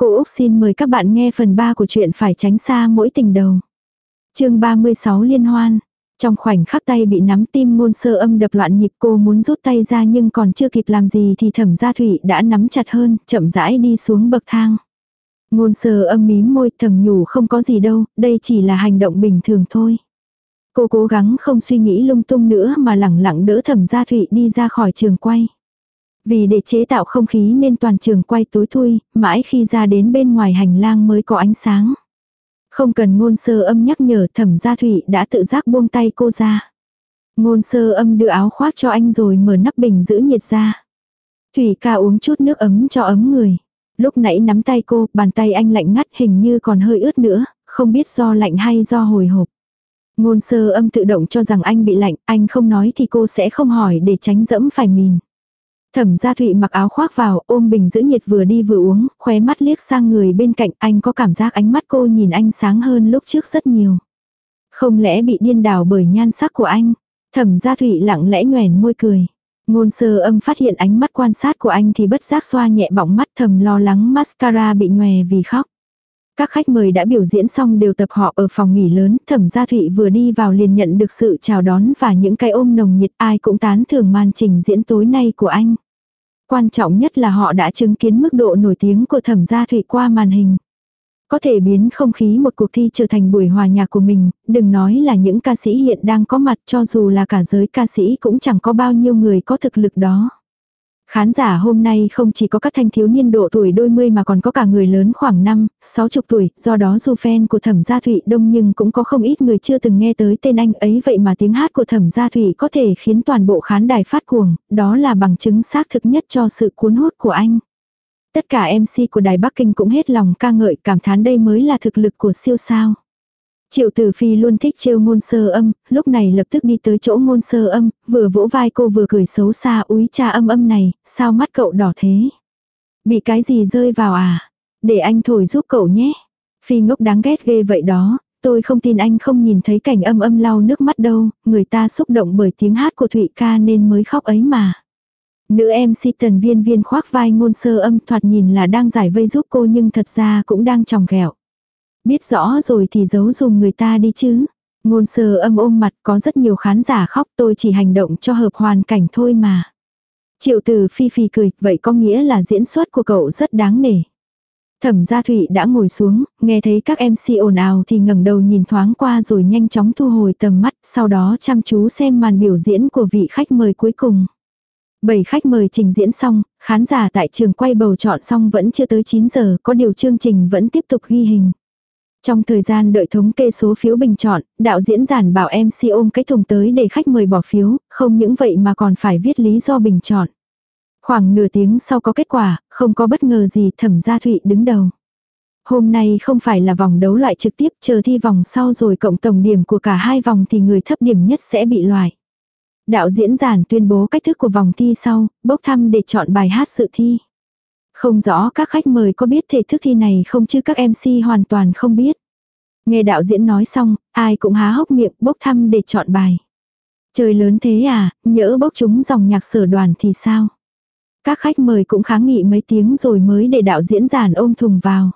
Cô Úc xin mời các bạn nghe phần 3 của chuyện phải tránh xa mỗi tình đầu. chương 36 liên hoan. Trong khoảnh khắc tay bị nắm tim ngôn sơ âm đập loạn nhịp cô muốn rút tay ra nhưng còn chưa kịp làm gì thì thẩm gia thủy đã nắm chặt hơn, chậm rãi đi xuống bậc thang. Ngôn sơ âm mím môi thầm nhủ không có gì đâu, đây chỉ là hành động bình thường thôi. Cô cố gắng không suy nghĩ lung tung nữa mà lẳng lặng đỡ thẩm gia thụy đi ra khỏi trường quay. Vì để chế tạo không khí nên toàn trường quay tối thui, mãi khi ra đến bên ngoài hành lang mới có ánh sáng. Không cần ngôn sơ âm nhắc nhở thẩm gia thủy đã tự giác buông tay cô ra. Ngôn sơ âm đưa áo khoác cho anh rồi mở nắp bình giữ nhiệt ra. Thủy ca uống chút nước ấm cho ấm người. Lúc nãy nắm tay cô, bàn tay anh lạnh ngắt hình như còn hơi ướt nữa, không biết do lạnh hay do hồi hộp. Ngôn sơ âm tự động cho rằng anh bị lạnh, anh không nói thì cô sẽ không hỏi để tránh dẫm phải mìn. Thẩm gia thụy mặc áo khoác vào, ôm bình giữ nhiệt vừa đi vừa uống, khóe mắt liếc sang người bên cạnh, anh có cảm giác ánh mắt cô nhìn anh sáng hơn lúc trước rất nhiều. Không lẽ bị điên đảo bởi nhan sắc của anh? Thẩm gia thụy lặng lẽ nhoèn môi cười. Ngôn sơ âm phát hiện ánh mắt quan sát của anh thì bất giác xoa nhẹ bọng mắt thầm lo lắng mascara bị nhòe vì khóc. Các khách mời đã biểu diễn xong đều tập họ ở phòng nghỉ lớn, thẩm gia thụy vừa đi vào liền nhận được sự chào đón và những cái ôm nồng nhiệt ai cũng tán thưởng màn trình diễn tối nay của anh. Quan trọng nhất là họ đã chứng kiến mức độ nổi tiếng của thẩm gia thủy qua màn hình. Có thể biến không khí một cuộc thi trở thành buổi hòa nhạc của mình, đừng nói là những ca sĩ hiện đang có mặt cho dù là cả giới ca sĩ cũng chẳng có bao nhiêu người có thực lực đó. Khán giả hôm nay không chỉ có các thanh thiếu niên độ tuổi đôi mươi mà còn có cả người lớn khoảng năm, sáu chục tuổi, do đó dù fan của thẩm gia thụy đông nhưng cũng có không ít người chưa từng nghe tới tên anh ấy vậy mà tiếng hát của thẩm gia thụy có thể khiến toàn bộ khán đài phát cuồng, đó là bằng chứng xác thực nhất cho sự cuốn hút của anh. Tất cả MC của Đài Bắc Kinh cũng hết lòng ca ngợi cảm thán đây mới là thực lực của siêu sao. Triệu tử phi luôn thích trêu ngôn sơ âm, lúc này lập tức đi tới chỗ ngôn sơ âm, vừa vỗ vai cô vừa cười xấu xa úi cha âm âm này, sao mắt cậu đỏ thế? Bị cái gì rơi vào à? Để anh thổi giúp cậu nhé. Phi ngốc đáng ghét ghê vậy đó, tôi không tin anh không nhìn thấy cảnh âm âm lau nước mắt đâu, người ta xúc động bởi tiếng hát của Thụy ca nên mới khóc ấy mà. Nữ MC tần viên viên khoác vai ngôn sơ âm thoạt nhìn là đang giải vây giúp cô nhưng thật ra cũng đang tròng ghẹo. Biết rõ rồi thì giấu dùng người ta đi chứ. Ngôn sơ âm ôm mặt có rất nhiều khán giả khóc tôi chỉ hành động cho hợp hoàn cảnh thôi mà. Triệu từ phi phi cười, vậy có nghĩa là diễn xuất của cậu rất đáng nể. Thẩm gia thụy đã ngồi xuống, nghe thấy các MC ồn ào thì ngẩng đầu nhìn thoáng qua rồi nhanh chóng thu hồi tầm mắt, sau đó chăm chú xem màn biểu diễn của vị khách mời cuối cùng. Bảy khách mời trình diễn xong, khán giả tại trường quay bầu chọn xong vẫn chưa tới 9 giờ, có điều chương trình vẫn tiếp tục ghi hình. Trong thời gian đợi thống kê số phiếu bình chọn, đạo diễn giản bảo MC ôm cái thùng tới để khách mời bỏ phiếu, không những vậy mà còn phải viết lý do bình chọn. Khoảng nửa tiếng sau có kết quả, không có bất ngờ gì thẩm gia thụy đứng đầu. Hôm nay không phải là vòng đấu loại trực tiếp, chờ thi vòng sau rồi cộng tổng điểm của cả hai vòng thì người thấp điểm nhất sẽ bị loại. Đạo diễn giản tuyên bố cách thức của vòng thi sau, bốc thăm để chọn bài hát sự thi. Không rõ các khách mời có biết thể thức thi này không chứ các MC hoàn toàn không biết. Nghe đạo diễn nói xong, ai cũng há hốc miệng bốc thăm để chọn bài. Trời lớn thế à, nhỡ bốc chúng dòng nhạc sở đoàn thì sao? Các khách mời cũng kháng nghị mấy tiếng rồi mới để đạo diễn giản ôm thùng vào.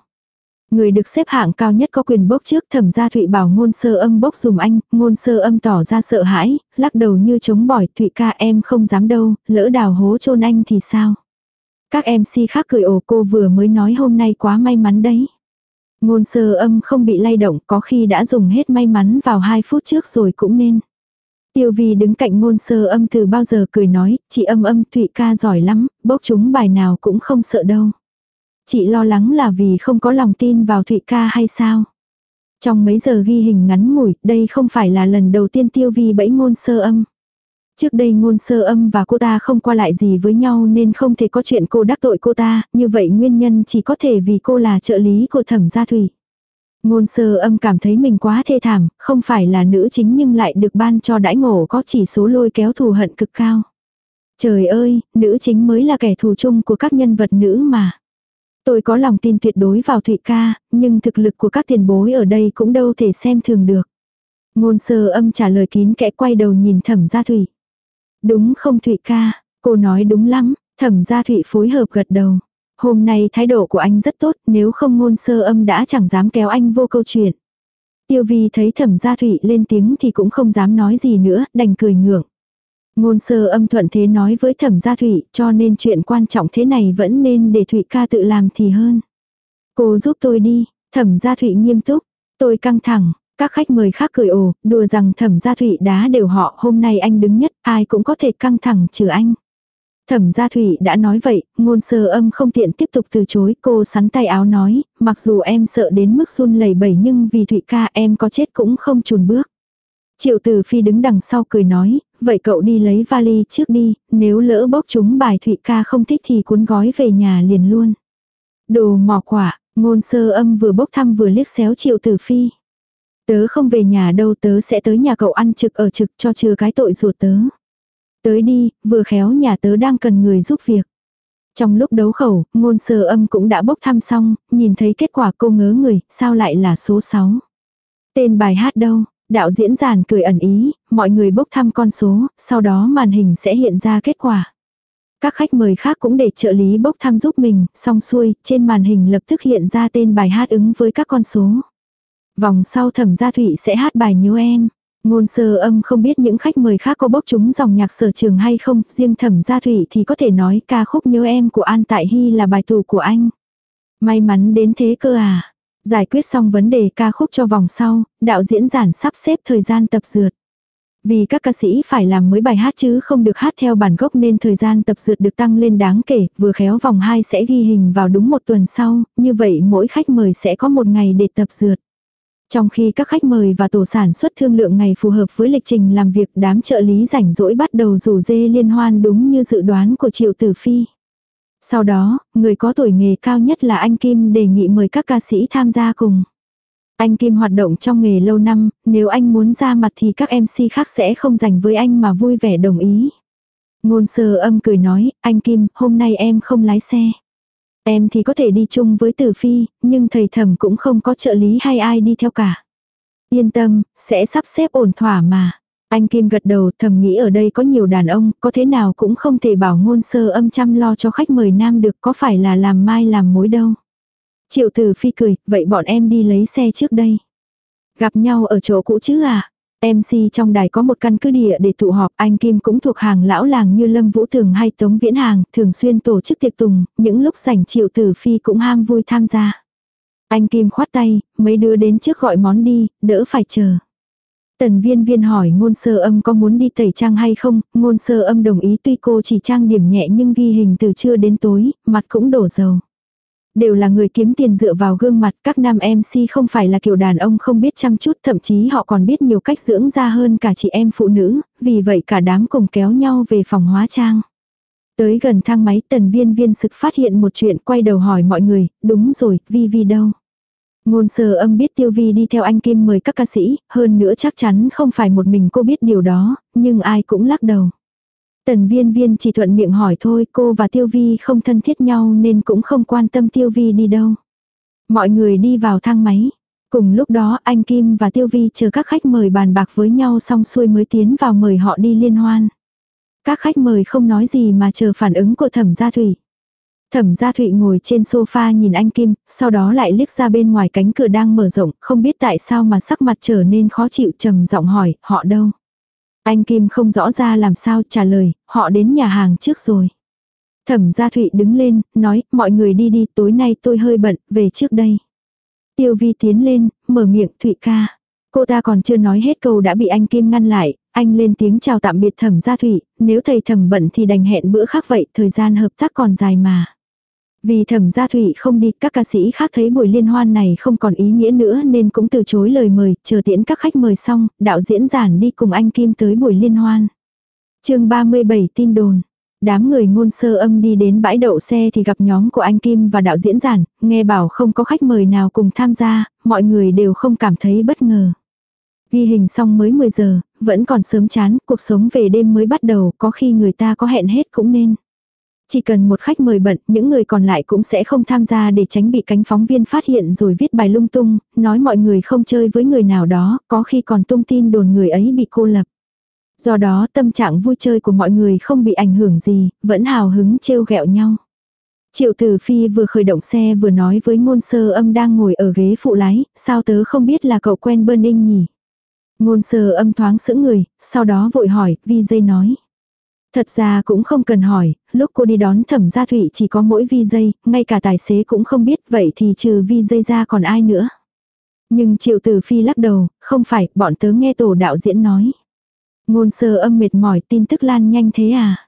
Người được xếp hạng cao nhất có quyền bốc trước thẩm gia Thụy bảo ngôn sơ âm bốc dùm anh, ngôn sơ âm tỏ ra sợ hãi, lắc đầu như chống bỏi Thụy ca em không dám đâu, lỡ đào hố chôn anh thì sao? Các MC khác cười ồ cô vừa mới nói hôm nay quá may mắn đấy. Ngôn sơ âm không bị lay động có khi đã dùng hết may mắn vào 2 phút trước rồi cũng nên. Tiêu vi đứng cạnh ngôn sơ âm từ bao giờ cười nói, chị âm âm Thụy ca giỏi lắm, bốc chúng bài nào cũng không sợ đâu. Chị lo lắng là vì không có lòng tin vào Thụy ca hay sao? Trong mấy giờ ghi hình ngắn ngủi, đây không phải là lần đầu tiên tiêu vi bẫy ngôn sơ âm. Trước đây ngôn sơ âm và cô ta không qua lại gì với nhau nên không thể có chuyện cô đắc tội cô ta, như vậy nguyên nhân chỉ có thể vì cô là trợ lý của thẩm gia thủy. Ngôn sơ âm cảm thấy mình quá thê thảm, không phải là nữ chính nhưng lại được ban cho đãi ngộ có chỉ số lôi kéo thù hận cực cao. Trời ơi, nữ chính mới là kẻ thù chung của các nhân vật nữ mà. Tôi có lòng tin tuyệt đối vào Thụy ca, nhưng thực lực của các tiền bối ở đây cũng đâu thể xem thường được. Ngôn sơ âm trả lời kín kẽ quay đầu nhìn thẩm gia thủy. Đúng không Thụy ca, cô nói đúng lắm, thẩm gia Thụy phối hợp gật đầu. Hôm nay thái độ của anh rất tốt, nếu không ngôn sơ âm đã chẳng dám kéo anh vô câu chuyện. Tiêu vi thấy thẩm gia thụy lên tiếng thì cũng không dám nói gì nữa, đành cười ngượng. Ngôn sơ âm thuận thế nói với thẩm gia thụy cho nên chuyện quan trọng thế này vẫn nên để thụy ca tự làm thì hơn. Cô giúp tôi đi, thẩm gia thụy nghiêm túc, tôi căng thẳng, các khách mời khác cười ồ, đùa rằng thẩm gia thụy đá đều họ hôm nay anh đứng nhất, ai cũng có thể căng thẳng trừ anh. Thẩm gia thủy đã nói vậy, ngôn sơ âm không tiện tiếp tục từ chối, cô sắn tay áo nói, mặc dù em sợ đến mức run lẩy bẩy nhưng vì thụy ca em có chết cũng không chùn bước. Triệu tử phi đứng đằng sau cười nói, vậy cậu đi lấy vali trước đi, nếu lỡ bốc chúng bài thụy ca không thích thì cuốn gói về nhà liền luôn. Đồ mò quả, ngôn sơ âm vừa bốc thăm vừa liếc xéo triệu tử phi. Tớ không về nhà đâu tớ sẽ tới nhà cậu ăn trực ở trực cho chừa cái tội ruột tớ. Tới đi, vừa khéo nhà tớ đang cần người giúp việc. Trong lúc đấu khẩu, ngôn sơ âm cũng đã bốc thăm xong, nhìn thấy kết quả cô ngớ người, sao lại là số 6. Tên bài hát đâu, đạo diễn giản cười ẩn ý, mọi người bốc thăm con số, sau đó màn hình sẽ hiện ra kết quả. Các khách mời khác cũng để trợ lý bốc thăm giúp mình, xong xuôi, trên màn hình lập tức hiện ra tên bài hát ứng với các con số. Vòng sau thẩm gia thụy sẽ hát bài nhớ em. Ngôn sơ âm không biết những khách mời khác có bốc chúng dòng nhạc sở trường hay không, riêng thẩm gia thụy thì có thể nói ca khúc nhớ em của An Tại Hy là bài tù của anh. May mắn đến thế cơ à. Giải quyết xong vấn đề ca khúc cho vòng sau, đạo diễn giản sắp xếp thời gian tập dượt. Vì các ca sĩ phải làm mới bài hát chứ không được hát theo bản gốc nên thời gian tập dượt được tăng lên đáng kể, vừa khéo vòng 2 sẽ ghi hình vào đúng một tuần sau, như vậy mỗi khách mời sẽ có một ngày để tập dượt. Trong khi các khách mời và tổ sản xuất thương lượng ngày phù hợp với lịch trình làm việc đám trợ lý rảnh rỗi bắt đầu rủ dê liên hoan đúng như dự đoán của Triệu Tử Phi. Sau đó, người có tuổi nghề cao nhất là anh Kim đề nghị mời các ca sĩ tham gia cùng. Anh Kim hoạt động trong nghề lâu năm, nếu anh muốn ra mặt thì các MC khác sẽ không dành với anh mà vui vẻ đồng ý. Ngôn sơ âm cười nói, anh Kim, hôm nay em không lái xe. Em thì có thể đi chung với tử phi, nhưng thầy thẩm cũng không có trợ lý hay ai đi theo cả. Yên tâm, sẽ sắp xếp ổn thỏa mà. Anh Kim gật đầu thầm nghĩ ở đây có nhiều đàn ông, có thế nào cũng không thể bảo ngôn sơ âm chăm lo cho khách mời nam được có phải là làm mai làm mối đâu. Triệu tử phi cười, vậy bọn em đi lấy xe trước đây. Gặp nhau ở chỗ cũ chứ à? MC trong đài có một căn cứ địa để tụ họp, anh Kim cũng thuộc hàng lão làng như Lâm Vũ Thường hay Tống Viễn Hàng, thường xuyên tổ chức tiệc tùng, những lúc rảnh triệu tử phi cũng ham vui tham gia. Anh Kim khoát tay, mấy đứa đến trước gọi món đi, đỡ phải chờ. Tần viên viên hỏi ngôn sơ âm có muốn đi tẩy trang hay không, ngôn sơ âm đồng ý tuy cô chỉ trang điểm nhẹ nhưng ghi hình từ trưa đến tối, mặt cũng đổ dầu. Đều là người kiếm tiền dựa vào gương mặt, các nam MC không phải là kiểu đàn ông không biết chăm chút, thậm chí họ còn biết nhiều cách dưỡng da hơn cả chị em phụ nữ, vì vậy cả đám cùng kéo nhau về phòng hóa trang. Tới gần thang máy tần viên viên sực phát hiện một chuyện quay đầu hỏi mọi người, đúng rồi, Vi Vi đâu? Ngôn sơ âm biết Tiêu Vi đi theo anh Kim mời các ca sĩ, hơn nữa chắc chắn không phải một mình cô biết điều đó, nhưng ai cũng lắc đầu. Tần viên viên chỉ thuận miệng hỏi thôi cô và Tiêu Vi không thân thiết nhau nên cũng không quan tâm Tiêu Vi đi đâu. Mọi người đi vào thang máy. Cùng lúc đó anh Kim và Tiêu Vi chờ các khách mời bàn bạc với nhau xong xuôi mới tiến vào mời họ đi liên hoan. Các khách mời không nói gì mà chờ phản ứng của thẩm gia thủy. Thẩm gia thụy ngồi trên sofa nhìn anh Kim, sau đó lại liếc ra bên ngoài cánh cửa đang mở rộng, không biết tại sao mà sắc mặt trở nên khó chịu trầm giọng hỏi, họ đâu? Anh Kim không rõ ra làm sao trả lời, họ đến nhà hàng trước rồi. Thẩm gia Thụy đứng lên, nói, mọi người đi đi, tối nay tôi hơi bận, về trước đây. Tiêu vi tiến lên, mở miệng Thụy ca. Cô ta còn chưa nói hết câu đã bị anh Kim ngăn lại, anh lên tiếng chào tạm biệt thẩm gia Thụy, nếu thầy thẩm bận thì đành hẹn bữa khác vậy, thời gian hợp tác còn dài mà. Vì thẩm gia thủy không đi, các ca sĩ khác thấy buổi liên hoan này không còn ý nghĩa nữa nên cũng từ chối lời mời, chờ tiễn các khách mời xong, đạo diễn giản đi cùng anh Kim tới buổi liên hoan. chương 37 tin đồn. Đám người ngôn sơ âm đi đến bãi đậu xe thì gặp nhóm của anh Kim và đạo diễn giản, nghe bảo không có khách mời nào cùng tham gia, mọi người đều không cảm thấy bất ngờ. Ghi hình xong mới 10 giờ, vẫn còn sớm chán, cuộc sống về đêm mới bắt đầu, có khi người ta có hẹn hết cũng nên. Chỉ cần một khách mời bận, những người còn lại cũng sẽ không tham gia để tránh bị cánh phóng viên phát hiện rồi viết bài lung tung, nói mọi người không chơi với người nào đó, có khi còn tung tin đồn người ấy bị cô lập. Do đó tâm trạng vui chơi của mọi người không bị ảnh hưởng gì, vẫn hào hứng trêu ghẹo nhau. Triệu tử phi vừa khởi động xe vừa nói với ngôn sơ âm đang ngồi ở ghế phụ lái, sao tớ không biết là cậu quen bơn nhỉ. Ngôn sơ âm thoáng sững người, sau đó vội hỏi, vi dây nói. Thật ra cũng không cần hỏi, lúc cô đi đón thẩm gia thụy chỉ có mỗi vi dây, ngay cả tài xế cũng không biết vậy thì trừ vi dây ra còn ai nữa. Nhưng triệu tử phi lắc đầu, không phải, bọn tớ nghe tổ đạo diễn nói. Ngôn sơ âm mệt mỏi tin tức lan nhanh thế à.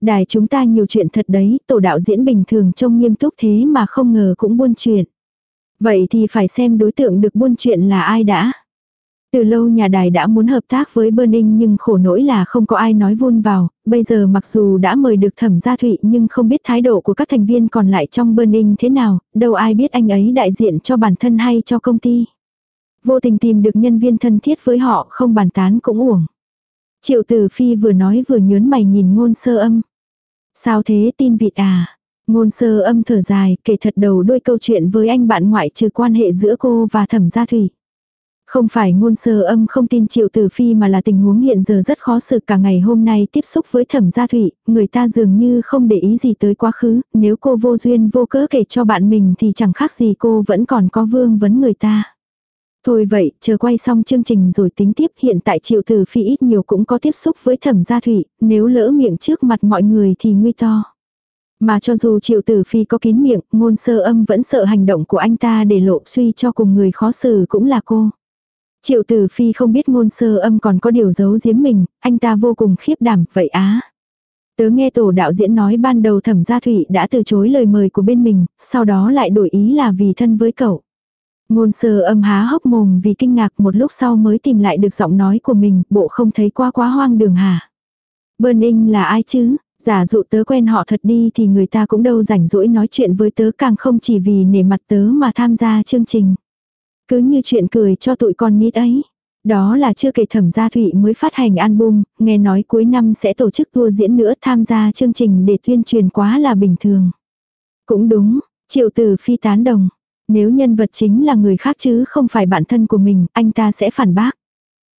Đài chúng ta nhiều chuyện thật đấy, tổ đạo diễn bình thường trông nghiêm túc thế mà không ngờ cũng buôn chuyện. Vậy thì phải xem đối tượng được buôn chuyện là ai đã. Từ lâu nhà đài đã muốn hợp tác với Burning nhưng khổ nỗi là không có ai nói vun vào, bây giờ mặc dù đã mời được thẩm gia thụy nhưng không biết thái độ của các thành viên còn lại trong Burning thế nào, đâu ai biết anh ấy đại diện cho bản thân hay cho công ty. Vô tình tìm được nhân viên thân thiết với họ không bàn tán cũng uổng. Triệu tử phi vừa nói vừa nhớn mày nhìn ngôn sơ âm. Sao thế tin vịt à? Ngôn sơ âm thở dài kể thật đầu đôi câu chuyện với anh bạn ngoại trừ quan hệ giữa cô và thẩm gia thủy. Không phải ngôn sơ âm không tin triệu tử phi mà là tình huống hiện giờ rất khó xử cả ngày hôm nay tiếp xúc với thẩm gia thủy, người ta dường như không để ý gì tới quá khứ, nếu cô vô duyên vô cớ kể cho bạn mình thì chẳng khác gì cô vẫn còn có vương vấn người ta. Thôi vậy, chờ quay xong chương trình rồi tính tiếp hiện tại triệu tử phi ít nhiều cũng có tiếp xúc với thẩm gia thủy, nếu lỡ miệng trước mặt mọi người thì nguy to. Mà cho dù triệu tử phi có kín miệng, ngôn sơ âm vẫn sợ hành động của anh ta để lộ suy cho cùng người khó xử cũng là cô. Triệu tử phi không biết ngôn sơ âm còn có điều giấu giếm mình, anh ta vô cùng khiếp đảm, vậy á. Tớ nghe tổ đạo diễn nói ban đầu thẩm gia thủy đã từ chối lời mời của bên mình, sau đó lại đổi ý là vì thân với cậu. Ngôn sơ âm há hốc mồm vì kinh ngạc một lúc sau mới tìm lại được giọng nói của mình, bộ không thấy quá quá hoang đường hả. Burning là ai chứ? Giả dụ tớ quen họ thật đi thì người ta cũng đâu rảnh rỗi nói chuyện với tớ càng không chỉ vì nể mặt tớ mà tham gia chương trình. Cứ như chuyện cười cho tụi con nít ấy. Đó là chưa kể thẩm gia thụy mới phát hành album, nghe nói cuối năm sẽ tổ chức tour diễn nữa tham gia chương trình để tuyên truyền quá là bình thường. Cũng đúng, triệu tử phi tán đồng. Nếu nhân vật chính là người khác chứ không phải bản thân của mình, anh ta sẽ phản bác.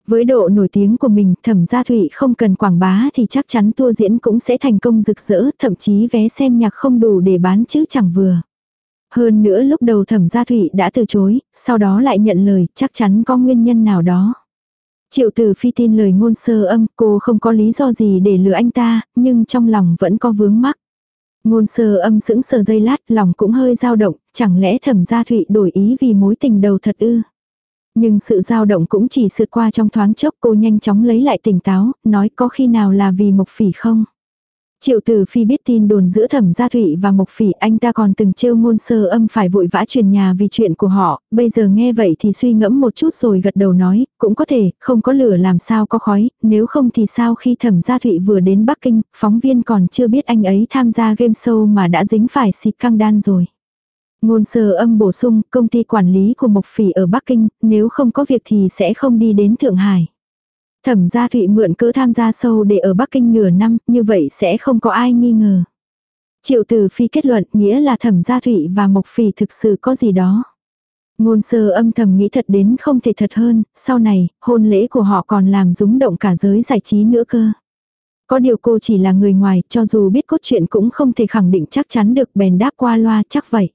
Với độ nổi tiếng của mình, thẩm gia thụy không cần quảng bá thì chắc chắn tour diễn cũng sẽ thành công rực rỡ, thậm chí vé xem nhạc không đủ để bán chứ chẳng vừa. Hơn nữa lúc đầu thẩm gia thụy đã từ chối, sau đó lại nhận lời, chắc chắn có nguyên nhân nào đó. Triệu tử phi tin lời ngôn sơ âm, cô không có lý do gì để lừa anh ta, nhưng trong lòng vẫn có vướng mắc. Ngôn sơ âm sững sờ dây lát, lòng cũng hơi dao động, chẳng lẽ thẩm gia thụy đổi ý vì mối tình đầu thật ư? Nhưng sự dao động cũng chỉ sượt qua trong thoáng chốc cô nhanh chóng lấy lại tỉnh táo, nói có khi nào là vì mộc phỉ không? Triệu tử phi biết tin đồn giữa thẩm gia thụy và mộc phỉ anh ta còn từng trêu ngôn sơ âm phải vội vã truyền nhà vì chuyện của họ, bây giờ nghe vậy thì suy ngẫm một chút rồi gật đầu nói, cũng có thể, không có lửa làm sao có khói, nếu không thì sao khi thẩm gia thụy vừa đến Bắc Kinh, phóng viên còn chưa biết anh ấy tham gia game show mà đã dính phải xịt căng đan rồi. Ngôn sơ âm bổ sung, công ty quản lý của Mộc Phỉ ở Bắc Kinh, nếu không có việc thì sẽ không đi đến Thượng Hải. Thẩm gia Thụy mượn cỡ tham gia sâu để ở Bắc Kinh nửa năm, như vậy sẽ không có ai nghi ngờ. Triệu tử phi kết luận nghĩa là thẩm gia Thụy và Mộc Phỉ thực sự có gì đó. Ngôn sơ âm thầm nghĩ thật đến không thể thật hơn, sau này, hôn lễ của họ còn làm rúng động cả giới giải trí nữa cơ. Có điều cô chỉ là người ngoài, cho dù biết cốt truyện cũng không thể khẳng định chắc chắn được bèn đáp qua loa chắc vậy.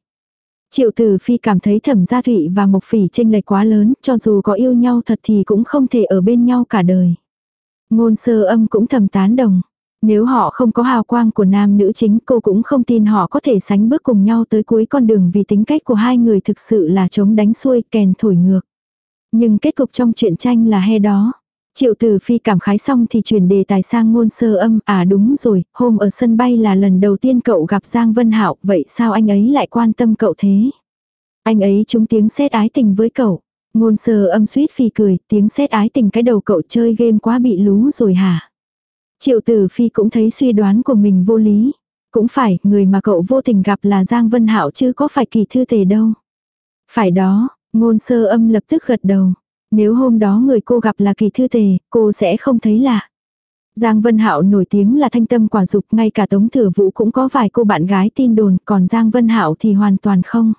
Triệu tử phi cảm thấy thẩm gia thụy và mộc phỉ tranh lệch quá lớn, cho dù có yêu nhau thật thì cũng không thể ở bên nhau cả đời. Ngôn sơ âm cũng thầm tán đồng. Nếu họ không có hào quang của nam nữ chính cô cũng không tin họ có thể sánh bước cùng nhau tới cuối con đường vì tính cách của hai người thực sự là chống đánh xuôi kèn thổi ngược. Nhưng kết cục trong truyện tranh là he đó. Triệu tử phi cảm khái xong thì chuyển đề tài sang ngôn sơ âm, à đúng rồi, hôm ở sân bay là lần đầu tiên cậu gặp Giang Vân Hạo, vậy sao anh ấy lại quan tâm cậu thế? Anh ấy trúng tiếng xét ái tình với cậu. Ngôn sơ âm suýt phi cười, tiếng xét ái tình cái đầu cậu chơi game quá bị lú rồi hả? Triệu tử phi cũng thấy suy đoán của mình vô lý. Cũng phải, người mà cậu vô tình gặp là Giang Vân Hạo chứ có phải kỳ thư tề đâu. Phải đó, ngôn sơ âm lập tức gật đầu. Nếu hôm đó người cô gặp là kỳ thư tề, cô sẽ không thấy lạ. Giang Vân Hạo nổi tiếng là thanh tâm quả dục, ngay cả Tống Thừa Vũ cũng có vài cô bạn gái tin đồn, còn Giang Vân Hạo thì hoàn toàn không.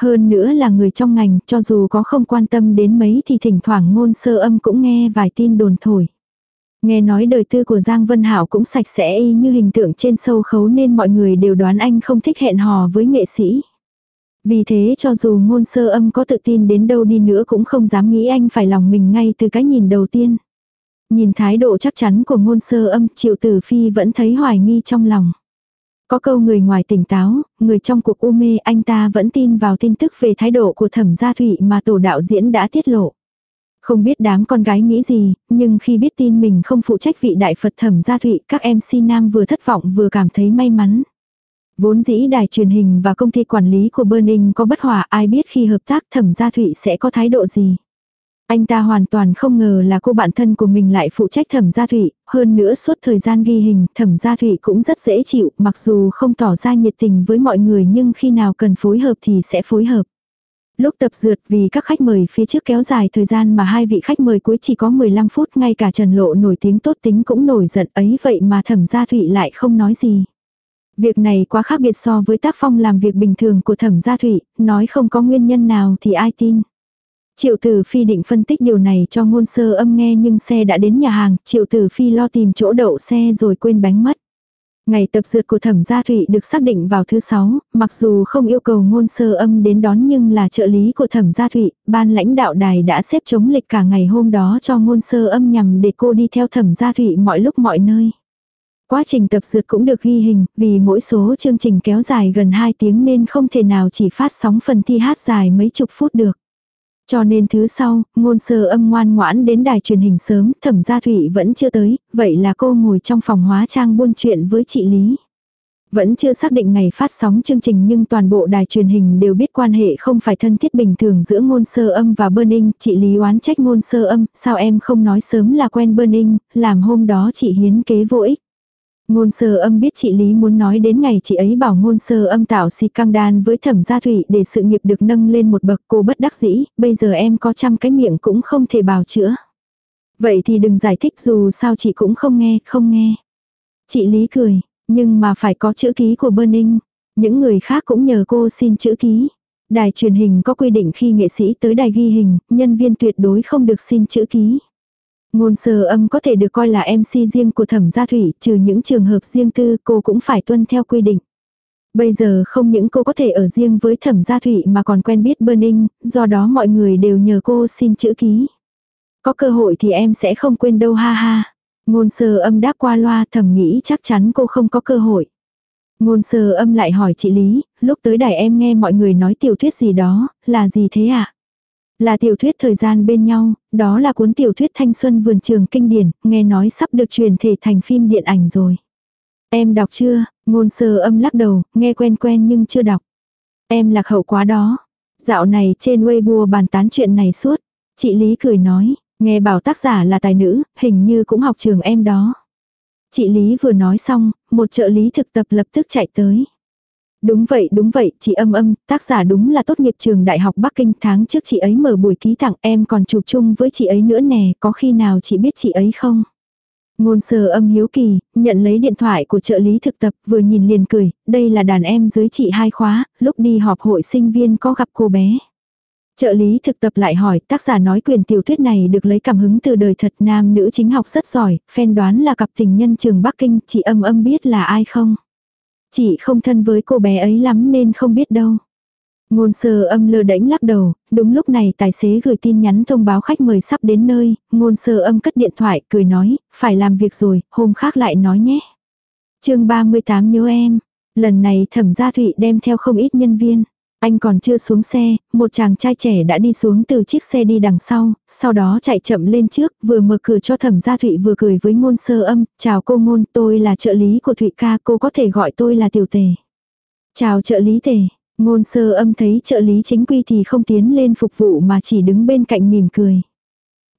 Hơn nữa là người trong ngành, cho dù có không quan tâm đến mấy thì thỉnh thoảng ngôn sơ âm cũng nghe vài tin đồn thổi. Nghe nói đời tư của Giang Vân Hảo cũng sạch sẽ y như hình tượng trên sâu khấu nên mọi người đều đoán anh không thích hẹn hò với nghệ sĩ. Vì thế cho dù ngôn sơ âm có tự tin đến đâu đi nữa cũng không dám nghĩ anh phải lòng mình ngay từ cái nhìn đầu tiên. Nhìn thái độ chắc chắn của ngôn sơ âm triệu tử phi vẫn thấy hoài nghi trong lòng. Có câu người ngoài tỉnh táo, người trong cuộc u mê anh ta vẫn tin vào tin tức về thái độ của thẩm gia thụy mà tổ đạo diễn đã tiết lộ. Không biết đám con gái nghĩ gì, nhưng khi biết tin mình không phụ trách vị đại Phật thẩm gia thụy, các MC nam vừa thất vọng vừa cảm thấy may mắn. Vốn dĩ đài truyền hình và công ty quản lý của Burning có bất hòa ai biết khi hợp tác thẩm gia thụy sẽ có thái độ gì. Anh ta hoàn toàn không ngờ là cô bạn thân của mình lại phụ trách thẩm gia thụy, hơn nữa suốt thời gian ghi hình thẩm gia thụy cũng rất dễ chịu, mặc dù không tỏ ra nhiệt tình với mọi người nhưng khi nào cần phối hợp thì sẽ phối hợp. Lúc tập dượt vì các khách mời phía trước kéo dài thời gian mà hai vị khách mời cuối chỉ có 15 phút ngay cả Trần Lộ nổi tiếng tốt tính cũng nổi giận ấy vậy mà thẩm gia thụy lại không nói gì. Việc này quá khác biệt so với tác phong làm việc bình thường của thẩm gia thụy, nói không có nguyên nhân nào thì ai tin. Triệu tử phi định phân tích điều này cho ngôn sơ âm nghe nhưng xe đã đến nhà hàng, triệu tử phi lo tìm chỗ đậu xe rồi quên bánh mất. Ngày tập dượt của thẩm gia thụy được xác định vào thứ sáu, mặc dù không yêu cầu ngôn sơ âm đến đón nhưng là trợ lý của thẩm gia thụy, ban lãnh đạo đài đã xếp chống lịch cả ngày hôm đó cho ngôn sơ âm nhằm để cô đi theo thẩm gia thụy mọi lúc mọi nơi. Quá trình tập dượt cũng được ghi hình, vì mỗi số chương trình kéo dài gần 2 tiếng nên không thể nào chỉ phát sóng phần thi hát dài mấy chục phút được. Cho nên thứ sau, ngôn sơ âm ngoan ngoãn đến đài truyền hình sớm, thẩm gia thủy vẫn chưa tới, vậy là cô ngồi trong phòng hóa trang buôn chuyện với chị Lý. Vẫn chưa xác định ngày phát sóng chương trình nhưng toàn bộ đài truyền hình đều biết quan hệ không phải thân thiết bình thường giữa ngôn sơ âm và Burning, chị Lý oán trách ngôn sơ âm, sao em không nói sớm là quen Burning, làm hôm đó chị hiến kế vô ích. Ngôn sơ âm biết chị Lý muốn nói đến ngày chị ấy bảo ngôn sơ âm tạo si căng đan với thẩm gia thủy để sự nghiệp được nâng lên một bậc cô bất đắc dĩ, bây giờ em có trăm cái miệng cũng không thể bào chữa. Vậy thì đừng giải thích dù sao chị cũng không nghe, không nghe. Chị Lý cười, nhưng mà phải có chữ ký của Burning. Những người khác cũng nhờ cô xin chữ ký. Đài truyền hình có quy định khi nghệ sĩ tới đài ghi hình, nhân viên tuyệt đối không được xin chữ ký. Ngôn sơ âm có thể được coi là MC riêng của thẩm gia thủy, trừ những trường hợp riêng tư cô cũng phải tuân theo quy định. Bây giờ không những cô có thể ở riêng với thẩm gia thủy mà còn quen biết Burning, do đó mọi người đều nhờ cô xin chữ ký. Có cơ hội thì em sẽ không quên đâu ha ha. Ngôn sơ âm đáp qua loa thầm nghĩ chắc chắn cô không có cơ hội. Ngôn sơ âm lại hỏi chị Lý, lúc tới đài em nghe mọi người nói tiểu thuyết gì đó, là gì thế ạ? À? Là tiểu thuyết thời gian bên nhau, đó là cuốn tiểu thuyết thanh xuân vườn trường kinh điển, nghe nói sắp được truyền thể thành phim điện ảnh rồi. Em đọc chưa? Ngôn sơ âm lắc đầu, nghe quen quen nhưng chưa đọc. Em lạc hậu quá đó. Dạo này trên Weibo bàn tán chuyện này suốt. Chị Lý cười nói, nghe bảo tác giả là tài nữ, hình như cũng học trường em đó. Chị Lý vừa nói xong, một trợ lý thực tập lập tức chạy tới. Đúng vậy, đúng vậy, chị âm âm, tác giả đúng là tốt nghiệp trường Đại học Bắc Kinh tháng trước chị ấy mở buổi ký tặng em còn chụp chung với chị ấy nữa nè, có khi nào chị biết chị ấy không? Ngôn sơ âm hiếu kỳ, nhận lấy điện thoại của trợ lý thực tập vừa nhìn liền cười, đây là đàn em dưới chị hai khóa, lúc đi họp hội sinh viên có gặp cô bé. Trợ lý thực tập lại hỏi tác giả nói quyền tiểu thuyết này được lấy cảm hứng từ đời thật nam nữ chính học rất giỏi, phen đoán là cặp tình nhân trường Bắc Kinh, chị âm âm biết là ai không? Chị không thân với cô bé ấy lắm nên không biết đâu. Ngôn sơ âm lơ đánh lắc đầu, đúng lúc này tài xế gửi tin nhắn thông báo khách mời sắp đến nơi, ngôn sơ âm cất điện thoại, cười nói, phải làm việc rồi, hôm khác lại nói nhé. chương 38 nhớ em, lần này thẩm gia thụy đem theo không ít nhân viên. Anh còn chưa xuống xe, một chàng trai trẻ đã đi xuống từ chiếc xe đi đằng sau, sau đó chạy chậm lên trước, vừa mở cửa cho thẩm gia Thụy vừa cười với ngôn sơ âm, chào cô ngôn, tôi là trợ lý của Thụy ca, cô có thể gọi tôi là tiểu tề. Chào trợ lý tề, ngôn sơ âm thấy trợ lý chính quy thì không tiến lên phục vụ mà chỉ đứng bên cạnh mỉm cười.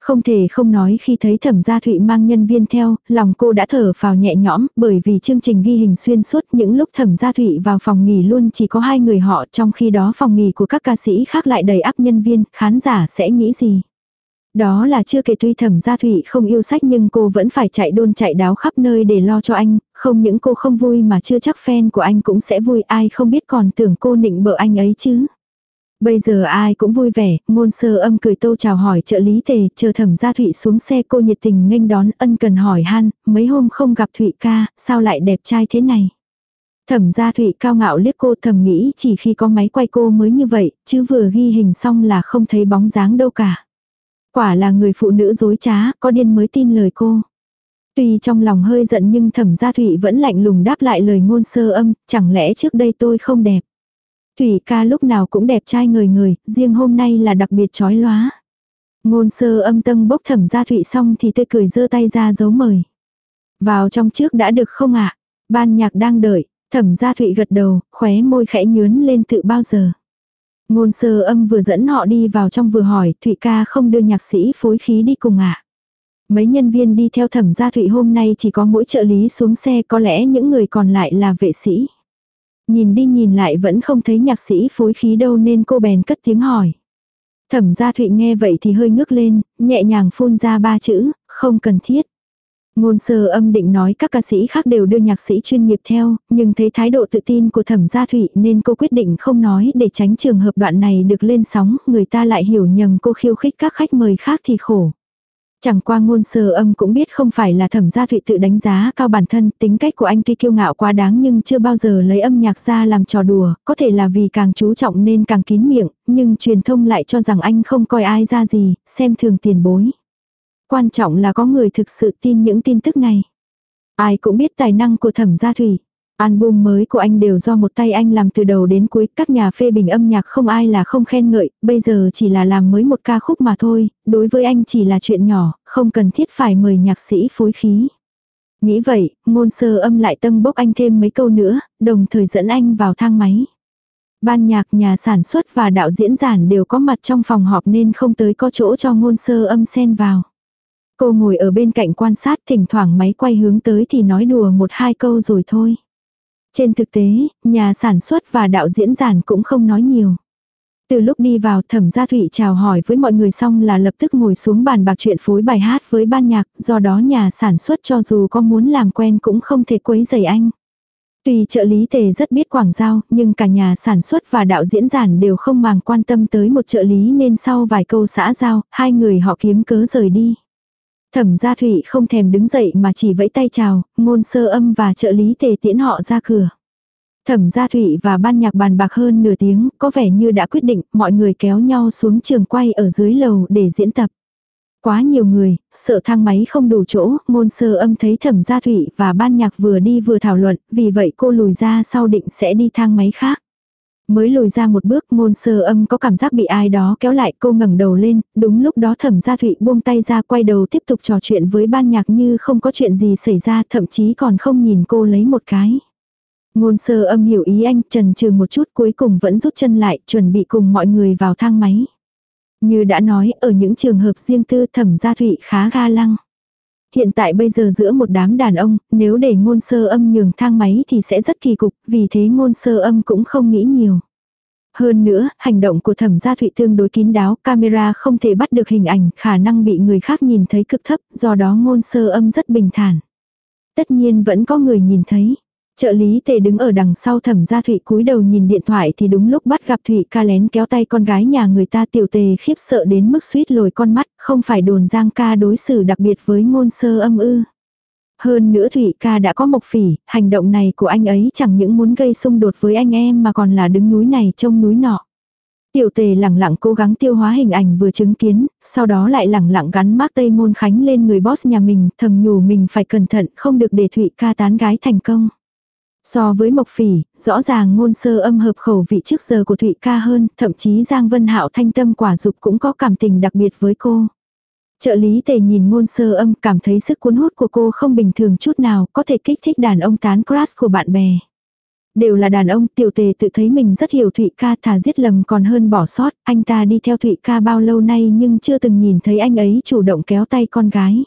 Không thể không nói khi thấy thẩm gia thụy mang nhân viên theo, lòng cô đã thở vào nhẹ nhõm, bởi vì chương trình ghi hình xuyên suốt những lúc thẩm gia thụy vào phòng nghỉ luôn chỉ có hai người họ, trong khi đó phòng nghỉ của các ca sĩ khác lại đầy áp nhân viên, khán giả sẽ nghĩ gì. Đó là chưa kể tuy thẩm gia thụy không yêu sách nhưng cô vẫn phải chạy đôn chạy đáo khắp nơi để lo cho anh, không những cô không vui mà chưa chắc fan của anh cũng sẽ vui ai không biết còn tưởng cô nịnh bợ anh ấy chứ. Bây giờ ai cũng vui vẻ, ngôn sơ âm cười tô chào hỏi trợ lý tề, chờ thẩm gia Thụy xuống xe cô nhiệt tình nghênh đón ân cần hỏi han, mấy hôm không gặp Thụy ca, sao lại đẹp trai thế này. Thẩm gia Thụy cao ngạo liếc cô thầm nghĩ chỉ khi có máy quay cô mới như vậy, chứ vừa ghi hình xong là không thấy bóng dáng đâu cả. Quả là người phụ nữ dối trá, có điên mới tin lời cô. Tuy trong lòng hơi giận nhưng thẩm gia Thụy vẫn lạnh lùng đáp lại lời ngôn sơ âm, chẳng lẽ trước đây tôi không đẹp. Thủy ca lúc nào cũng đẹp trai người người, riêng hôm nay là đặc biệt chói lóa. Ngôn sơ âm tâm bốc thẩm gia Thụy xong thì tươi cười giơ tay ra dấu mời. Vào trong trước đã được không ạ? Ban nhạc đang đợi, thẩm gia Thụy gật đầu, khóe môi khẽ nhướn lên tự bao giờ. Ngôn sơ âm vừa dẫn họ đi vào trong vừa hỏi Thụy ca không đưa nhạc sĩ phối khí đi cùng ạ. Mấy nhân viên đi theo thẩm gia Thụy hôm nay chỉ có mỗi trợ lý xuống xe có lẽ những người còn lại là vệ sĩ. Nhìn đi nhìn lại vẫn không thấy nhạc sĩ phối khí đâu nên cô bèn cất tiếng hỏi. Thẩm gia Thụy nghe vậy thì hơi ngước lên, nhẹ nhàng phun ra ba chữ, không cần thiết. Ngôn sơ âm định nói các ca sĩ khác đều đưa nhạc sĩ chuyên nghiệp theo, nhưng thấy thái độ tự tin của thẩm gia thụy nên cô quyết định không nói để tránh trường hợp đoạn này được lên sóng, người ta lại hiểu nhầm cô khiêu khích các khách mời khác thì khổ. Chẳng qua ngôn sơ âm cũng biết không phải là thẩm gia thụy tự đánh giá cao bản thân, tính cách của anh tuy kiêu ngạo quá đáng nhưng chưa bao giờ lấy âm nhạc ra làm trò đùa, có thể là vì càng chú trọng nên càng kín miệng, nhưng truyền thông lại cho rằng anh không coi ai ra gì, xem thường tiền bối. Quan trọng là có người thực sự tin những tin tức này. Ai cũng biết tài năng của thẩm gia thủy. Album mới của anh đều do một tay anh làm từ đầu đến cuối, các nhà phê bình âm nhạc không ai là không khen ngợi, bây giờ chỉ là làm mới một ca khúc mà thôi, đối với anh chỉ là chuyện nhỏ, không cần thiết phải mời nhạc sĩ phối khí. Nghĩ vậy, ngôn sơ âm lại tân bốc anh thêm mấy câu nữa, đồng thời dẫn anh vào thang máy. Ban nhạc nhà sản xuất và đạo diễn giản đều có mặt trong phòng họp nên không tới có chỗ cho ngôn sơ âm xen vào. Cô ngồi ở bên cạnh quan sát thỉnh thoảng máy quay hướng tới thì nói đùa một hai câu rồi thôi. Trên thực tế, nhà sản xuất và đạo diễn giản cũng không nói nhiều. Từ lúc đi vào thẩm gia thụy chào hỏi với mọi người xong là lập tức ngồi xuống bàn bạc chuyện phối bài hát với ban nhạc, do đó nhà sản xuất cho dù có muốn làm quen cũng không thể quấy rầy anh. Tuy trợ lý tề rất biết quảng giao, nhưng cả nhà sản xuất và đạo diễn giản đều không màng quan tâm tới một trợ lý nên sau vài câu xã giao, hai người họ kiếm cớ rời đi. Thẩm gia thụy không thèm đứng dậy mà chỉ vẫy tay chào, ngôn sơ âm và trợ lý tề tiễn họ ra cửa. Thẩm gia thụy và ban nhạc bàn bạc hơn nửa tiếng, có vẻ như đã quyết định, mọi người kéo nhau xuống trường quay ở dưới lầu để diễn tập. Quá nhiều người, sợ thang máy không đủ chỗ, ngôn sơ âm thấy thẩm gia thụy và ban nhạc vừa đi vừa thảo luận, vì vậy cô lùi ra sau định sẽ đi thang máy khác. Mới lùi ra một bước ngôn sơ âm có cảm giác bị ai đó kéo lại cô ngẩng đầu lên, đúng lúc đó thẩm gia thụy buông tay ra quay đầu tiếp tục trò chuyện với ban nhạc như không có chuyện gì xảy ra thậm chí còn không nhìn cô lấy một cái. Ngôn sơ âm hiểu ý anh trần trừ một chút cuối cùng vẫn rút chân lại chuẩn bị cùng mọi người vào thang máy. Như đã nói ở những trường hợp riêng tư thẩm gia thụy khá ga lăng. Hiện tại bây giờ giữa một đám đàn ông, nếu để ngôn sơ âm nhường thang máy thì sẽ rất kỳ cục, vì thế ngôn sơ âm cũng không nghĩ nhiều. Hơn nữa, hành động của thẩm gia thụy tương đối kín đáo, camera không thể bắt được hình ảnh, khả năng bị người khác nhìn thấy cực thấp, do đó ngôn sơ âm rất bình thản. Tất nhiên vẫn có người nhìn thấy. Trợ lý tề đứng ở đằng sau thẩm gia Thụy cúi đầu nhìn điện thoại thì đúng lúc bắt gặp Thụy ca lén kéo tay con gái nhà người ta tiểu tề khiếp sợ đến mức suýt lồi con mắt, không phải đồn giang ca đối xử đặc biệt với ngôn sơ âm ư. Hơn nữa Thụy ca đã có mộc phỉ, hành động này của anh ấy chẳng những muốn gây xung đột với anh em mà còn là đứng núi này trông núi nọ. Tiểu tề lẳng lặng cố gắng tiêu hóa hình ảnh vừa chứng kiến, sau đó lại lẳng lặng gắn mác Tây Môn Khánh lên người boss nhà mình, thầm nhủ mình phải cẩn thận không được để Thụy ca tán gái thành công. So với Mộc Phỉ, rõ ràng ngôn sơ âm hợp khẩu vị trước giờ của Thụy ca hơn, thậm chí Giang Vân Hạo thanh tâm quả dục cũng có cảm tình đặc biệt với cô. Trợ lý tề nhìn ngôn sơ âm cảm thấy sức cuốn hút của cô không bình thường chút nào, có thể kích thích đàn ông tán crush của bạn bè. Đều là đàn ông, tiểu tề tự thấy mình rất hiểu Thụy ca thà giết lầm còn hơn bỏ sót, anh ta đi theo Thụy ca bao lâu nay nhưng chưa từng nhìn thấy anh ấy chủ động kéo tay con gái.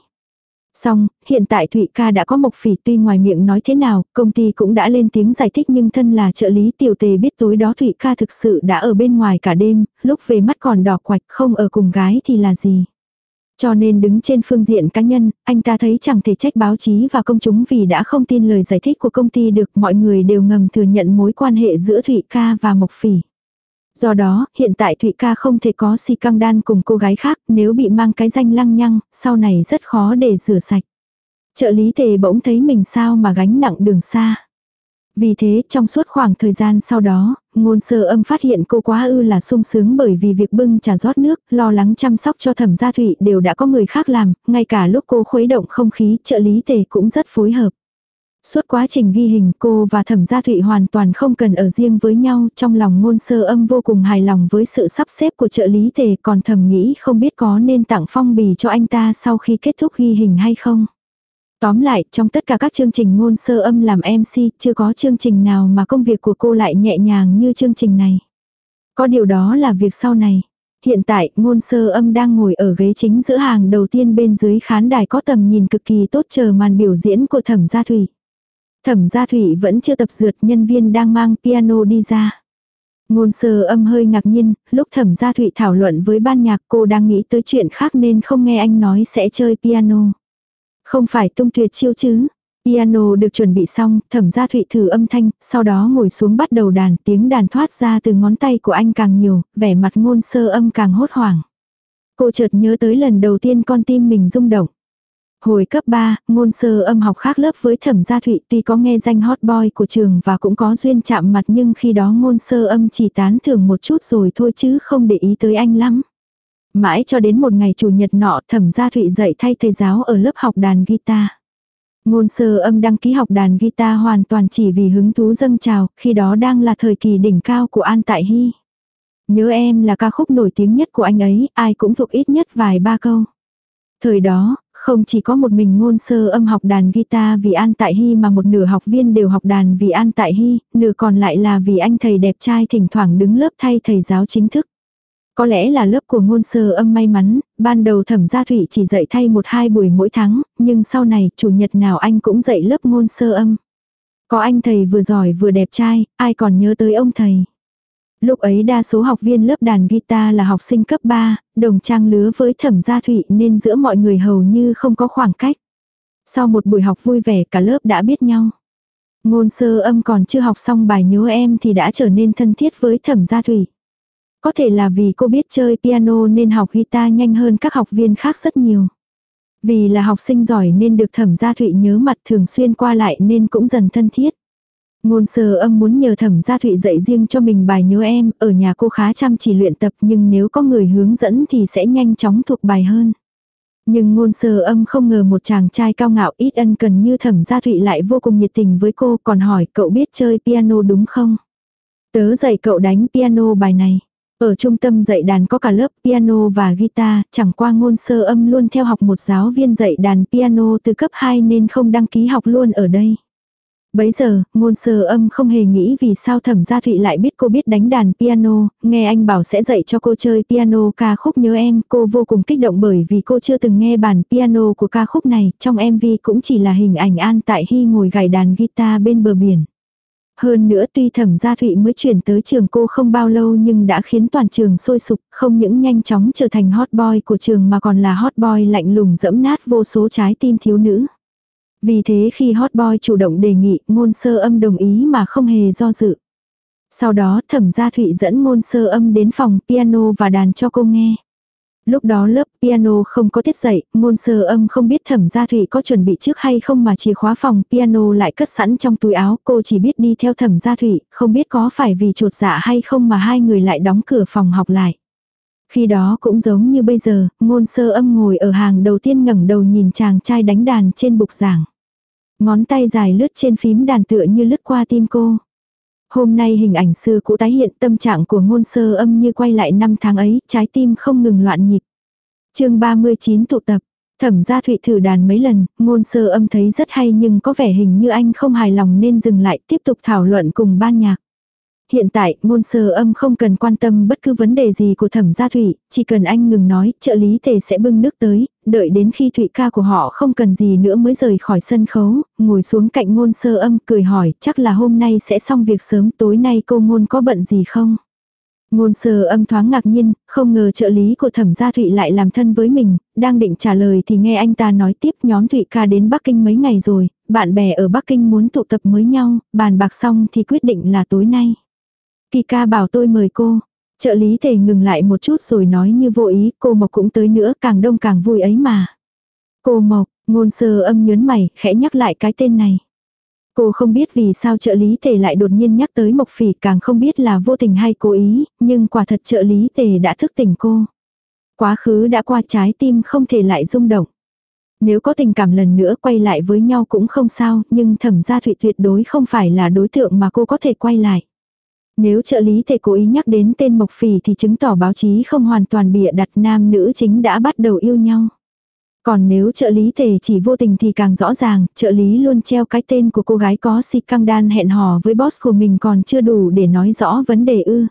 Xong, hiện tại Thụy ca đã có mộc phỉ tuy ngoài miệng nói thế nào, công ty cũng đã lên tiếng giải thích nhưng thân là trợ lý tiểu tề biết tối đó Thụy ca thực sự đã ở bên ngoài cả đêm, lúc về mắt còn đỏ quạch không ở cùng gái thì là gì. Cho nên đứng trên phương diện cá nhân, anh ta thấy chẳng thể trách báo chí và công chúng vì đã không tin lời giải thích của công ty được mọi người đều ngầm thừa nhận mối quan hệ giữa Thụy ca và Mộc Phỉ. Do đó, hiện tại Thụy ca không thể có si căng đan cùng cô gái khác, nếu bị mang cái danh lăng nhăng, sau này rất khó để rửa sạch. Trợ lý tề bỗng thấy mình sao mà gánh nặng đường xa. Vì thế, trong suốt khoảng thời gian sau đó, ngôn sơ âm phát hiện cô quá ư là sung sướng bởi vì việc bưng trà rót nước, lo lắng chăm sóc cho thẩm gia thụy đều đã có người khác làm, ngay cả lúc cô khuấy động không khí, trợ lý tề cũng rất phối hợp. Suốt quá trình ghi hình cô và thẩm gia thụy hoàn toàn không cần ở riêng với nhau, trong lòng ngôn sơ âm vô cùng hài lòng với sự sắp xếp của trợ lý tề còn thầm nghĩ không biết có nên tặng phong bì cho anh ta sau khi kết thúc ghi hình hay không. Tóm lại, trong tất cả các chương trình ngôn sơ âm làm MC, chưa có chương trình nào mà công việc của cô lại nhẹ nhàng như chương trình này. Có điều đó là việc sau này. Hiện tại, ngôn sơ âm đang ngồi ở ghế chính giữa hàng đầu tiên bên dưới khán đài có tầm nhìn cực kỳ tốt chờ màn biểu diễn của thẩm gia thủy. Thẩm gia thủy vẫn chưa tập dượt nhân viên đang mang piano đi ra. Ngôn sơ âm hơi ngạc nhiên, lúc thẩm gia thụy thảo luận với ban nhạc cô đang nghĩ tới chuyện khác nên không nghe anh nói sẽ chơi piano. Không phải tung tuyệt chiêu chứ. Piano được chuẩn bị xong, thẩm gia thụy thử âm thanh, sau đó ngồi xuống bắt đầu đàn, tiếng đàn thoát ra từ ngón tay của anh càng nhiều, vẻ mặt ngôn sơ âm càng hốt hoảng. Cô chợt nhớ tới lần đầu tiên con tim mình rung động. Hồi cấp 3, ngôn sơ âm học khác lớp với thẩm gia thụy tuy có nghe danh hot boy của trường và cũng có duyên chạm mặt nhưng khi đó ngôn sơ âm chỉ tán thưởng một chút rồi thôi chứ không để ý tới anh lắm. Mãi cho đến một ngày chủ nhật nọ thẩm gia thụy dạy thay thầy giáo ở lớp học đàn guitar. Ngôn sơ âm đăng ký học đàn guitar hoàn toàn chỉ vì hứng thú dâng trào, khi đó đang là thời kỳ đỉnh cao của An Tại Hy. Nhớ em là ca khúc nổi tiếng nhất của anh ấy, ai cũng thuộc ít nhất vài ba câu. Thời đó, không chỉ có một mình ngôn sơ âm học đàn guitar vì An Tại Hy mà một nửa học viên đều học đàn vì An Tại Hy, nửa còn lại là vì anh thầy đẹp trai thỉnh thoảng đứng lớp thay thầy giáo chính thức. Có lẽ là lớp của ngôn sơ âm may mắn, ban đầu thẩm gia thủy chỉ dạy thay một hai buổi mỗi tháng, nhưng sau này chủ nhật nào anh cũng dạy lớp ngôn sơ âm. Có anh thầy vừa giỏi vừa đẹp trai, ai còn nhớ tới ông thầy. Lúc ấy đa số học viên lớp đàn guitar là học sinh cấp 3, đồng trang lứa với thẩm gia thụy nên giữa mọi người hầu như không có khoảng cách. Sau một buổi học vui vẻ cả lớp đã biết nhau. Ngôn sơ âm còn chưa học xong bài nhớ em thì đã trở nên thân thiết với thẩm gia thủy. Có thể là vì cô biết chơi piano nên học guitar nhanh hơn các học viên khác rất nhiều. Vì là học sinh giỏi nên được thẩm gia thụy nhớ mặt thường xuyên qua lại nên cũng dần thân thiết. Ngôn sơ âm muốn nhờ thẩm gia thụy dạy riêng cho mình bài nhớ em, ở nhà cô khá chăm chỉ luyện tập nhưng nếu có người hướng dẫn thì sẽ nhanh chóng thuộc bài hơn. Nhưng ngôn sơ âm không ngờ một chàng trai cao ngạo ít ân cần như thẩm gia thụy lại vô cùng nhiệt tình với cô còn hỏi cậu biết chơi piano đúng không? Tớ dạy cậu đánh piano bài này. Ở trung tâm dạy đàn có cả lớp piano và guitar, chẳng qua ngôn sơ âm luôn theo học một giáo viên dạy đàn piano từ cấp 2 nên không đăng ký học luôn ở đây. Bấy giờ, ngôn sơ âm không hề nghĩ vì sao thẩm gia thụy lại biết cô biết đánh đàn piano, nghe anh bảo sẽ dạy cho cô chơi piano ca khúc nhớ em, cô vô cùng kích động bởi vì cô chưa từng nghe bản piano của ca khúc này, trong MV cũng chỉ là hình ảnh An Tại Hy ngồi gảy đàn guitar bên bờ biển. Hơn nữa tuy thẩm gia thụy mới chuyển tới trường cô không bao lâu nhưng đã khiến toàn trường sôi sục, không những nhanh chóng trở thành hot boy của trường mà còn là hot boy lạnh lùng dẫm nát vô số trái tim thiếu nữ. Vì thế khi hot boy chủ động đề nghị, ngôn sơ âm đồng ý mà không hề do dự. Sau đó thẩm gia thụy dẫn ngôn sơ âm đến phòng piano và đàn cho cô nghe. Lúc đó lớp piano không có tiết dạy, ngôn sơ âm không biết thẩm gia thụy có chuẩn bị trước hay không mà chìa khóa phòng piano lại cất sẵn trong túi áo. Cô chỉ biết đi theo thẩm gia thụy, không biết có phải vì trột dạ hay không mà hai người lại đóng cửa phòng học lại. Khi đó cũng giống như bây giờ, ngôn sơ âm ngồi ở hàng đầu tiên ngẩng đầu nhìn chàng trai đánh đàn trên bục giảng. Ngón tay dài lướt trên phím đàn tựa như lướt qua tim cô. Hôm nay hình ảnh xưa cũ tái hiện tâm trạng của ngôn sơ âm như quay lại năm tháng ấy, trái tim không ngừng loạn nhịp. chương 39 tụ tập, thẩm gia thụy thử đàn mấy lần, ngôn sơ âm thấy rất hay nhưng có vẻ hình như anh không hài lòng nên dừng lại tiếp tục thảo luận cùng ban nhạc. Hiện tại, ngôn sơ âm không cần quan tâm bất cứ vấn đề gì của thẩm gia thụy chỉ cần anh ngừng nói, trợ lý tề sẽ bưng nước tới, đợi đến khi thụy ca của họ không cần gì nữa mới rời khỏi sân khấu, ngồi xuống cạnh ngôn sơ âm cười hỏi, chắc là hôm nay sẽ xong việc sớm, tối nay cô ngôn có bận gì không? Ngôn sơ âm thoáng ngạc nhiên, không ngờ trợ lý của thẩm gia Thụy lại làm thân với mình, đang định trả lời thì nghe anh ta nói tiếp nhóm Thụy ca đến Bắc Kinh mấy ngày rồi, bạn bè ở Bắc Kinh muốn tụ tập mới nhau, bàn bạc xong thì quyết định là tối nay. Kỳ ca bảo tôi mời cô. Trợ lý tề ngừng lại một chút rồi nói như vô ý, cô Mộc cũng tới nữa, càng đông càng vui ấy mà. Cô Mộc, ngôn sơ âm nhớn mày, khẽ nhắc lại cái tên này. Cô không biết vì sao trợ lý tề lại đột nhiên nhắc tới Mộc Phỉ càng không biết là vô tình hay cố ý, nhưng quả thật trợ lý tề đã thức tỉnh cô. Quá khứ đã qua trái tim không thể lại rung động. Nếu có tình cảm lần nữa quay lại với nhau cũng không sao, nhưng thẩm gia thụy tuyệt đối không phải là đối tượng mà cô có thể quay lại. Nếu trợ lý thể cố ý nhắc đến tên Mộc Phỉ thì chứng tỏ báo chí không hoàn toàn bịa đặt nam nữ chính đã bắt đầu yêu nhau. Còn nếu trợ lý thể chỉ vô tình thì càng rõ ràng, trợ lý luôn treo cái tên của cô gái có si căng đan hẹn hò với boss của mình còn chưa đủ để nói rõ vấn đề ư.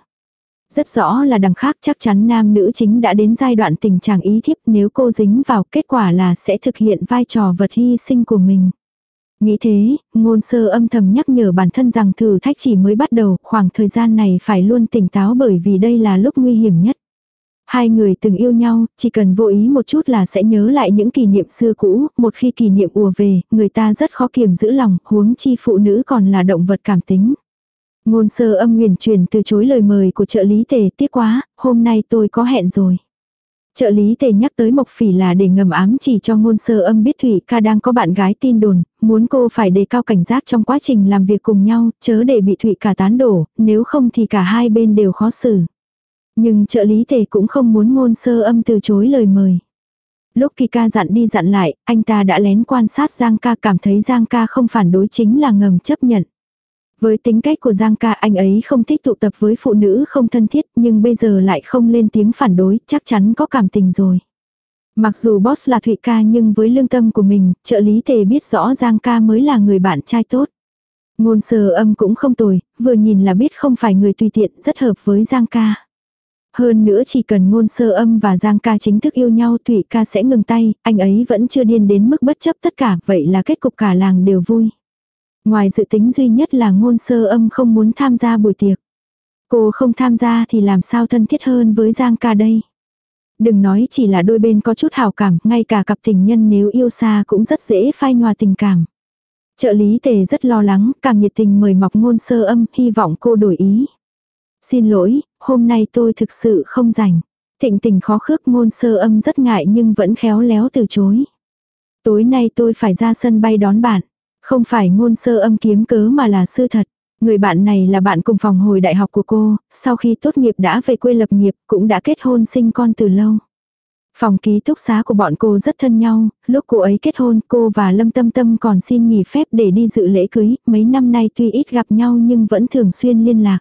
Rất rõ là đằng khác chắc chắn nam nữ chính đã đến giai đoạn tình trạng ý thiếp nếu cô dính vào kết quả là sẽ thực hiện vai trò vật hy sinh của mình. Nghĩ thế, ngôn sơ âm thầm nhắc nhở bản thân rằng thử thách chỉ mới bắt đầu, khoảng thời gian này phải luôn tỉnh táo bởi vì đây là lúc nguy hiểm nhất. Hai người từng yêu nhau, chỉ cần vô ý một chút là sẽ nhớ lại những kỷ niệm xưa cũ, một khi kỷ niệm ùa về, người ta rất khó kiềm giữ lòng, huống chi phụ nữ còn là động vật cảm tính. Ngôn sơ âm huyền truyền từ chối lời mời của trợ lý tề tiếc quá, hôm nay tôi có hẹn rồi. Trợ lý tề nhắc tới Mộc Phỉ là để ngầm ám chỉ cho ngôn sơ âm biết Thủy ca đang có bạn gái tin đồn, muốn cô phải đề cao cảnh giác trong quá trình làm việc cùng nhau, chớ để bị Thủy ca tán đổ, nếu không thì cả hai bên đều khó xử. Nhưng trợ lý tề cũng không muốn ngôn sơ âm từ chối lời mời. Lúc kỳ ca dặn đi dặn lại, anh ta đã lén quan sát Giang ca cảm thấy Giang ca không phản đối chính là ngầm chấp nhận. Với tính cách của Giang ca anh ấy không thích tụ tập với phụ nữ không thân thiết nhưng bây giờ lại không lên tiếng phản đối, chắc chắn có cảm tình rồi. Mặc dù boss là Thụy ca nhưng với lương tâm của mình, trợ lý tề biết rõ Giang ca mới là người bạn trai tốt. Ngôn sơ âm cũng không tồi, vừa nhìn là biết không phải người tùy tiện rất hợp với Giang ca. Hơn nữa chỉ cần ngôn sơ âm và Giang ca chính thức yêu nhau Thụy ca sẽ ngừng tay, anh ấy vẫn chưa điên đến mức bất chấp tất cả, vậy là kết cục cả làng đều vui. Ngoài dự tính duy nhất là ngôn sơ âm không muốn tham gia buổi tiệc. Cô không tham gia thì làm sao thân thiết hơn với Giang ca đây. Đừng nói chỉ là đôi bên có chút hào cảm, ngay cả cặp tình nhân nếu yêu xa cũng rất dễ phai nhòa tình cảm. Trợ lý tề rất lo lắng, càng nhiệt tình mời mọc ngôn sơ âm, hy vọng cô đổi ý. Xin lỗi, hôm nay tôi thực sự không rảnh. Thịnh tình khó khước ngôn sơ âm rất ngại nhưng vẫn khéo léo từ chối. Tối nay tôi phải ra sân bay đón bạn. Không phải ngôn sơ âm kiếm cớ mà là sư thật. Người bạn này là bạn cùng phòng hồi đại học của cô, sau khi tốt nghiệp đã về quê lập nghiệp, cũng đã kết hôn sinh con từ lâu. Phòng ký túc xá của bọn cô rất thân nhau, lúc cô ấy kết hôn cô và Lâm Tâm Tâm còn xin nghỉ phép để đi dự lễ cưới, mấy năm nay tuy ít gặp nhau nhưng vẫn thường xuyên liên lạc.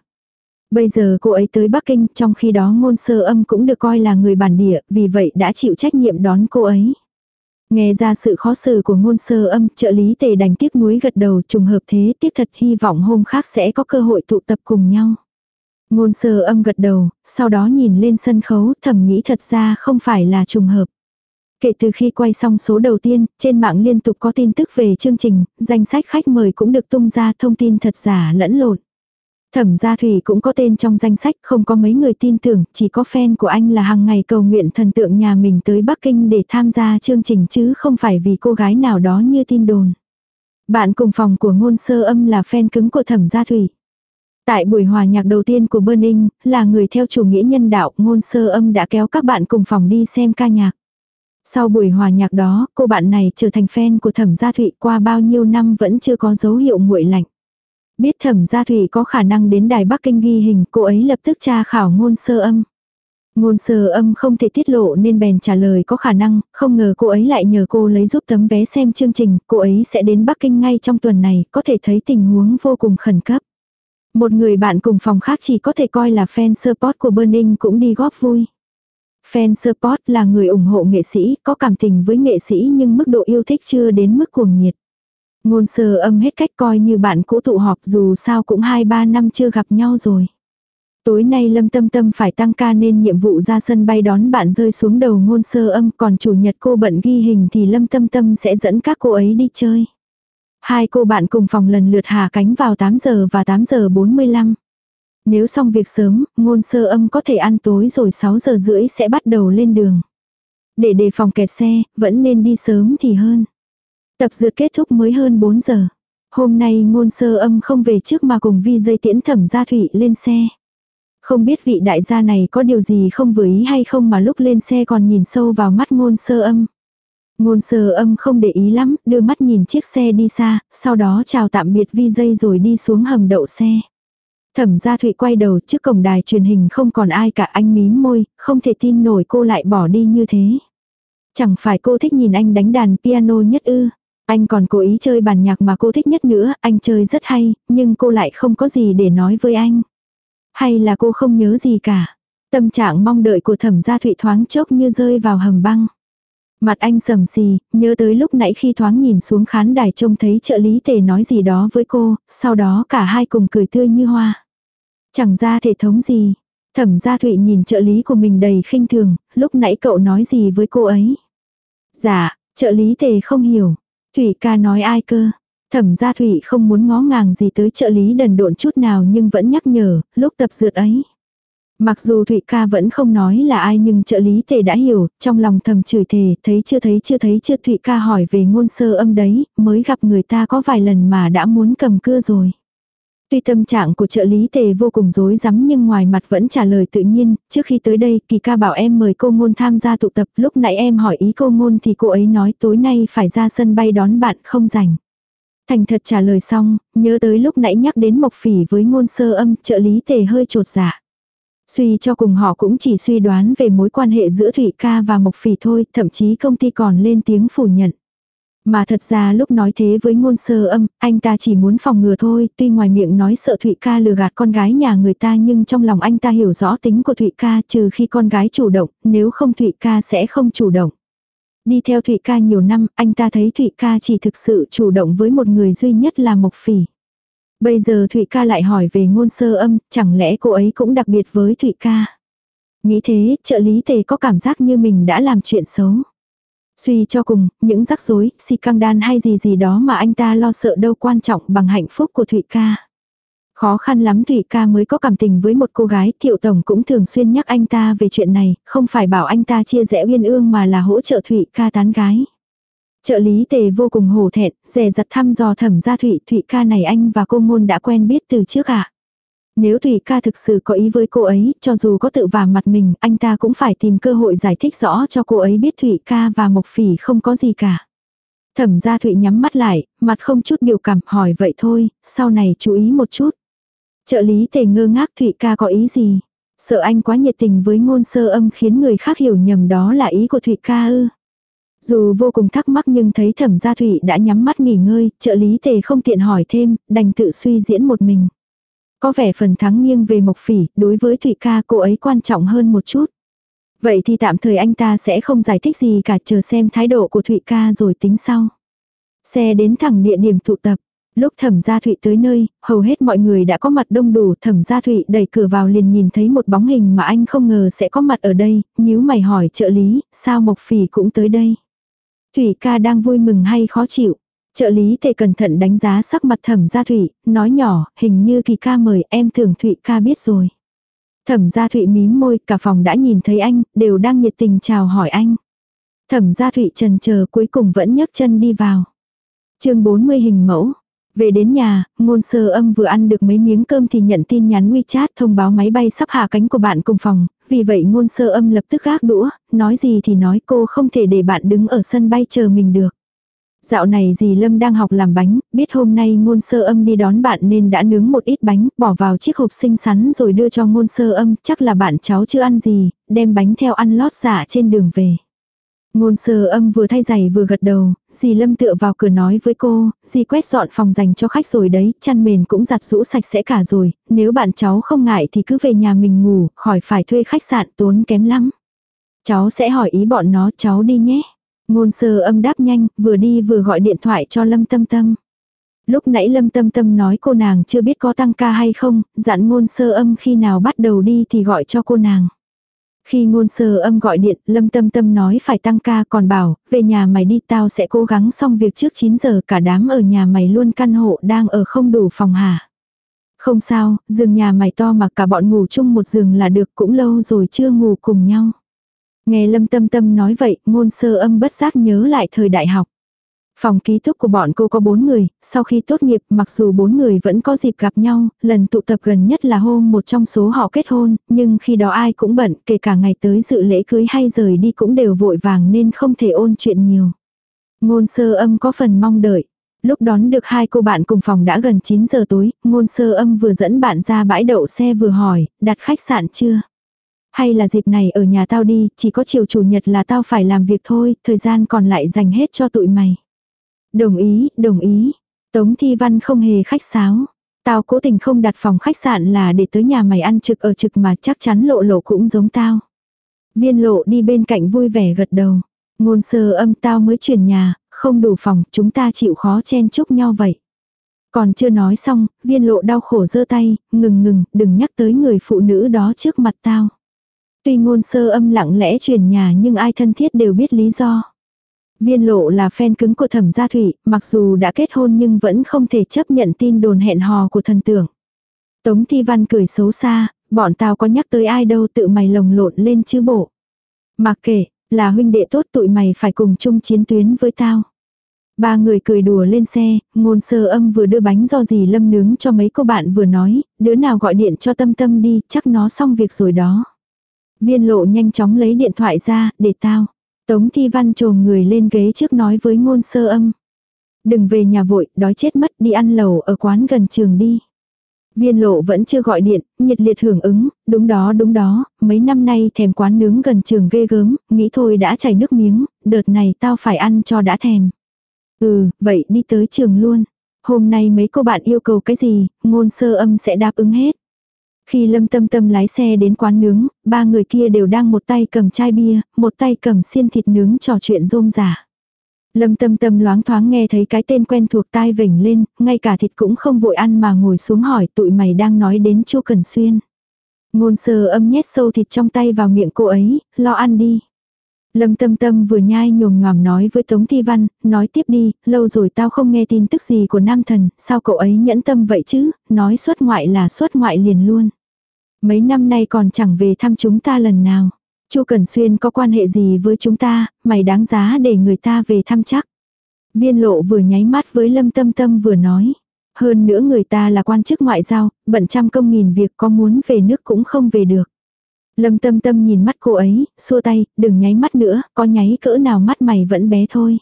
Bây giờ cô ấy tới Bắc Kinh, trong khi đó ngôn sơ âm cũng được coi là người bản địa, vì vậy đã chịu trách nhiệm đón cô ấy. Nghe ra sự khó xử của ngôn sơ âm, trợ lý tề đành tiếc nuối gật đầu trùng hợp thế tiếc thật hy vọng hôm khác sẽ có cơ hội tụ tập cùng nhau. Ngôn sơ âm gật đầu, sau đó nhìn lên sân khấu thầm nghĩ thật ra không phải là trùng hợp. Kể từ khi quay xong số đầu tiên, trên mạng liên tục có tin tức về chương trình, danh sách khách mời cũng được tung ra thông tin thật giả lẫn lộn. Thẩm gia thủy cũng có tên trong danh sách, không có mấy người tin tưởng, chỉ có fan của anh là hàng ngày cầu nguyện thần tượng nhà mình tới Bắc Kinh để tham gia chương trình chứ không phải vì cô gái nào đó như tin đồn. Bạn cùng phòng của ngôn sơ âm là fan cứng của thẩm gia thủy. Tại buổi hòa nhạc đầu tiên của Burning, là người theo chủ nghĩa nhân đạo, ngôn sơ âm đã kéo các bạn cùng phòng đi xem ca nhạc. Sau buổi hòa nhạc đó, cô bạn này trở thành fan của thẩm gia thụy qua bao nhiêu năm vẫn chưa có dấu hiệu nguội lạnh. Biết thẩm gia thủy có khả năng đến đài Bắc Kinh ghi hình, cô ấy lập tức tra khảo ngôn sơ âm. Ngôn sơ âm không thể tiết lộ nên bèn trả lời có khả năng, không ngờ cô ấy lại nhờ cô lấy giúp tấm vé xem chương trình, cô ấy sẽ đến Bắc Kinh ngay trong tuần này, có thể thấy tình huống vô cùng khẩn cấp. Một người bạn cùng phòng khác chỉ có thể coi là fan support của Burning cũng đi góp vui. Fan support là người ủng hộ nghệ sĩ, có cảm tình với nghệ sĩ nhưng mức độ yêu thích chưa đến mức cuồng nhiệt. Ngôn sơ âm hết cách coi như bạn cũ tụ họp dù sao cũng 2-3 năm chưa gặp nhau rồi. Tối nay Lâm Tâm Tâm phải tăng ca nên nhiệm vụ ra sân bay đón bạn rơi xuống đầu ngôn sơ âm còn chủ nhật cô bận ghi hình thì Lâm Tâm Tâm sẽ dẫn các cô ấy đi chơi. Hai cô bạn cùng phòng lần lượt hạ cánh vào 8 giờ và 8 giờ 45. Nếu xong việc sớm, ngôn sơ âm có thể ăn tối rồi 6 giờ rưỡi sẽ bắt đầu lên đường. Để đề phòng kẹt xe, vẫn nên đi sớm thì hơn. Tập dượt kết thúc mới hơn 4 giờ. Hôm nay ngôn sơ âm không về trước mà cùng vi dây tiễn thẩm gia thủy lên xe. Không biết vị đại gia này có điều gì không vừa ý hay không mà lúc lên xe còn nhìn sâu vào mắt ngôn sơ âm. Ngôn sơ âm không để ý lắm, đưa mắt nhìn chiếc xe đi xa, sau đó chào tạm biệt vi dây rồi đi xuống hầm đậu xe. Thẩm gia Thụy quay đầu trước cổng đài truyền hình không còn ai cả anh mím môi, không thể tin nổi cô lại bỏ đi như thế. Chẳng phải cô thích nhìn anh đánh đàn piano nhất ư. Anh còn cố ý chơi bản nhạc mà cô thích nhất nữa, anh chơi rất hay, nhưng cô lại không có gì để nói với anh. Hay là cô không nhớ gì cả. Tâm trạng mong đợi của thẩm gia thụy thoáng chốc như rơi vào hầm băng. Mặt anh sầm xì, nhớ tới lúc nãy khi thoáng nhìn xuống khán đài trông thấy trợ lý tề nói gì đó với cô, sau đó cả hai cùng cười tươi như hoa. Chẳng ra thể thống gì. Thẩm gia thụy nhìn trợ lý của mình đầy khinh thường, lúc nãy cậu nói gì với cô ấy. Dạ, trợ lý tề không hiểu. Thủy ca nói ai cơ. Thẩm gia Thủy không muốn ngó ngàng gì tới trợ lý đần độn chút nào nhưng vẫn nhắc nhở, lúc tập dượt ấy. Mặc dù Thụy ca vẫn không nói là ai nhưng trợ lý tề đã hiểu, trong lòng thầm chửi thề, thấy chưa thấy chưa thấy chưa Thụy ca hỏi về ngôn sơ âm đấy, mới gặp người ta có vài lần mà đã muốn cầm cưa rồi. Tuy tâm trạng của trợ lý tề vô cùng rối rắm nhưng ngoài mặt vẫn trả lời tự nhiên, trước khi tới đây kỳ ca bảo em mời cô ngôn tham gia tụ tập, lúc nãy em hỏi ý cô ngôn thì cô ấy nói tối nay phải ra sân bay đón bạn không rảnh. Thành thật trả lời xong, nhớ tới lúc nãy nhắc đến mộc phỉ với ngôn sơ âm, trợ lý tề hơi trột dạ. Suy cho cùng họ cũng chỉ suy đoán về mối quan hệ giữa Thủy ca và Mộc Phỉ thôi, thậm chí công ty còn lên tiếng phủ nhận. Mà thật ra lúc nói thế với ngôn sơ âm, anh ta chỉ muốn phòng ngừa thôi, tuy ngoài miệng nói sợ Thụy ca lừa gạt con gái nhà người ta nhưng trong lòng anh ta hiểu rõ tính của Thụy ca trừ khi con gái chủ động, nếu không Thụy ca sẽ không chủ động. Đi theo Thụy ca nhiều năm, anh ta thấy Thụy ca chỉ thực sự chủ động với một người duy nhất là Mộc Phỉ. Bây giờ Thụy ca lại hỏi về ngôn sơ âm, chẳng lẽ cô ấy cũng đặc biệt với Thụy ca. Nghĩ thế, trợ lý tề có cảm giác như mình đã làm chuyện xấu. Suy cho cùng, những rắc rối, si căng đan hay gì gì đó mà anh ta lo sợ đâu quan trọng bằng hạnh phúc của Thụy ca. Khó khăn lắm Thụy ca mới có cảm tình với một cô gái, Thiệu Tổng cũng thường xuyên nhắc anh ta về chuyện này, không phải bảo anh ta chia rẽ uyên ương mà là hỗ trợ Thụy ca tán gái. Trợ lý tề vô cùng hổ thẹn, rè rặt thăm dò thẩm gia Thụy, Thụy ca này anh và cô ngôn đã quen biết từ trước ạ. À? Nếu Thủy ca thực sự có ý với cô ấy, cho dù có tự vả mặt mình, anh ta cũng phải tìm cơ hội giải thích rõ cho cô ấy biết Thủy ca và Mộc Phỉ không có gì cả. Thẩm gia Thụy nhắm mắt lại, mặt không chút biểu cảm hỏi vậy thôi, sau này chú ý một chút. Trợ lý tề ngơ ngác Thụy ca có ý gì? Sợ anh quá nhiệt tình với ngôn sơ âm khiến người khác hiểu nhầm đó là ý của Thụy ca ư. Dù vô cùng thắc mắc nhưng thấy thẩm gia Thụy đã nhắm mắt nghỉ ngơi, trợ lý tề không tiện hỏi thêm, đành tự suy diễn một mình. Có vẻ phần thắng nghiêng về Mộc Phỉ, đối với Thụy ca cô ấy quan trọng hơn một chút. Vậy thì tạm thời anh ta sẽ không giải thích gì cả chờ xem thái độ của Thụy ca rồi tính sau. Xe đến thẳng địa điểm tụ tập. Lúc thẩm gia thụy tới nơi, hầu hết mọi người đã có mặt đông đủ, thẩm gia thụy đẩy cửa vào liền nhìn thấy một bóng hình mà anh không ngờ sẽ có mặt ở đây, nhíu mày hỏi trợ lý, sao Mộc Phỉ cũng tới đây. Thủy ca đang vui mừng hay khó chịu. Trợ lý tề cẩn thận đánh giá sắc mặt thẩm gia thụy, nói nhỏ, hình như kỳ ca mời em thường thụy ca biết rồi. Thẩm gia thụy mím môi, cả phòng đã nhìn thấy anh, đều đang nhiệt tình chào hỏi anh. Thẩm gia thụy trần chờ cuối cùng vẫn nhấc chân đi vào. chương 40 hình mẫu. Về đến nhà, ngôn sơ âm vừa ăn được mấy miếng cơm thì nhận tin nhắn WeChat thông báo máy bay sắp hạ cánh của bạn cùng phòng, vì vậy ngôn sơ âm lập tức gác đũa, nói gì thì nói cô không thể để bạn đứng ở sân bay chờ mình được. Dạo này dì Lâm đang học làm bánh, biết hôm nay ngôn sơ âm đi đón bạn nên đã nướng một ít bánh, bỏ vào chiếc hộp xinh xắn rồi đưa cho ngôn sơ âm, chắc là bạn cháu chưa ăn gì, đem bánh theo ăn lót dạ trên đường về. Ngôn sơ âm vừa thay giày vừa gật đầu, dì Lâm tựa vào cửa nói với cô, dì quét dọn phòng dành cho khách rồi đấy, chăn mền cũng giặt rũ sạch sẽ cả rồi, nếu bạn cháu không ngại thì cứ về nhà mình ngủ, khỏi phải thuê khách sạn tốn kém lắm. Cháu sẽ hỏi ý bọn nó, cháu đi nhé. Ngôn sơ âm đáp nhanh, vừa đi vừa gọi điện thoại cho Lâm Tâm Tâm. Lúc nãy Lâm Tâm Tâm nói cô nàng chưa biết có tăng ca hay không, dặn ngôn sơ âm khi nào bắt đầu đi thì gọi cho cô nàng. Khi ngôn sơ âm gọi điện, Lâm Tâm Tâm nói phải tăng ca còn bảo, về nhà mày đi tao sẽ cố gắng xong việc trước 9 giờ cả đám ở nhà mày luôn căn hộ đang ở không đủ phòng hả. Không sao, giường nhà mày to mà cả bọn ngủ chung một giường là được cũng lâu rồi chưa ngủ cùng nhau. Nghe Lâm Tâm Tâm nói vậy, ngôn sơ âm bất giác nhớ lại thời đại học. Phòng ký túc của bọn cô có bốn người, sau khi tốt nghiệp mặc dù bốn người vẫn có dịp gặp nhau, lần tụ tập gần nhất là hôm một trong số họ kết hôn, nhưng khi đó ai cũng bận, kể cả ngày tới dự lễ cưới hay rời đi cũng đều vội vàng nên không thể ôn chuyện nhiều. Ngôn sơ âm có phần mong đợi. Lúc đón được hai cô bạn cùng phòng đã gần 9 giờ tối, ngôn sơ âm vừa dẫn bạn ra bãi đậu xe vừa hỏi, đặt khách sạn chưa? Hay là dịp này ở nhà tao đi, chỉ có chiều chủ nhật là tao phải làm việc thôi, thời gian còn lại dành hết cho tụi mày. Đồng ý, đồng ý. Tống Thi Văn không hề khách sáo. Tao cố tình không đặt phòng khách sạn là để tới nhà mày ăn trực ở trực mà chắc chắn lộ lộ cũng giống tao. Viên lộ đi bên cạnh vui vẻ gật đầu. Ngôn sơ âm tao mới chuyển nhà, không đủ phòng, chúng ta chịu khó chen chúc nhau vậy. Còn chưa nói xong, viên lộ đau khổ giơ tay, ngừng ngừng, đừng nhắc tới người phụ nữ đó trước mặt tao. Tuy ngôn sơ âm lặng lẽ chuyển nhà nhưng ai thân thiết đều biết lý do. Viên lộ là fan cứng của thẩm gia thủy, mặc dù đã kết hôn nhưng vẫn không thể chấp nhận tin đồn hẹn hò của thần tưởng. Tống Thi Văn cười xấu xa, bọn tao có nhắc tới ai đâu tự mày lồng lộn lên chứ bộ. Mặc kệ, là huynh đệ tốt tụi mày phải cùng chung chiến tuyến với tao. Ba người cười đùa lên xe, ngôn sơ âm vừa đưa bánh do gì lâm nướng cho mấy cô bạn vừa nói, đứa nào gọi điện cho tâm tâm đi, chắc nó xong việc rồi đó. Viên lộ nhanh chóng lấy điện thoại ra, để tao. Tống Thi Văn trồm người lên ghế trước nói với ngôn sơ âm. Đừng về nhà vội, đói chết mất, đi ăn lẩu ở quán gần trường đi. Viên lộ vẫn chưa gọi điện, nhiệt liệt hưởng ứng, đúng đó đúng đó, mấy năm nay thèm quán nướng gần trường ghê gớm, nghĩ thôi đã chảy nước miếng, đợt này tao phải ăn cho đã thèm. Ừ, vậy đi tới trường luôn. Hôm nay mấy cô bạn yêu cầu cái gì, ngôn sơ âm sẽ đáp ứng hết. Khi Lâm Tâm Tâm lái xe đến quán nướng, ba người kia đều đang một tay cầm chai bia, một tay cầm xiên thịt nướng trò chuyện rôm rả. Lâm Tâm Tâm loáng thoáng nghe thấy cái tên quen thuộc tai vểnh lên, ngay cả thịt cũng không vội ăn mà ngồi xuống hỏi tụi mày đang nói đến Chu Cần Xuyên. Ngôn sơ âm nhét sâu thịt trong tay vào miệng cô ấy, lo ăn đi. Lâm Tâm Tâm vừa nhai nhồm nhòm nói với Tống Thi Văn, nói tiếp đi, lâu rồi tao không nghe tin tức gì của nam thần, sao cậu ấy nhẫn tâm vậy chứ, nói xuất ngoại là xuất ngoại liền luôn. Mấy năm nay còn chẳng về thăm chúng ta lần nào. Chu Cẩn Xuyên có quan hệ gì với chúng ta, mày đáng giá để người ta về thăm chắc. Viên lộ vừa nháy mắt với Lâm Tâm Tâm vừa nói. Hơn nữa người ta là quan chức ngoại giao, bận trăm công nghìn việc có muốn về nước cũng không về được. Lâm tâm tâm nhìn mắt cô ấy, xua tay, đừng nháy mắt nữa, có nháy cỡ nào mắt mày vẫn bé thôi.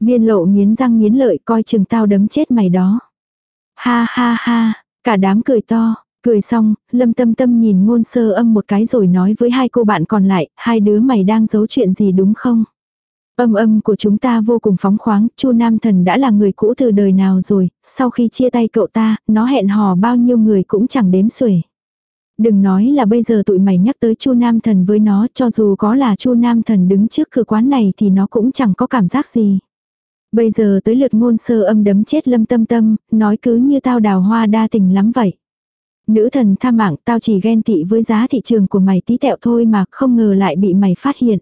Viên lộ nghiến răng nghiến lợi coi chừng tao đấm chết mày đó. Ha ha ha, cả đám cười to, cười xong, lâm tâm tâm nhìn ngôn sơ âm một cái rồi nói với hai cô bạn còn lại, hai đứa mày đang giấu chuyện gì đúng không? Âm âm của chúng ta vô cùng phóng khoáng, Chu Nam Thần đã là người cũ từ đời nào rồi, sau khi chia tay cậu ta, nó hẹn hò bao nhiêu người cũng chẳng đếm xuể. Đừng nói là bây giờ tụi mày nhắc tới Chu Nam Thần với nó, cho dù có là Chu Nam Thần đứng trước cửa quán này thì nó cũng chẳng có cảm giác gì. Bây giờ tới lượt ngôn sơ âm đấm chết lâm tâm tâm, nói cứ như tao đào hoa đa tình lắm vậy. Nữ thần tha mạng tao chỉ ghen tị với giá thị trường của mày tí tẹo thôi mà không ngờ lại bị mày phát hiện.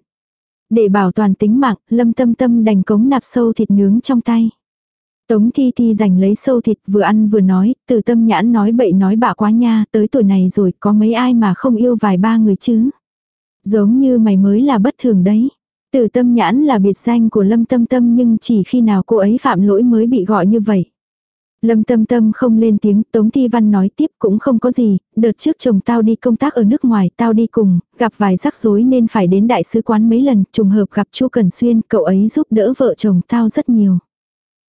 Để bảo toàn tính mạng, lâm tâm tâm đành cống nạp sâu thịt nướng trong tay. Tống Thi Thi giành lấy sâu thịt vừa ăn vừa nói, từ tâm nhãn nói bậy nói bạ quá nha, tới tuổi này rồi có mấy ai mà không yêu vài ba người chứ. Giống như mày mới là bất thường đấy. Từ tâm nhãn là biệt danh của Lâm Tâm Tâm nhưng chỉ khi nào cô ấy phạm lỗi mới bị gọi như vậy. Lâm Tâm Tâm không lên tiếng, Tống Thi Văn nói tiếp cũng không có gì, đợt trước chồng tao đi công tác ở nước ngoài, tao đi cùng, gặp vài rắc rối nên phải đến đại sứ quán mấy lần, trùng hợp gặp Chu Cần Xuyên, cậu ấy giúp đỡ vợ chồng tao rất nhiều.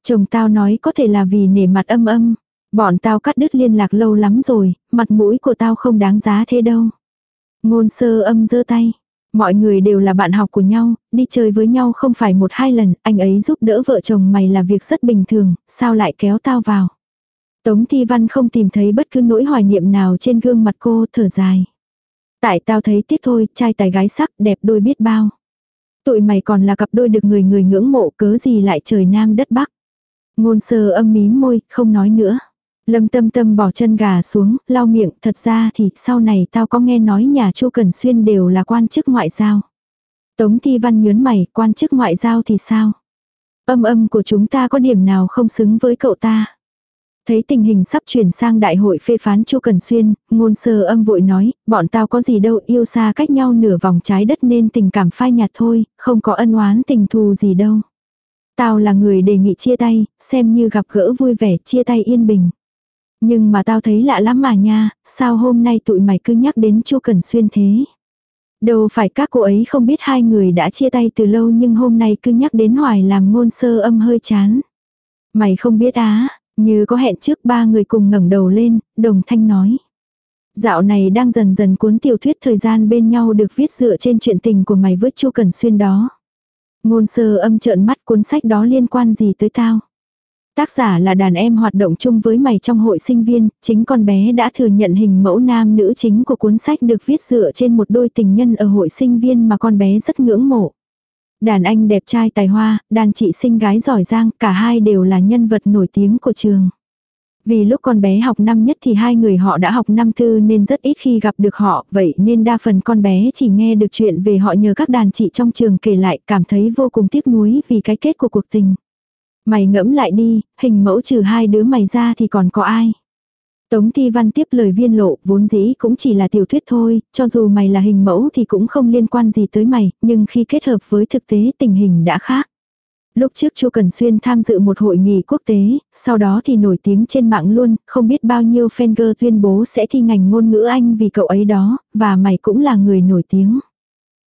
Chồng tao nói có thể là vì nể mặt âm âm. Bọn tao cắt đứt liên lạc lâu lắm rồi, mặt mũi của tao không đáng giá thế đâu. Ngôn sơ âm giơ tay. Mọi người đều là bạn học của nhau, đi chơi với nhau không phải một hai lần, anh ấy giúp đỡ vợ chồng mày là việc rất bình thường, sao lại kéo tao vào. Tống Thi Văn không tìm thấy bất cứ nỗi hoài niệm nào trên gương mặt cô, thở dài. Tại tao thấy tiếc thôi, trai tài gái sắc, đẹp đôi biết bao. Tụi mày còn là cặp đôi được người người ngưỡng mộ cớ gì lại trời nam đất bắc. Ngôn sơ âm mí môi, không nói nữa. Lâm tâm tâm bỏ chân gà xuống, lau miệng, thật ra thì sau này tao có nghe nói nhà Chu Cần Xuyên đều là quan chức ngoại giao. Tống Thi Văn nhớn mày, quan chức ngoại giao thì sao? Âm âm của chúng ta có điểm nào không xứng với cậu ta? Thấy tình hình sắp chuyển sang đại hội phê phán Chu Cần Xuyên, ngôn sơ âm vội nói, bọn tao có gì đâu yêu xa cách nhau nửa vòng trái đất nên tình cảm phai nhạt thôi, không có ân oán tình thù gì đâu. Tao là người đề nghị chia tay, xem như gặp gỡ vui vẻ chia tay yên bình. Nhưng mà tao thấy lạ lắm mà nha, sao hôm nay tụi mày cứ nhắc đến Chu Cẩn Xuyên thế? Đâu phải các cô ấy không biết hai người đã chia tay từ lâu nhưng hôm nay cứ nhắc đến hoài làm ngôn sơ âm hơi chán. Mày không biết á, như có hẹn trước ba người cùng ngẩng đầu lên, đồng thanh nói. Dạo này đang dần dần cuốn tiểu thuyết thời gian bên nhau được viết dựa trên chuyện tình của mày với Chu Cẩn Xuyên đó. Ngôn sơ âm trợn mắt cuốn sách đó liên quan gì tới tao. Tác giả là đàn em hoạt động chung với mày trong hội sinh viên, chính con bé đã thừa nhận hình mẫu nam nữ chính của cuốn sách được viết dựa trên một đôi tình nhân ở hội sinh viên mà con bé rất ngưỡng mộ. Đàn anh đẹp trai tài hoa, đàn chị sinh gái giỏi giang, cả hai đều là nhân vật nổi tiếng của trường. Vì lúc con bé học năm nhất thì hai người họ đã học năm tư nên rất ít khi gặp được họ, vậy nên đa phần con bé chỉ nghe được chuyện về họ nhờ các đàn chị trong trường kể lại cảm thấy vô cùng tiếc nuối vì cái kết của cuộc tình. Mày ngẫm lại đi, hình mẫu trừ hai đứa mày ra thì còn có ai? Tống Thi Văn tiếp lời viên lộ, vốn dĩ cũng chỉ là tiểu thuyết thôi, cho dù mày là hình mẫu thì cũng không liên quan gì tới mày, nhưng khi kết hợp với thực tế tình hình đã khác. Lúc trước Chu Cần Xuyên tham dự một hội nghị quốc tế, sau đó thì nổi tiếng trên mạng luôn, không biết bao nhiêu fan girl tuyên bố sẽ thi ngành ngôn ngữ Anh vì cậu ấy đó, và mày cũng là người nổi tiếng.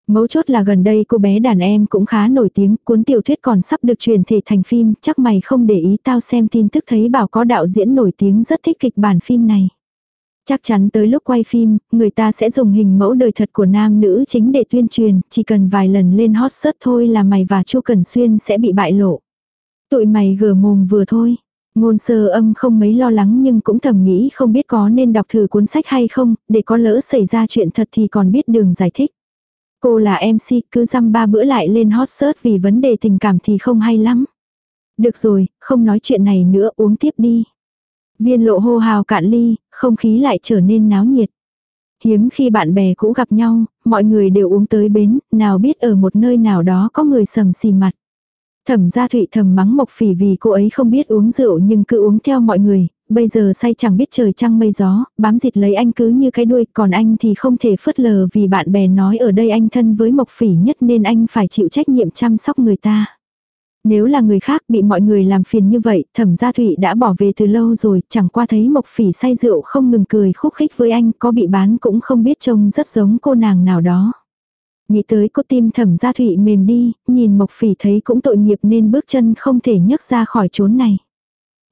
Mấu chốt là gần đây cô bé đàn em cũng khá nổi tiếng, cuốn tiểu thuyết còn sắp được truyền thể thành phim, chắc mày không để ý tao xem tin tức thấy bảo có đạo diễn nổi tiếng rất thích kịch bản phim này. Chắc chắn tới lúc quay phim, người ta sẽ dùng hình mẫu đời thật của nam nữ chính để tuyên truyền, chỉ cần vài lần lên hot search thôi là mày và Chu Cẩn Xuyên sẽ bị bại lộ. Tụi mày gờ mồm vừa thôi. Ngôn sơ âm không mấy lo lắng nhưng cũng thầm nghĩ không biết có nên đọc thử cuốn sách hay không, để có lỡ xảy ra chuyện thật thì còn biết đường giải thích. Cô là MC cứ dăm ba bữa lại lên hot search vì vấn đề tình cảm thì không hay lắm. Được rồi, không nói chuyện này nữa uống tiếp đi. Viên lộ hô hào cạn ly, không khí lại trở nên náo nhiệt. Hiếm khi bạn bè cũ gặp nhau, mọi người đều uống tới bến, nào biết ở một nơi nào đó có người sầm xì mặt. Thẩm gia thụy thầm mắng mộc phỉ vì cô ấy không biết uống rượu nhưng cứ uống theo mọi người, bây giờ say chẳng biết trời trăng mây gió, bám dịt lấy anh cứ như cái đuôi, còn anh thì không thể phớt lờ vì bạn bè nói ở đây anh thân với Mộc Phỉ nhất nên anh phải chịu trách nhiệm chăm sóc người ta. Nếu là người khác bị mọi người làm phiền như vậy, thẩm gia thụy đã bỏ về từ lâu rồi, chẳng qua thấy Mộc Phỉ say rượu không ngừng cười khúc khích với anh, có bị bán cũng không biết trông rất giống cô nàng nào đó. Nghĩ tới cô tim thẩm gia thụy mềm đi, nhìn Mộc Phỉ thấy cũng tội nghiệp nên bước chân không thể nhấc ra khỏi chốn này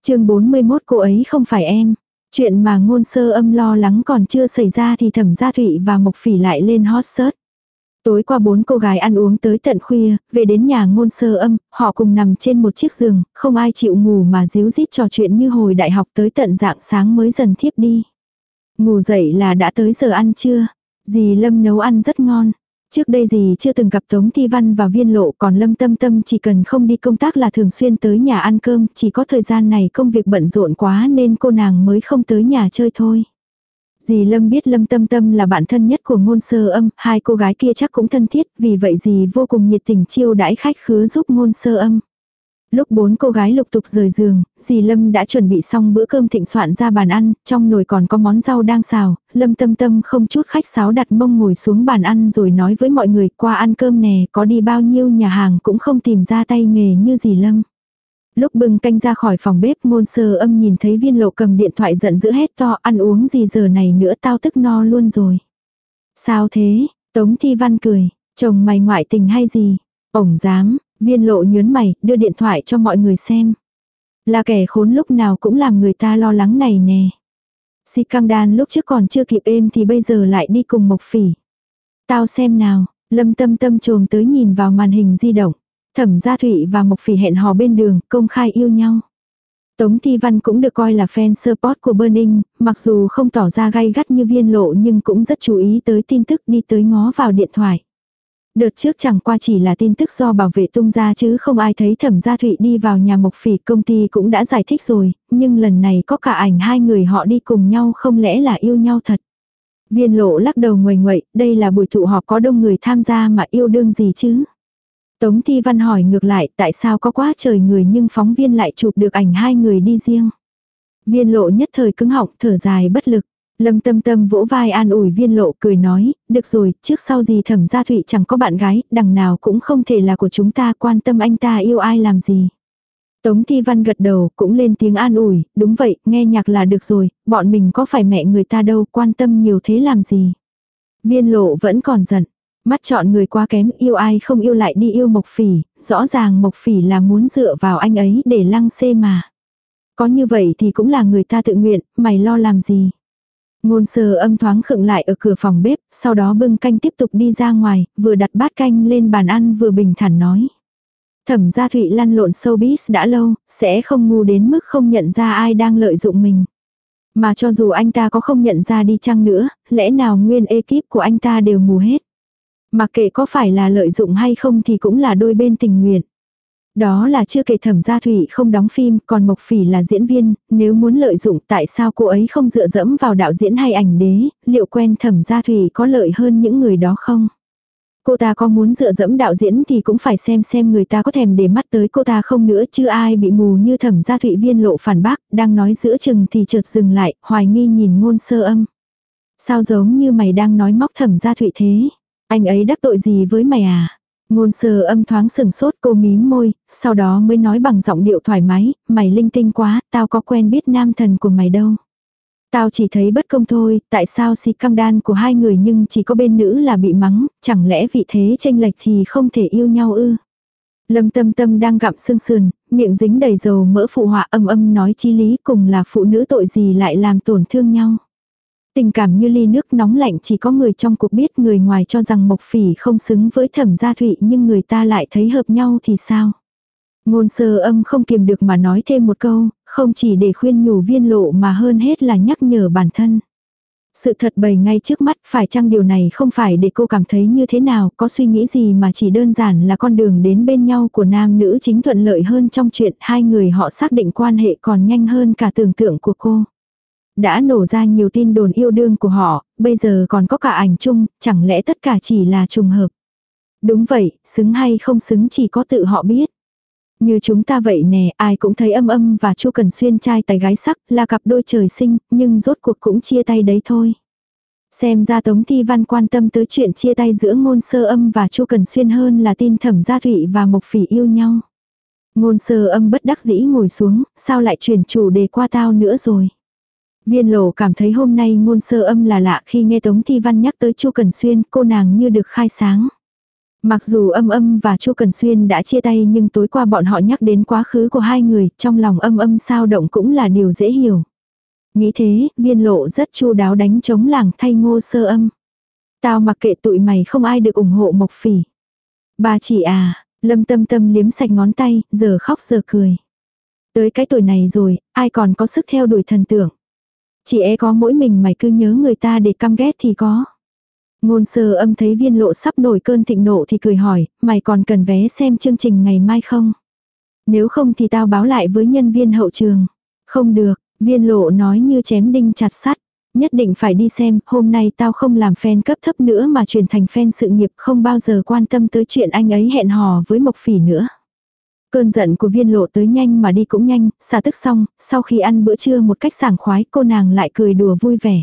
chương 41 cô ấy không phải em. Chuyện mà ngôn sơ âm lo lắng còn chưa xảy ra thì thẩm gia thụy và mộc phỉ lại lên hot search. Tối qua bốn cô gái ăn uống tới tận khuya, về đến nhà ngôn sơ âm, họ cùng nằm trên một chiếc giường, không ai chịu ngủ mà díu dít trò chuyện như hồi đại học tới tận dạng sáng mới dần thiếp đi. Ngủ dậy là đã tới giờ ăn trưa, dì Lâm nấu ăn rất ngon, Trước đây Dì chưa từng gặp Tống Thi Văn và Viên Lộ còn Lâm Tâm Tâm chỉ cần không đi công tác là thường xuyên tới nhà ăn cơm, chỉ có thời gian này công việc bận rộn quá nên cô nàng mới không tới nhà chơi thôi. Dì Lâm biết Lâm Tâm Tâm là bạn thân nhất của ngôn sơ âm, hai cô gái kia chắc cũng thân thiết, vì vậy dì vô cùng nhiệt tình chiêu đãi khách khứa giúp ngôn sơ âm. Lúc bốn cô gái lục tục rời giường, dì Lâm đã chuẩn bị xong bữa cơm thịnh soạn ra bàn ăn, trong nồi còn có món rau đang xào, Lâm tâm tâm không chút khách sáo đặt mông ngồi xuống bàn ăn rồi nói với mọi người qua ăn cơm nè, có đi bao nhiêu nhà hàng cũng không tìm ra tay nghề như dì Lâm. Lúc bưng canh ra khỏi phòng bếp ngôn sơ âm nhìn thấy viên lộ cầm điện thoại giận dữ hét to ăn uống gì giờ này nữa tao tức no luôn rồi. Sao thế? Tống Thi Văn cười, chồng mày ngoại tình hay gì? Ổng dám, Viên lộ nhớn mày, đưa điện thoại cho mọi người xem. Là kẻ khốn lúc nào cũng làm người ta lo lắng này nè. Si căng đan lúc trước còn chưa kịp êm thì bây giờ lại đi cùng mộc phỉ. Tao xem nào, lâm tâm tâm trồm tới nhìn vào màn hình di động. Thẩm gia thụy và mộc phỉ hẹn hò bên đường, công khai yêu nhau. Tống Thi Văn cũng được coi là fan support của Burning, mặc dù không tỏ ra gay gắt như viên lộ nhưng cũng rất chú ý tới tin tức đi tới ngó vào điện thoại. Đợt trước chẳng qua chỉ là tin tức do bảo vệ tung ra chứ không ai thấy thẩm gia thụy đi vào nhà mộc phỉ công ty cũng đã giải thích rồi, nhưng lần này có cả ảnh hai người họ đi cùng nhau không lẽ là yêu nhau thật. Viên lộ lắc đầu nguầy nguậy, đây là buổi tụ họp có đông người tham gia mà yêu đương gì chứ. Tống Thi Văn hỏi ngược lại tại sao có quá trời người nhưng phóng viên lại chụp được ảnh hai người đi riêng. Viên lộ nhất thời cứng họng thở dài bất lực. Lâm tâm tâm vỗ vai an ủi viên lộ cười nói, được rồi, trước sau gì thẩm gia thụy chẳng có bạn gái, đằng nào cũng không thể là của chúng ta quan tâm anh ta yêu ai làm gì. Tống Thi Văn gật đầu, cũng lên tiếng an ủi, đúng vậy, nghe nhạc là được rồi, bọn mình có phải mẹ người ta đâu, quan tâm nhiều thế làm gì. Viên lộ vẫn còn giận, mắt chọn người quá kém, yêu ai không yêu lại đi yêu Mộc Phỉ, rõ ràng Mộc Phỉ là muốn dựa vào anh ấy để lăng xê mà. Có như vậy thì cũng là người ta tự nguyện, mày lo làm gì. Ngôn sơ âm thoáng khựng lại ở cửa phòng bếp, sau đó bưng canh tiếp tục đi ra ngoài, vừa đặt bát canh lên bàn ăn vừa bình thản nói. Thẩm gia Thụy lăn lộn showbiz đã lâu, sẽ không ngu đến mức không nhận ra ai đang lợi dụng mình. Mà cho dù anh ta có không nhận ra đi chăng nữa, lẽ nào nguyên ekip của anh ta đều mù hết. Mặc kệ có phải là lợi dụng hay không thì cũng là đôi bên tình nguyện. Đó là chưa kể thẩm gia thủy không đóng phim, còn Mộc Phỉ là diễn viên, nếu muốn lợi dụng tại sao cô ấy không dựa dẫm vào đạo diễn hay ảnh đế, liệu quen thẩm gia thủy có lợi hơn những người đó không? Cô ta có muốn dựa dẫm đạo diễn thì cũng phải xem xem người ta có thèm để mắt tới cô ta không nữa chứ ai bị mù như thẩm gia thụy viên lộ phản bác, đang nói giữa chừng thì chợt dừng lại, hoài nghi nhìn ngôn sơ âm. Sao giống như mày đang nói móc thẩm gia thụy thế? Anh ấy đắc tội gì với mày à? Ngôn sơ âm thoáng sừng sốt cô mím môi, sau đó mới nói bằng giọng điệu thoải mái, mày linh tinh quá, tao có quen biết nam thần của mày đâu. Tao chỉ thấy bất công thôi, tại sao si căng đan của hai người nhưng chỉ có bên nữ là bị mắng, chẳng lẽ vị thế tranh lệch thì không thể yêu nhau ư? Lâm tâm tâm đang gặm xương sườn, miệng dính đầy dầu mỡ phụ họa âm âm nói chi lý cùng là phụ nữ tội gì lại làm tổn thương nhau. Tình cảm như ly nước nóng lạnh chỉ có người trong cuộc biết người ngoài cho rằng Mộc Phỉ không xứng với thẩm gia thụy nhưng người ta lại thấy hợp nhau thì sao? Ngôn sơ âm không kiềm được mà nói thêm một câu, không chỉ để khuyên nhủ viên lộ mà hơn hết là nhắc nhở bản thân. Sự thật bày ngay trước mắt, phải chăng điều này không phải để cô cảm thấy như thế nào, có suy nghĩ gì mà chỉ đơn giản là con đường đến bên nhau của nam nữ chính thuận lợi hơn trong chuyện hai người họ xác định quan hệ còn nhanh hơn cả tưởng tượng của cô. Đã nổ ra nhiều tin đồn yêu đương của họ, bây giờ còn có cả ảnh chung, chẳng lẽ tất cả chỉ là trùng hợp. Đúng vậy, xứng hay không xứng chỉ có tự họ biết. Như chúng ta vậy nè, ai cũng thấy âm âm và chu cần xuyên trai tài gái sắc là cặp đôi trời sinh, nhưng rốt cuộc cũng chia tay đấy thôi. Xem ra Tống Thi Văn quan tâm tới chuyện chia tay giữa ngôn sơ âm và chu cần xuyên hơn là tin thẩm gia thụy và mộc phỉ yêu nhau. Ngôn sơ âm bất đắc dĩ ngồi xuống, sao lại chuyển chủ đề qua tao nữa rồi. Viên lộ cảm thấy hôm nay ngôn sơ âm là lạ khi nghe Tống Thi Văn nhắc tới Chu Cần Xuyên, cô nàng như được khai sáng. Mặc dù âm âm và Chu Cần Xuyên đã chia tay nhưng tối qua bọn họ nhắc đến quá khứ của hai người, trong lòng âm âm sao động cũng là điều dễ hiểu. Nghĩ thế, viên lộ rất chu đáo đánh chống làng thay ngô sơ âm. Tao mặc kệ tụi mày không ai được ủng hộ mộc phỉ. Bà chỉ à, lâm tâm tâm liếm sạch ngón tay, giờ khóc giờ cười. Tới cái tuổi này rồi, ai còn có sức theo đuổi thần tượng? Chỉ e có mỗi mình mày cứ nhớ người ta để căm ghét thì có. Ngôn sơ âm thấy viên lộ sắp nổi cơn thịnh nộ thì cười hỏi, mày còn cần vé xem chương trình ngày mai không? Nếu không thì tao báo lại với nhân viên hậu trường. Không được, viên lộ nói như chém đinh chặt sắt. Nhất định phải đi xem, hôm nay tao không làm fan cấp thấp nữa mà chuyển thành fan sự nghiệp không bao giờ quan tâm tới chuyện anh ấy hẹn hò với Mộc Phỉ nữa. Cơn giận của viên lộ tới nhanh mà đi cũng nhanh, xả tức xong, sau khi ăn bữa trưa một cách sảng khoái cô nàng lại cười đùa vui vẻ.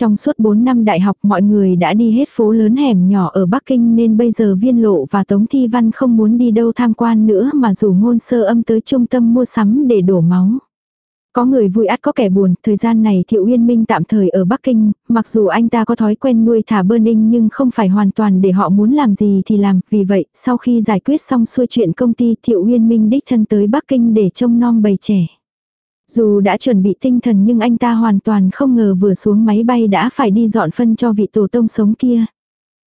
Trong suốt 4 năm đại học mọi người đã đi hết phố lớn hẻm nhỏ ở Bắc Kinh nên bây giờ viên lộ và Tống Thi Văn không muốn đi đâu tham quan nữa mà rủ ngôn sơ âm tới trung tâm mua sắm để đổ máu. Có người vui ắt có kẻ buồn, thời gian này Thiệu Uyên Minh tạm thời ở Bắc Kinh, mặc dù anh ta có thói quen nuôi thả bơn ninh nhưng không phải hoàn toàn để họ muốn làm gì thì làm, vì vậy, sau khi giải quyết xong xuôi chuyện công ty Thiệu Uyên Minh đích thân tới Bắc Kinh để trông nom bầy trẻ. Dù đã chuẩn bị tinh thần nhưng anh ta hoàn toàn không ngờ vừa xuống máy bay đã phải đi dọn phân cho vị tổ tông sống kia.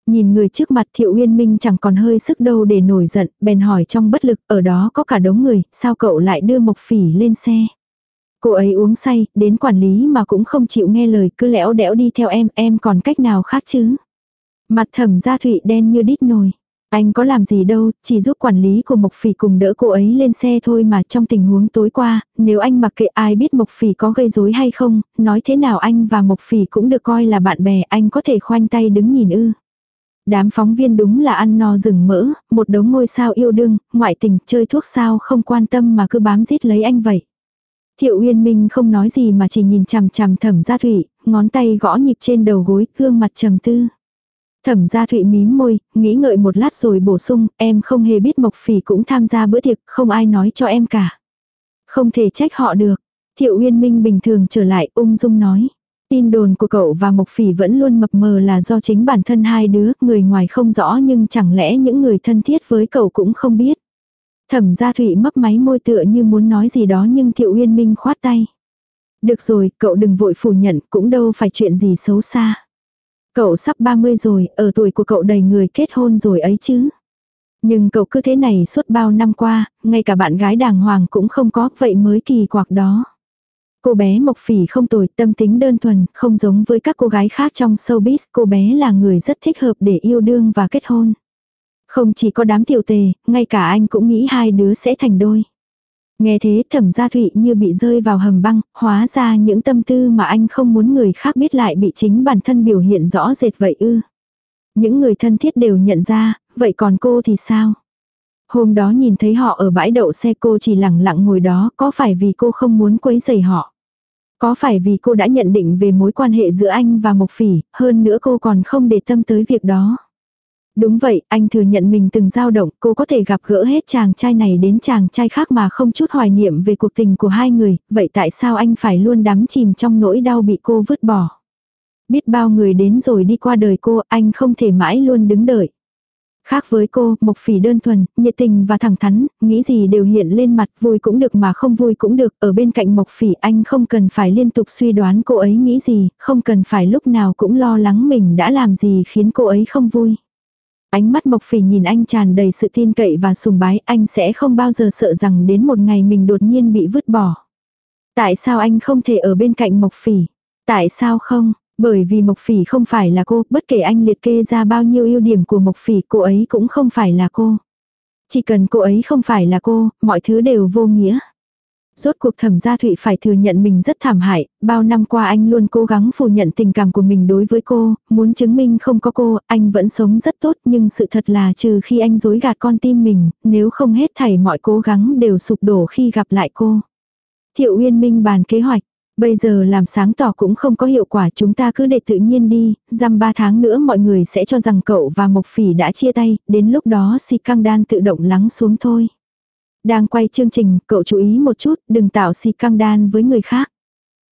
Nhìn người trước mặt Thiệu Uyên Minh chẳng còn hơi sức đâu để nổi giận, bèn hỏi trong bất lực, ở đó có cả đống người, sao cậu lại đưa Mộc Phỉ lên xe. Cô ấy uống say, đến quản lý mà cũng không chịu nghe lời, cứ lẽo đẽo đi theo em, em còn cách nào khác chứ. Mặt thẩm gia thụy đen như đít nồi. Anh có làm gì đâu, chỉ giúp quản lý của Mộc Phỉ cùng đỡ cô ấy lên xe thôi mà trong tình huống tối qua, nếu anh mặc kệ ai biết Mộc Phỉ có gây rối hay không, nói thế nào anh và Mộc Phỉ cũng được coi là bạn bè, anh có thể khoanh tay đứng nhìn ư. Đám phóng viên đúng là ăn no rừng mỡ, một đống ngôi sao yêu đương, ngoại tình, chơi thuốc sao không quan tâm mà cứ bám giết lấy anh vậy. Thiệu Uyên Minh không nói gì mà chỉ nhìn chằm chằm thẩm gia thụy ngón tay gõ nhịp trên đầu gối, gương mặt trầm tư. Thẩm gia thụy mím môi, nghĩ ngợi một lát rồi bổ sung, em không hề biết Mộc Phỉ cũng tham gia bữa tiệc, không ai nói cho em cả. Không thể trách họ được. Thiệu Uyên Minh bình thường trở lại ung dung nói. Tin đồn của cậu và Mộc Phỉ vẫn luôn mập mờ là do chính bản thân hai đứa, người ngoài không rõ nhưng chẳng lẽ những người thân thiết với cậu cũng không biết. Thẩm gia thụy mấp máy môi tựa như muốn nói gì đó nhưng Thiệu Uyên Minh khoát tay. Được rồi, cậu đừng vội phủ nhận, cũng đâu phải chuyện gì xấu xa. Cậu sắp 30 rồi, ở tuổi của cậu đầy người kết hôn rồi ấy chứ. Nhưng cậu cứ thế này suốt bao năm qua, ngay cả bạn gái đàng hoàng cũng không có, vậy mới kỳ quặc đó. Cô bé Mộc Phỉ không tồi, tâm tính đơn thuần, không giống với các cô gái khác trong showbiz, cô bé là người rất thích hợp để yêu đương và kết hôn. Không chỉ có đám tiểu tề, ngay cả anh cũng nghĩ hai đứa sẽ thành đôi. Nghe thế thẩm gia thụy như bị rơi vào hầm băng, hóa ra những tâm tư mà anh không muốn người khác biết lại bị chính bản thân biểu hiện rõ rệt vậy ư. Những người thân thiết đều nhận ra, vậy còn cô thì sao? Hôm đó nhìn thấy họ ở bãi đậu xe cô chỉ lặng lặng ngồi đó, có phải vì cô không muốn quấy rầy họ? Có phải vì cô đã nhận định về mối quan hệ giữa anh và Mộc Phỉ, hơn nữa cô còn không để tâm tới việc đó? Đúng vậy, anh thừa nhận mình từng dao động, cô có thể gặp gỡ hết chàng trai này đến chàng trai khác mà không chút hoài niệm về cuộc tình của hai người, vậy tại sao anh phải luôn đắm chìm trong nỗi đau bị cô vứt bỏ? Biết bao người đến rồi đi qua đời cô, anh không thể mãi luôn đứng đợi. Khác với cô, Mộc Phỉ đơn thuần, nhiệt tình và thẳng thắn, nghĩ gì đều hiện lên mặt, vui cũng được mà không vui cũng được, ở bên cạnh Mộc Phỉ anh không cần phải liên tục suy đoán cô ấy nghĩ gì, không cần phải lúc nào cũng lo lắng mình đã làm gì khiến cô ấy không vui. Ánh mắt Mộc Phỉ nhìn anh tràn đầy sự tin cậy và sùng bái, anh sẽ không bao giờ sợ rằng đến một ngày mình đột nhiên bị vứt bỏ. Tại sao anh không thể ở bên cạnh Mộc Phỉ? Tại sao không? Bởi vì Mộc Phỉ không phải là cô, bất kể anh liệt kê ra bao nhiêu ưu điểm của Mộc Phỉ, cô ấy cũng không phải là cô. Chỉ cần cô ấy không phải là cô, mọi thứ đều vô nghĩa. Rốt cuộc thẩm gia thụy phải thừa nhận mình rất thảm hại, bao năm qua anh luôn cố gắng phủ nhận tình cảm của mình đối với cô, muốn chứng minh không có cô, anh vẫn sống rất tốt nhưng sự thật là trừ khi anh dối gạt con tim mình, nếu không hết thảy mọi cố gắng đều sụp đổ khi gặp lại cô. Thiệu Uyên Minh bàn kế hoạch, bây giờ làm sáng tỏ cũng không có hiệu quả chúng ta cứ để tự nhiên đi, dăm ba tháng nữa mọi người sẽ cho rằng cậu và Mộc Phỉ đã chia tay, đến lúc đó si căng đan tự động lắng xuống thôi. Đang quay chương trình, cậu chú ý một chút, đừng tạo xì căng đan với người khác.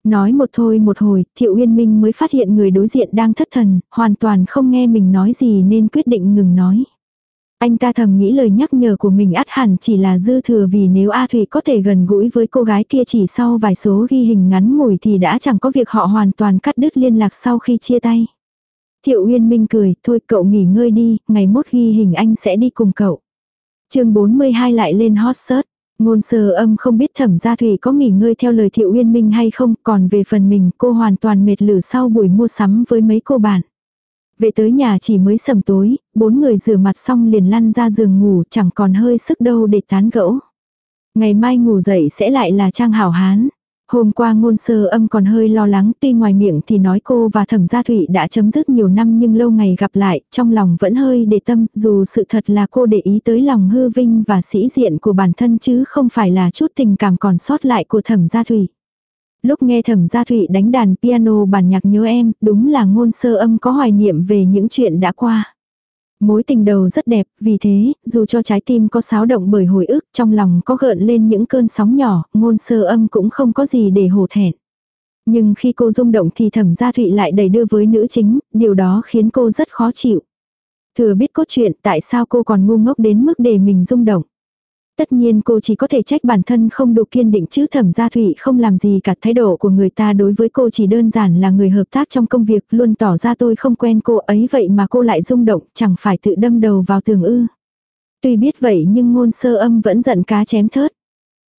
Nói một thôi một hồi, Thiệu Uyên Minh mới phát hiện người đối diện đang thất thần, hoàn toàn không nghe mình nói gì nên quyết định ngừng nói. Anh ta thầm nghĩ lời nhắc nhở của mình át hẳn chỉ là dư thừa vì nếu A Thủy có thể gần gũi với cô gái kia chỉ sau vài số ghi hình ngắn ngủi thì đã chẳng có việc họ hoàn toàn cắt đứt liên lạc sau khi chia tay. Thiệu Uyên Minh cười, thôi cậu nghỉ ngơi đi, ngày mốt ghi hình anh sẽ đi cùng cậu chương 42 lại lên hot search. Ngôn sơ âm không biết thẩm gia thủy có nghỉ ngơi theo lời thiệu uyên minh hay không, còn về phần mình cô hoàn toàn mệt lử sau buổi mua sắm với mấy cô bạn. Về tới nhà chỉ mới sầm tối, bốn người rửa mặt xong liền lăn ra giường ngủ chẳng còn hơi sức đâu để tán gẫu. Ngày mai ngủ dậy sẽ lại là trang hảo hán. Hôm qua ngôn sơ âm còn hơi lo lắng tuy ngoài miệng thì nói cô và thẩm gia thụy đã chấm dứt nhiều năm nhưng lâu ngày gặp lại, trong lòng vẫn hơi để tâm, dù sự thật là cô để ý tới lòng hư vinh và sĩ diện của bản thân chứ không phải là chút tình cảm còn sót lại của thẩm gia thụy. Lúc nghe thẩm gia thụy đánh đàn piano bản nhạc nhớ em, đúng là ngôn sơ âm có hoài niệm về những chuyện đã qua. Mối tình đầu rất đẹp, vì thế, dù cho trái tim có xáo động bởi hồi ức, trong lòng có gợn lên những cơn sóng nhỏ, ngôn sơ âm cũng không có gì để hổ thẹn. Nhưng khi cô rung động thì thẩm gia thụy lại đầy đưa với nữ chính, điều đó khiến cô rất khó chịu. Thừa biết cốt truyện tại sao cô còn ngu ngốc đến mức để mình rung động. Tất nhiên cô chỉ có thể trách bản thân không đủ kiên định chứ thẩm gia thụy không làm gì cả thái độ của người ta đối với cô chỉ đơn giản là người hợp tác trong công việc luôn tỏ ra tôi không quen cô ấy vậy mà cô lại rung động chẳng phải tự đâm đầu vào tường ư. Tuy biết vậy nhưng ngôn sơ âm vẫn giận cá chém thớt.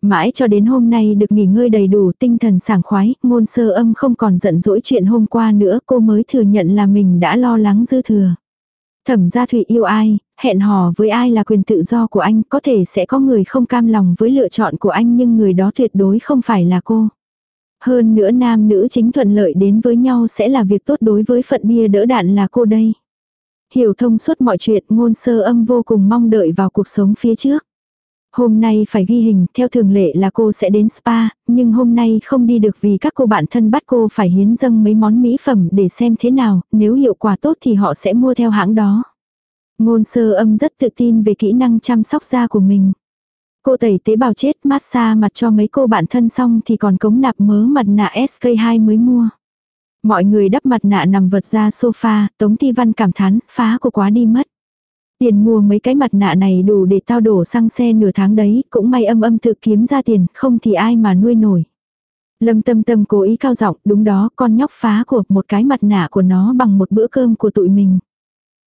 Mãi cho đến hôm nay được nghỉ ngơi đầy đủ tinh thần sảng khoái, ngôn sơ âm không còn giận dỗi chuyện hôm qua nữa cô mới thừa nhận là mình đã lo lắng dư thừa. Thẩm gia Thụy yêu ai, hẹn hò với ai là quyền tự do của anh, có thể sẽ có người không cam lòng với lựa chọn của anh nhưng người đó tuyệt đối không phải là cô. Hơn nữa nam nữ chính thuận lợi đến với nhau sẽ là việc tốt đối với phận bia đỡ đạn là cô đây. Hiểu thông suốt mọi chuyện ngôn sơ âm vô cùng mong đợi vào cuộc sống phía trước. Hôm nay phải ghi hình, theo thường lệ là cô sẽ đến spa, nhưng hôm nay không đi được vì các cô bạn thân bắt cô phải hiến dâng mấy món mỹ phẩm để xem thế nào, nếu hiệu quả tốt thì họ sẽ mua theo hãng đó. Ngôn sơ âm rất tự tin về kỹ năng chăm sóc da của mình. Cô tẩy tế bào chết massage mặt cho mấy cô bạn thân xong thì còn cống nạp mớ mặt nạ SK2 mới mua. Mọi người đắp mặt nạ nằm vật ra sofa, Tống Thi Văn cảm thán, phá của quá đi mất. Tiền mua mấy cái mặt nạ này đủ để tao đổ xăng xe nửa tháng đấy, cũng may âm âm tự kiếm ra tiền, không thì ai mà nuôi nổi. Lâm tâm tâm cố ý cao giọng, đúng đó, con nhóc phá của một cái mặt nạ của nó bằng một bữa cơm của tụi mình.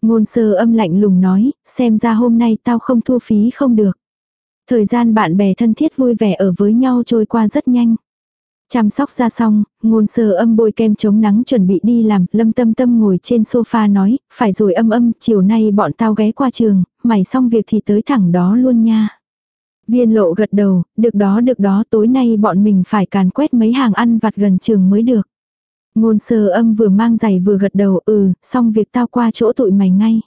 Ngôn sơ âm lạnh lùng nói, xem ra hôm nay tao không thua phí không được. Thời gian bạn bè thân thiết vui vẻ ở với nhau trôi qua rất nhanh. Chăm sóc ra xong, ngôn sơ âm bôi kem chống nắng chuẩn bị đi làm, lâm tâm tâm ngồi trên sofa nói, phải rồi âm âm, chiều nay bọn tao ghé qua trường, mày xong việc thì tới thẳng đó luôn nha. Viên lộ gật đầu, được đó được đó tối nay bọn mình phải càn quét mấy hàng ăn vặt gần trường mới được. Ngôn sơ âm vừa mang giày vừa gật đầu, ừ, xong việc tao qua chỗ tụi mày ngay.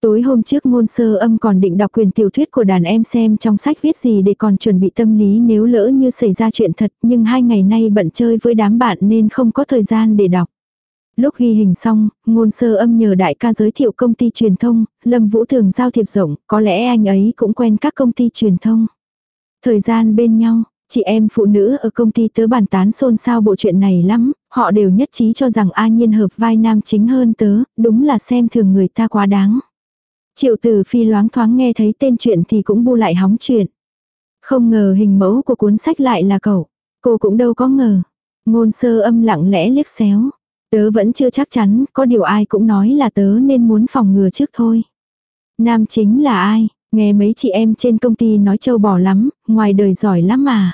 Tối hôm trước ngôn sơ âm còn định đọc quyền tiểu thuyết của đàn em xem trong sách viết gì để còn chuẩn bị tâm lý nếu lỡ như xảy ra chuyện thật nhưng hai ngày nay bận chơi với đám bạn nên không có thời gian để đọc. Lúc ghi hình xong, ngôn sơ âm nhờ đại ca giới thiệu công ty truyền thông, Lâm Vũ thường giao thiệp rộng, có lẽ anh ấy cũng quen các công ty truyền thông. Thời gian bên nhau, chị em phụ nữ ở công ty tớ bàn tán xôn xao bộ chuyện này lắm, họ đều nhất trí cho rằng A Nhiên hợp vai nam chính hơn tớ, đúng là xem thường người ta quá đáng. Triệu tử phi loáng thoáng nghe thấy tên chuyện thì cũng bu lại hóng chuyện. Không ngờ hình mẫu của cuốn sách lại là cậu. Cô cũng đâu có ngờ. Ngôn sơ âm lặng lẽ liếc xéo. Tớ vẫn chưa chắc chắn, có điều ai cũng nói là tớ nên muốn phòng ngừa trước thôi. Nam chính là ai? Nghe mấy chị em trên công ty nói châu bò lắm, ngoài đời giỏi lắm mà.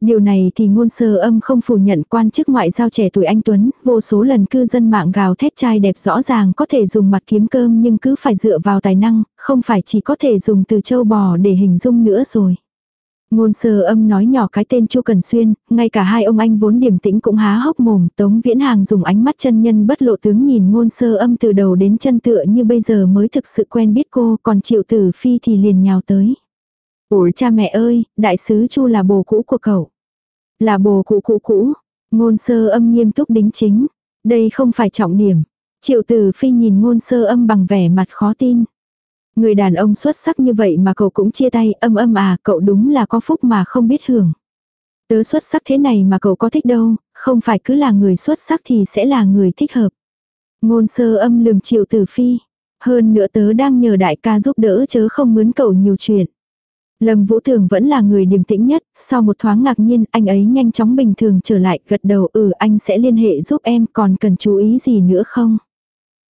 Điều này thì ngôn sơ âm không phủ nhận quan chức ngoại giao trẻ tuổi anh Tuấn, vô số lần cư dân mạng gào thét trai đẹp rõ ràng có thể dùng mặt kiếm cơm nhưng cứ phải dựa vào tài năng, không phải chỉ có thể dùng từ châu bò để hình dung nữa rồi. Ngôn sơ âm nói nhỏ cái tên Chu Cần Xuyên, ngay cả hai ông anh vốn điềm tĩnh cũng há hốc mồm, Tống Viễn Hàng dùng ánh mắt chân nhân bất lộ tướng nhìn ngôn sơ âm từ đầu đến chân tựa như bây giờ mới thực sự quen biết cô, còn triệu tử phi thì liền nhào tới. Ủa cha mẹ ơi, đại sứ Chu là bồ cũ của cậu. Là bồ cũ cũ cũ. Ngôn sơ âm nghiêm túc đính chính. Đây không phải trọng điểm. Triệu tử phi nhìn ngôn sơ âm bằng vẻ mặt khó tin. Người đàn ông xuất sắc như vậy mà cậu cũng chia tay âm âm à cậu đúng là có phúc mà không biết hưởng. Tớ xuất sắc thế này mà cậu có thích đâu, không phải cứ là người xuất sắc thì sẽ là người thích hợp. Ngôn sơ âm lườm triệu tử phi. Hơn nữa tớ đang nhờ đại ca giúp đỡ chớ không mướn cậu nhiều chuyện. Lâm Vũ Thường vẫn là người điềm tĩnh nhất, sau một thoáng ngạc nhiên, anh ấy nhanh chóng bình thường trở lại, gật đầu ừ anh sẽ liên hệ giúp em, còn cần chú ý gì nữa không?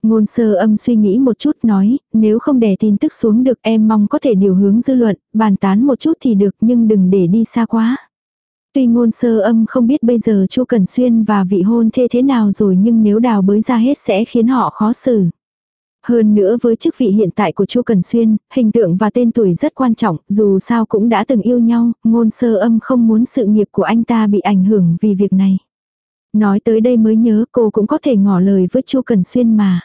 Ngôn sơ âm suy nghĩ một chút nói, nếu không đè tin tức xuống được em mong có thể điều hướng dư luận, bàn tán một chút thì được nhưng đừng để đi xa quá. Tuy ngôn sơ âm không biết bây giờ Chu Cẩn Xuyên và vị hôn thê thế nào rồi nhưng nếu đào bới ra hết sẽ khiến họ khó xử. Hơn nữa với chức vị hiện tại của Chu Cần Xuyên, hình tượng và tên tuổi rất quan trọng, dù sao cũng đã từng yêu nhau, ngôn sơ âm không muốn sự nghiệp của anh ta bị ảnh hưởng vì việc này. Nói tới đây mới nhớ cô cũng có thể ngỏ lời với Chu Cần Xuyên mà.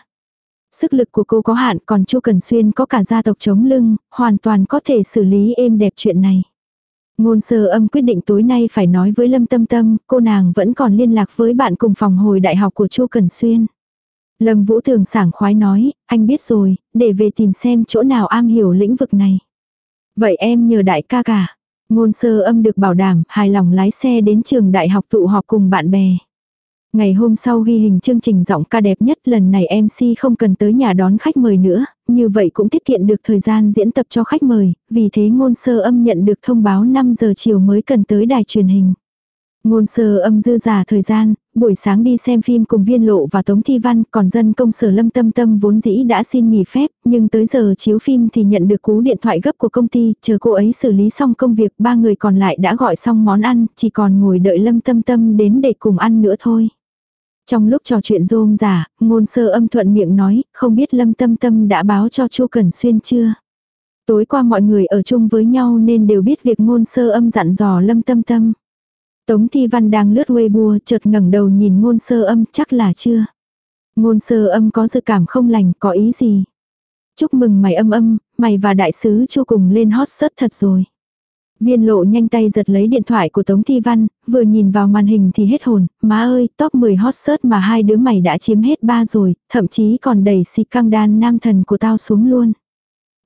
Sức lực của cô có hạn còn Chu Cần Xuyên có cả gia tộc chống lưng, hoàn toàn có thể xử lý êm đẹp chuyện này. Ngôn sơ âm quyết định tối nay phải nói với Lâm Tâm Tâm, cô nàng vẫn còn liên lạc với bạn cùng phòng hồi đại học của Chu Cần Xuyên. Lâm Vũ Thường sảng khoái nói, anh biết rồi, để về tìm xem chỗ nào am hiểu lĩnh vực này. Vậy em nhờ đại ca cả. Ngôn sơ âm được bảo đảm, hài lòng lái xe đến trường đại học tụ họp cùng bạn bè. Ngày hôm sau ghi hình chương trình giọng ca đẹp nhất lần này MC không cần tới nhà đón khách mời nữa, như vậy cũng tiết kiệm được thời gian diễn tập cho khách mời, vì thế ngôn sơ âm nhận được thông báo 5 giờ chiều mới cần tới đài truyền hình. Ngôn sơ âm dư giả thời gian, buổi sáng đi xem phim cùng viên lộ và tống thi văn, còn dân công sở lâm tâm tâm vốn dĩ đã xin nghỉ phép, nhưng tới giờ chiếu phim thì nhận được cú điện thoại gấp của công ty, chờ cô ấy xử lý xong công việc, ba người còn lại đã gọi xong món ăn, chỉ còn ngồi đợi lâm tâm tâm đến để cùng ăn nữa thôi. Trong lúc trò chuyện rôm giả, ngôn sơ âm thuận miệng nói, không biết lâm tâm tâm đã báo cho chu Cẩn Xuyên chưa. Tối qua mọi người ở chung với nhau nên đều biết việc ngôn sơ âm dặn dò lâm tâm tâm. Tống Thi Văn đang lướt Weibo chợt ngẩng đầu nhìn ngôn sơ âm chắc là chưa. Ngôn sơ âm có dự cảm không lành có ý gì. Chúc mừng mày âm âm, mày và đại sứ chu cùng lên hot search thật rồi. Viên lộ nhanh tay giật lấy điện thoại của Tống Thi Văn, vừa nhìn vào màn hình thì hết hồn, má ơi, top 10 hot search mà hai đứa mày đã chiếm hết ba rồi, thậm chí còn đẩy xịt căng đan nam thần của tao xuống luôn.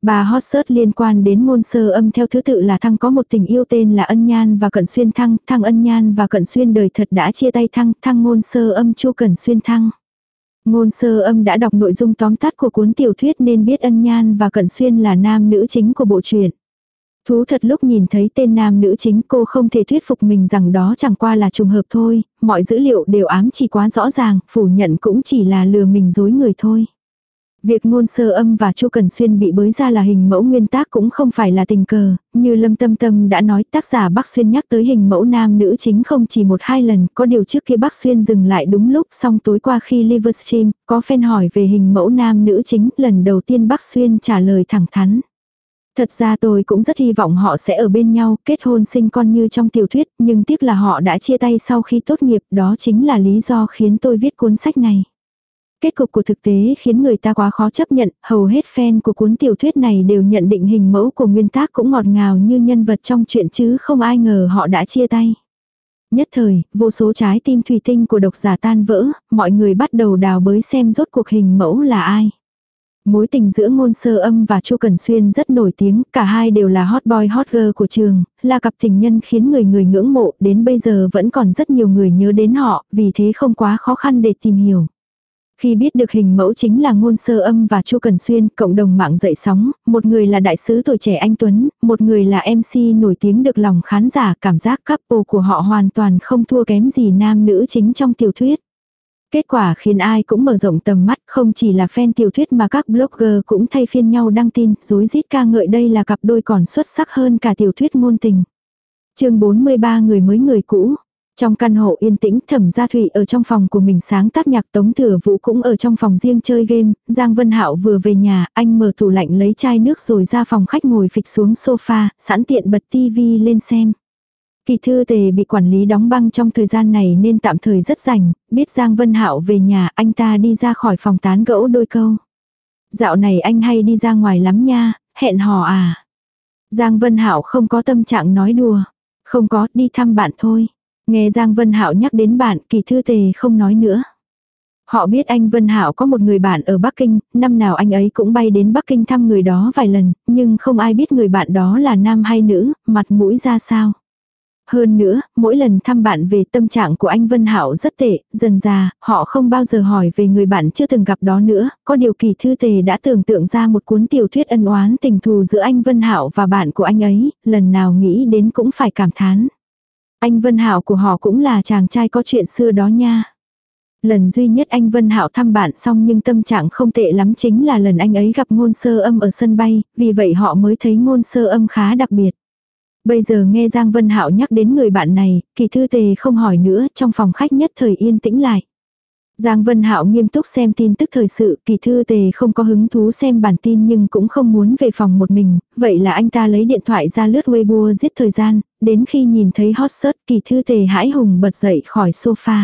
Bà hot search liên quan đến ngôn sơ âm theo thứ tự là Thăng có một tình yêu tên là Ân Nhan và Cận Xuyên Thăng, Thăng Ân Nhan và Cận Xuyên đời thật đã chia tay Thăng, Thăng ngôn sơ âm Chu cận Xuyên Thăng. Ngôn sơ âm đã đọc nội dung tóm tắt của cuốn tiểu thuyết nên biết Ân Nhan và Cận Xuyên là nam nữ chính của bộ truyện. Thú thật lúc nhìn thấy tên nam nữ chính cô không thể thuyết phục mình rằng đó chẳng qua là trùng hợp thôi, mọi dữ liệu đều ám chỉ quá rõ ràng, phủ nhận cũng chỉ là lừa mình dối người thôi. Việc ngôn sơ âm và Chu Cần Xuyên bị bới ra là hình mẫu nguyên tác cũng không phải là tình cờ, như Lâm Tâm Tâm đã nói tác giả Bắc Xuyên nhắc tới hình mẫu nam nữ chính không chỉ một hai lần, có điều trước khi Bắc Xuyên dừng lại đúng lúc xong tối qua khi Livestream, có fan hỏi về hình mẫu nam nữ chính, lần đầu tiên Bắc Xuyên trả lời thẳng thắn. Thật ra tôi cũng rất hy vọng họ sẽ ở bên nhau, kết hôn sinh con như trong tiểu thuyết, nhưng tiếc là họ đã chia tay sau khi tốt nghiệp, đó chính là lý do khiến tôi viết cuốn sách này. Kết cục của thực tế khiến người ta quá khó chấp nhận, hầu hết fan của cuốn tiểu thuyết này đều nhận định hình mẫu của nguyên tác cũng ngọt ngào như nhân vật trong chuyện chứ không ai ngờ họ đã chia tay. Nhất thời, vô số trái tim thủy tinh của độc giả tan vỡ, mọi người bắt đầu đào bới xem rốt cuộc hình mẫu là ai. Mối tình giữa ngôn sơ âm và Chu Cần Xuyên rất nổi tiếng, cả hai đều là hot boy hot girl của trường, là cặp tình nhân khiến người người ngưỡng mộ, đến bây giờ vẫn còn rất nhiều người nhớ đến họ, vì thế không quá khó khăn để tìm hiểu. Khi biết được hình mẫu chính là ngôn sơ âm và Chu Cần Xuyên, cộng đồng mạng dậy sóng, một người là đại sứ tuổi trẻ anh Tuấn, một người là MC nổi tiếng được lòng khán giả, cảm giác couple của họ hoàn toàn không thua kém gì nam nữ chính trong tiểu thuyết. Kết quả khiến ai cũng mở rộng tầm mắt, không chỉ là fan tiểu thuyết mà các blogger cũng thay phiên nhau đăng tin, dối rít ca ngợi đây là cặp đôi còn xuất sắc hơn cả tiểu thuyết ngôn tình. chương 43 người mới người cũ, trong căn hộ yên tĩnh thẩm gia thủy ở trong phòng của mình sáng tác nhạc tống thừa vũ cũng ở trong phòng riêng chơi game, Giang Vân Hạo vừa về nhà, anh mở tủ lạnh lấy chai nước rồi ra phòng khách ngồi phịch xuống sofa, sẵn tiện bật tivi lên xem. Kỳ thư tề bị quản lý đóng băng trong thời gian này nên tạm thời rất rảnh, biết Giang Vân Hạo về nhà anh ta đi ra khỏi phòng tán gẫu đôi câu. Dạo này anh hay đi ra ngoài lắm nha, hẹn hò à. Giang Vân Hạo không có tâm trạng nói đùa. Không có, đi thăm bạn thôi. Nghe Giang Vân Hạo nhắc đến bạn, kỳ thư tề không nói nữa. Họ biết anh Vân Hạo có một người bạn ở Bắc Kinh, năm nào anh ấy cũng bay đến Bắc Kinh thăm người đó vài lần, nhưng không ai biết người bạn đó là nam hay nữ, mặt mũi ra sao. Hơn nữa, mỗi lần thăm bạn về tâm trạng của anh Vân Hạo rất tệ, dần già, họ không bao giờ hỏi về người bạn chưa từng gặp đó nữa, có điều kỳ thư tề đã tưởng tượng ra một cuốn tiểu thuyết ân oán tình thù giữa anh Vân Hạo và bạn của anh ấy, lần nào nghĩ đến cũng phải cảm thán. Anh Vân Hạo của họ cũng là chàng trai có chuyện xưa đó nha. Lần duy nhất anh Vân Hạo thăm bạn xong nhưng tâm trạng không tệ lắm chính là lần anh ấy gặp ngôn sơ âm ở sân bay, vì vậy họ mới thấy ngôn sơ âm khá đặc biệt. Bây giờ nghe Giang Vân Hạo nhắc đến người bạn này, kỳ thư tề không hỏi nữa, trong phòng khách nhất thời yên tĩnh lại. Giang Vân Hạo nghiêm túc xem tin tức thời sự, kỳ thư tề không có hứng thú xem bản tin nhưng cũng không muốn về phòng một mình, vậy là anh ta lấy điện thoại ra lướt Weibo giết thời gian, đến khi nhìn thấy hot search kỳ thư tề hãi hùng bật dậy khỏi sofa.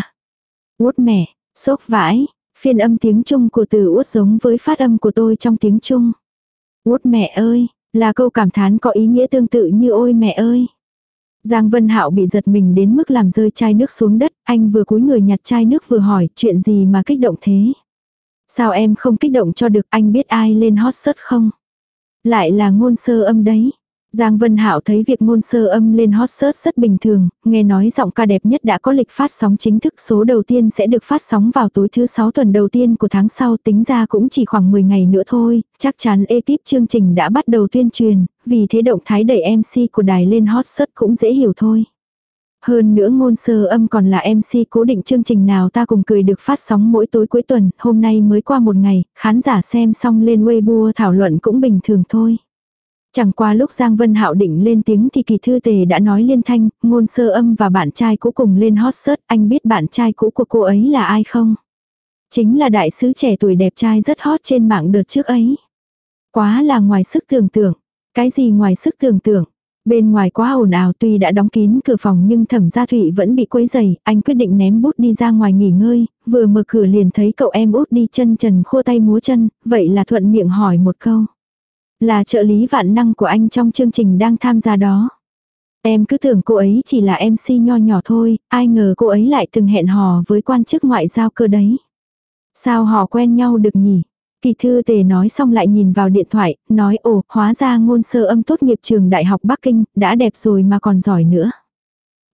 Út mẹ, sốc vãi, phiên âm tiếng Trung của từ út giống với phát âm của tôi trong tiếng Trung. Út mẹ ơi, là câu cảm thán có ý nghĩa tương tự như ôi mẹ ơi. Giang Vân Hạo bị giật mình đến mức làm rơi chai nước xuống đất, anh vừa cúi người nhặt chai nước vừa hỏi chuyện gì mà kích động thế. Sao em không kích động cho được anh biết ai lên hot search không? Lại là ngôn sơ âm đấy. Giang Vân Hạo thấy việc ngôn sơ âm lên hot search rất bình thường, nghe nói giọng ca đẹp nhất đã có lịch phát sóng chính thức số đầu tiên sẽ được phát sóng vào tối thứ 6 tuần đầu tiên của tháng sau tính ra cũng chỉ khoảng 10 ngày nữa thôi, chắc chắn ekip chương trình đã bắt đầu tuyên truyền, vì thế động thái đẩy MC của đài lên hot search cũng dễ hiểu thôi. Hơn nữa ngôn sơ âm còn là MC cố định chương trình nào ta cùng cười được phát sóng mỗi tối cuối tuần, hôm nay mới qua một ngày, khán giả xem xong lên Weibo thảo luận cũng bình thường thôi. Chẳng qua lúc Giang Vân Hạo định lên tiếng thì kỳ thư tề đã nói liên thanh, ngôn sơ âm và bạn trai cũ cùng lên hot search, anh biết bạn trai cũ của cô ấy là ai không? Chính là đại sứ trẻ tuổi đẹp trai rất hot trên mạng đợt trước ấy. Quá là ngoài sức tưởng tượng. Cái gì ngoài sức tưởng tượng? Bên ngoài quá ồn ào tuy đã đóng kín cửa phòng nhưng thẩm gia thụy vẫn bị quấy dày, anh quyết định ném bút đi ra ngoài nghỉ ngơi, vừa mở cửa liền thấy cậu em út đi chân trần khô tay múa chân, vậy là thuận miệng hỏi một câu. Là trợ lý vạn năng của anh trong chương trình đang tham gia đó. Em cứ tưởng cô ấy chỉ là MC nho nhỏ thôi, ai ngờ cô ấy lại từng hẹn hò với quan chức ngoại giao cơ đấy. Sao họ quen nhau được nhỉ? Kỳ thư tề nói xong lại nhìn vào điện thoại, nói ồ, hóa ra ngôn sơ âm tốt nghiệp trường Đại học Bắc Kinh, đã đẹp rồi mà còn giỏi nữa.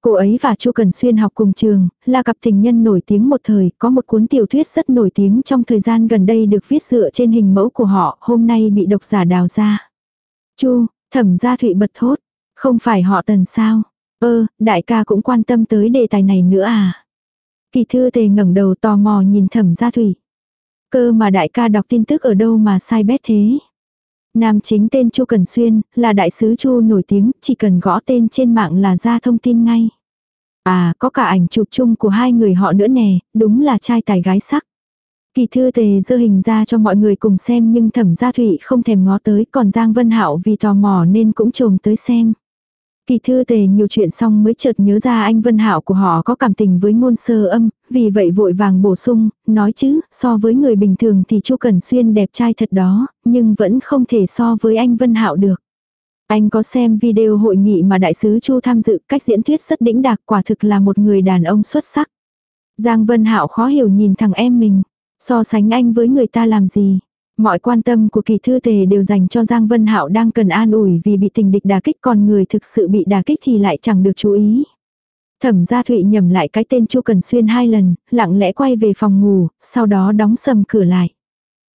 Cô ấy và Chu Cần Xuyên học cùng trường, là cặp tình nhân nổi tiếng một thời, có một cuốn tiểu thuyết rất nổi tiếng trong thời gian gần đây được viết dựa trên hình mẫu của họ, hôm nay bị độc giả đào ra. Chu, thẩm gia thụy bật thốt, không phải họ tần sao? Ơ, đại ca cũng quan tâm tới đề tài này nữa à? Kỳ thư tề ngẩng đầu tò mò nhìn thẩm gia thụy. Cơ mà đại ca đọc tin tức ở đâu mà sai bét thế? Nam chính tên Chu Cần Xuyên, là đại sứ Chu nổi tiếng, chỉ cần gõ tên trên mạng là ra thông tin ngay. À, có cả ảnh chụp chung của hai người họ nữa nè, đúng là trai tài gái sắc. Kỳ thư tề dơ hình ra cho mọi người cùng xem nhưng thẩm gia thụy không thèm ngó tới còn Giang Vân Hạo vì tò mò nên cũng trồm tới xem. Kỳ thư tề nhiều chuyện xong mới chợt nhớ ra anh Vân Hạo của họ có cảm tình với ngôn sơ âm, vì vậy vội vàng bổ sung, nói chứ, so với người bình thường thì Chu Cẩn Xuyên đẹp trai thật đó, nhưng vẫn không thể so với anh Vân Hạo được. Anh có xem video hội nghị mà đại sứ Chu tham dự, cách diễn thuyết rất đĩnh đạc, quả thực là một người đàn ông xuất sắc. Giang Vân Hạo khó hiểu nhìn thằng em mình, so sánh anh với người ta làm gì? Mọi quan tâm của kỳ thư tề đều dành cho Giang Vân Hạo đang cần an ủi vì bị tình địch đả kích còn người thực sự bị đả kích thì lại chẳng được chú ý. Thẩm gia Thụy nhầm lại cái tên Chu Cần Xuyên hai lần, lặng lẽ quay về phòng ngủ, sau đó đóng sầm cửa lại.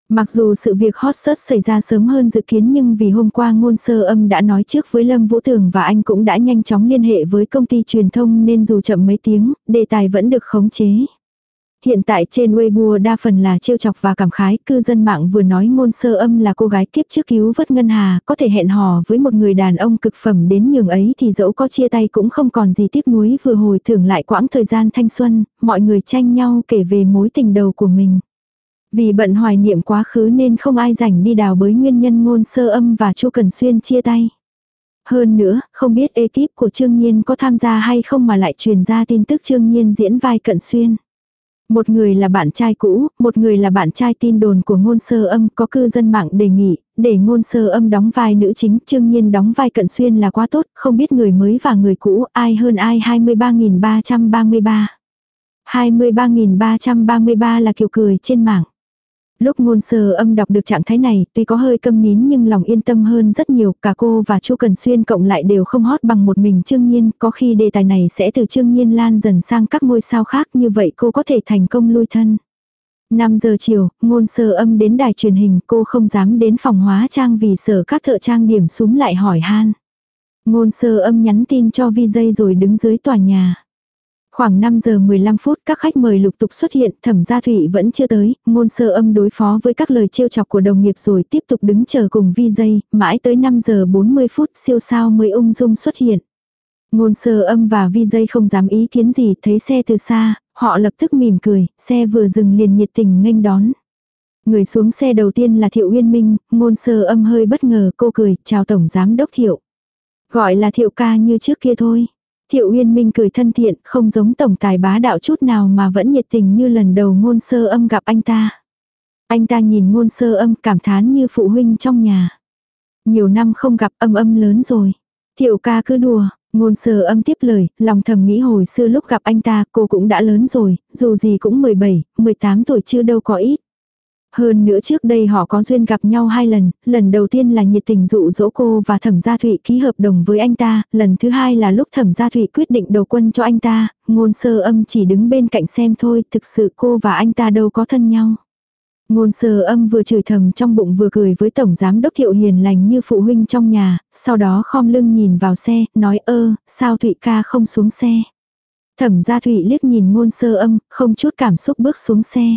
Mặc dù sự việc hot search xảy ra sớm hơn dự kiến nhưng vì hôm qua ngôn sơ âm đã nói trước với Lâm Vũ Tường và anh cũng đã nhanh chóng liên hệ với công ty truyền thông nên dù chậm mấy tiếng, đề tài vẫn được khống chế. Hiện tại trên Weibo đa phần là trêu chọc và cảm khái, cư dân mạng vừa nói ngôn sơ âm là cô gái kiếp trước cứu vớt ngân hà, có thể hẹn hò với một người đàn ông cực phẩm đến nhường ấy thì dẫu có chia tay cũng không còn gì tiếc nuối vừa hồi thưởng lại quãng thời gian thanh xuân, mọi người tranh nhau kể về mối tình đầu của mình. Vì bận hoài niệm quá khứ nên không ai rảnh đi đào bới nguyên nhân ngôn sơ âm và Chu Cần Xuyên chia tay. Hơn nữa, không biết ekip của Trương Nhiên có tham gia hay không mà lại truyền ra tin tức Trương Nhiên diễn vai Cận Xuyên. Một người là bạn trai cũ, một người là bạn trai tin đồn của ngôn sơ âm có cư dân mạng đề nghị, để ngôn sơ âm đóng vai nữ chính, trương nhiên đóng vai cận xuyên là quá tốt, không biết người mới và người cũ ai hơn ai 23.333. 23.333 là kiểu cười trên mạng. Lúc ngôn sơ âm đọc được trạng thái này, tuy có hơi câm nín nhưng lòng yên tâm hơn rất nhiều, cả cô và Chu Cần Xuyên cộng lại đều không hót bằng một mình Trương Nhiên, có khi đề tài này sẽ từ Trương Nhiên lan dần sang các ngôi sao khác như vậy cô có thể thành công lui thân. 5 giờ chiều, ngôn sơ âm đến đài truyền hình cô không dám đến phòng hóa trang vì sợ các thợ trang điểm súng lại hỏi han. Ngôn sơ âm nhắn tin cho Vi dây rồi đứng dưới tòa nhà. Khoảng 5 giờ 15 phút các khách mời lục tục xuất hiện, thẩm gia thủy vẫn chưa tới, ngôn sơ âm đối phó với các lời trêu chọc của đồng nghiệp rồi tiếp tục đứng chờ cùng vi dây, mãi tới 5 giờ 40 phút siêu sao mới ung dung xuất hiện. Ngôn sơ âm và vi dây không dám ý kiến gì, thấy xe từ xa, họ lập tức mỉm cười, xe vừa dừng liền nhiệt tình nghênh đón. Người xuống xe đầu tiên là Thiệu Uyên Minh, ngôn sơ âm hơi bất ngờ, cô cười, chào Tổng Giám Đốc Thiệu. Gọi là Thiệu ca như trước kia thôi. Thiệu Uyên Minh cười thân thiện, không giống tổng tài bá đạo chút nào mà vẫn nhiệt tình như lần đầu ngôn sơ âm gặp anh ta. Anh ta nhìn ngôn sơ âm cảm thán như phụ huynh trong nhà. Nhiều năm không gặp âm âm lớn rồi. Thiệu ca cứ đùa, ngôn sơ âm tiếp lời, lòng thầm nghĩ hồi xưa lúc gặp anh ta cô cũng đã lớn rồi, dù gì cũng 17, 18 tuổi chưa đâu có ít. Hơn nữa trước đây họ có duyên gặp nhau hai lần, lần đầu tiên là nhiệt tình dụ dỗ cô và thẩm gia thụy ký hợp đồng với anh ta, lần thứ hai là lúc thẩm gia thụy quyết định đầu quân cho anh ta, ngôn sơ âm chỉ đứng bên cạnh xem thôi, thực sự cô và anh ta đâu có thân nhau. Ngôn sơ âm vừa chửi thầm trong bụng vừa cười với tổng giám đốc thiệu hiền lành như phụ huynh trong nhà, sau đó khom lưng nhìn vào xe, nói ơ, sao Thụy ca không xuống xe. Thẩm gia Thụy liếc nhìn ngôn sơ âm, không chút cảm xúc bước xuống xe.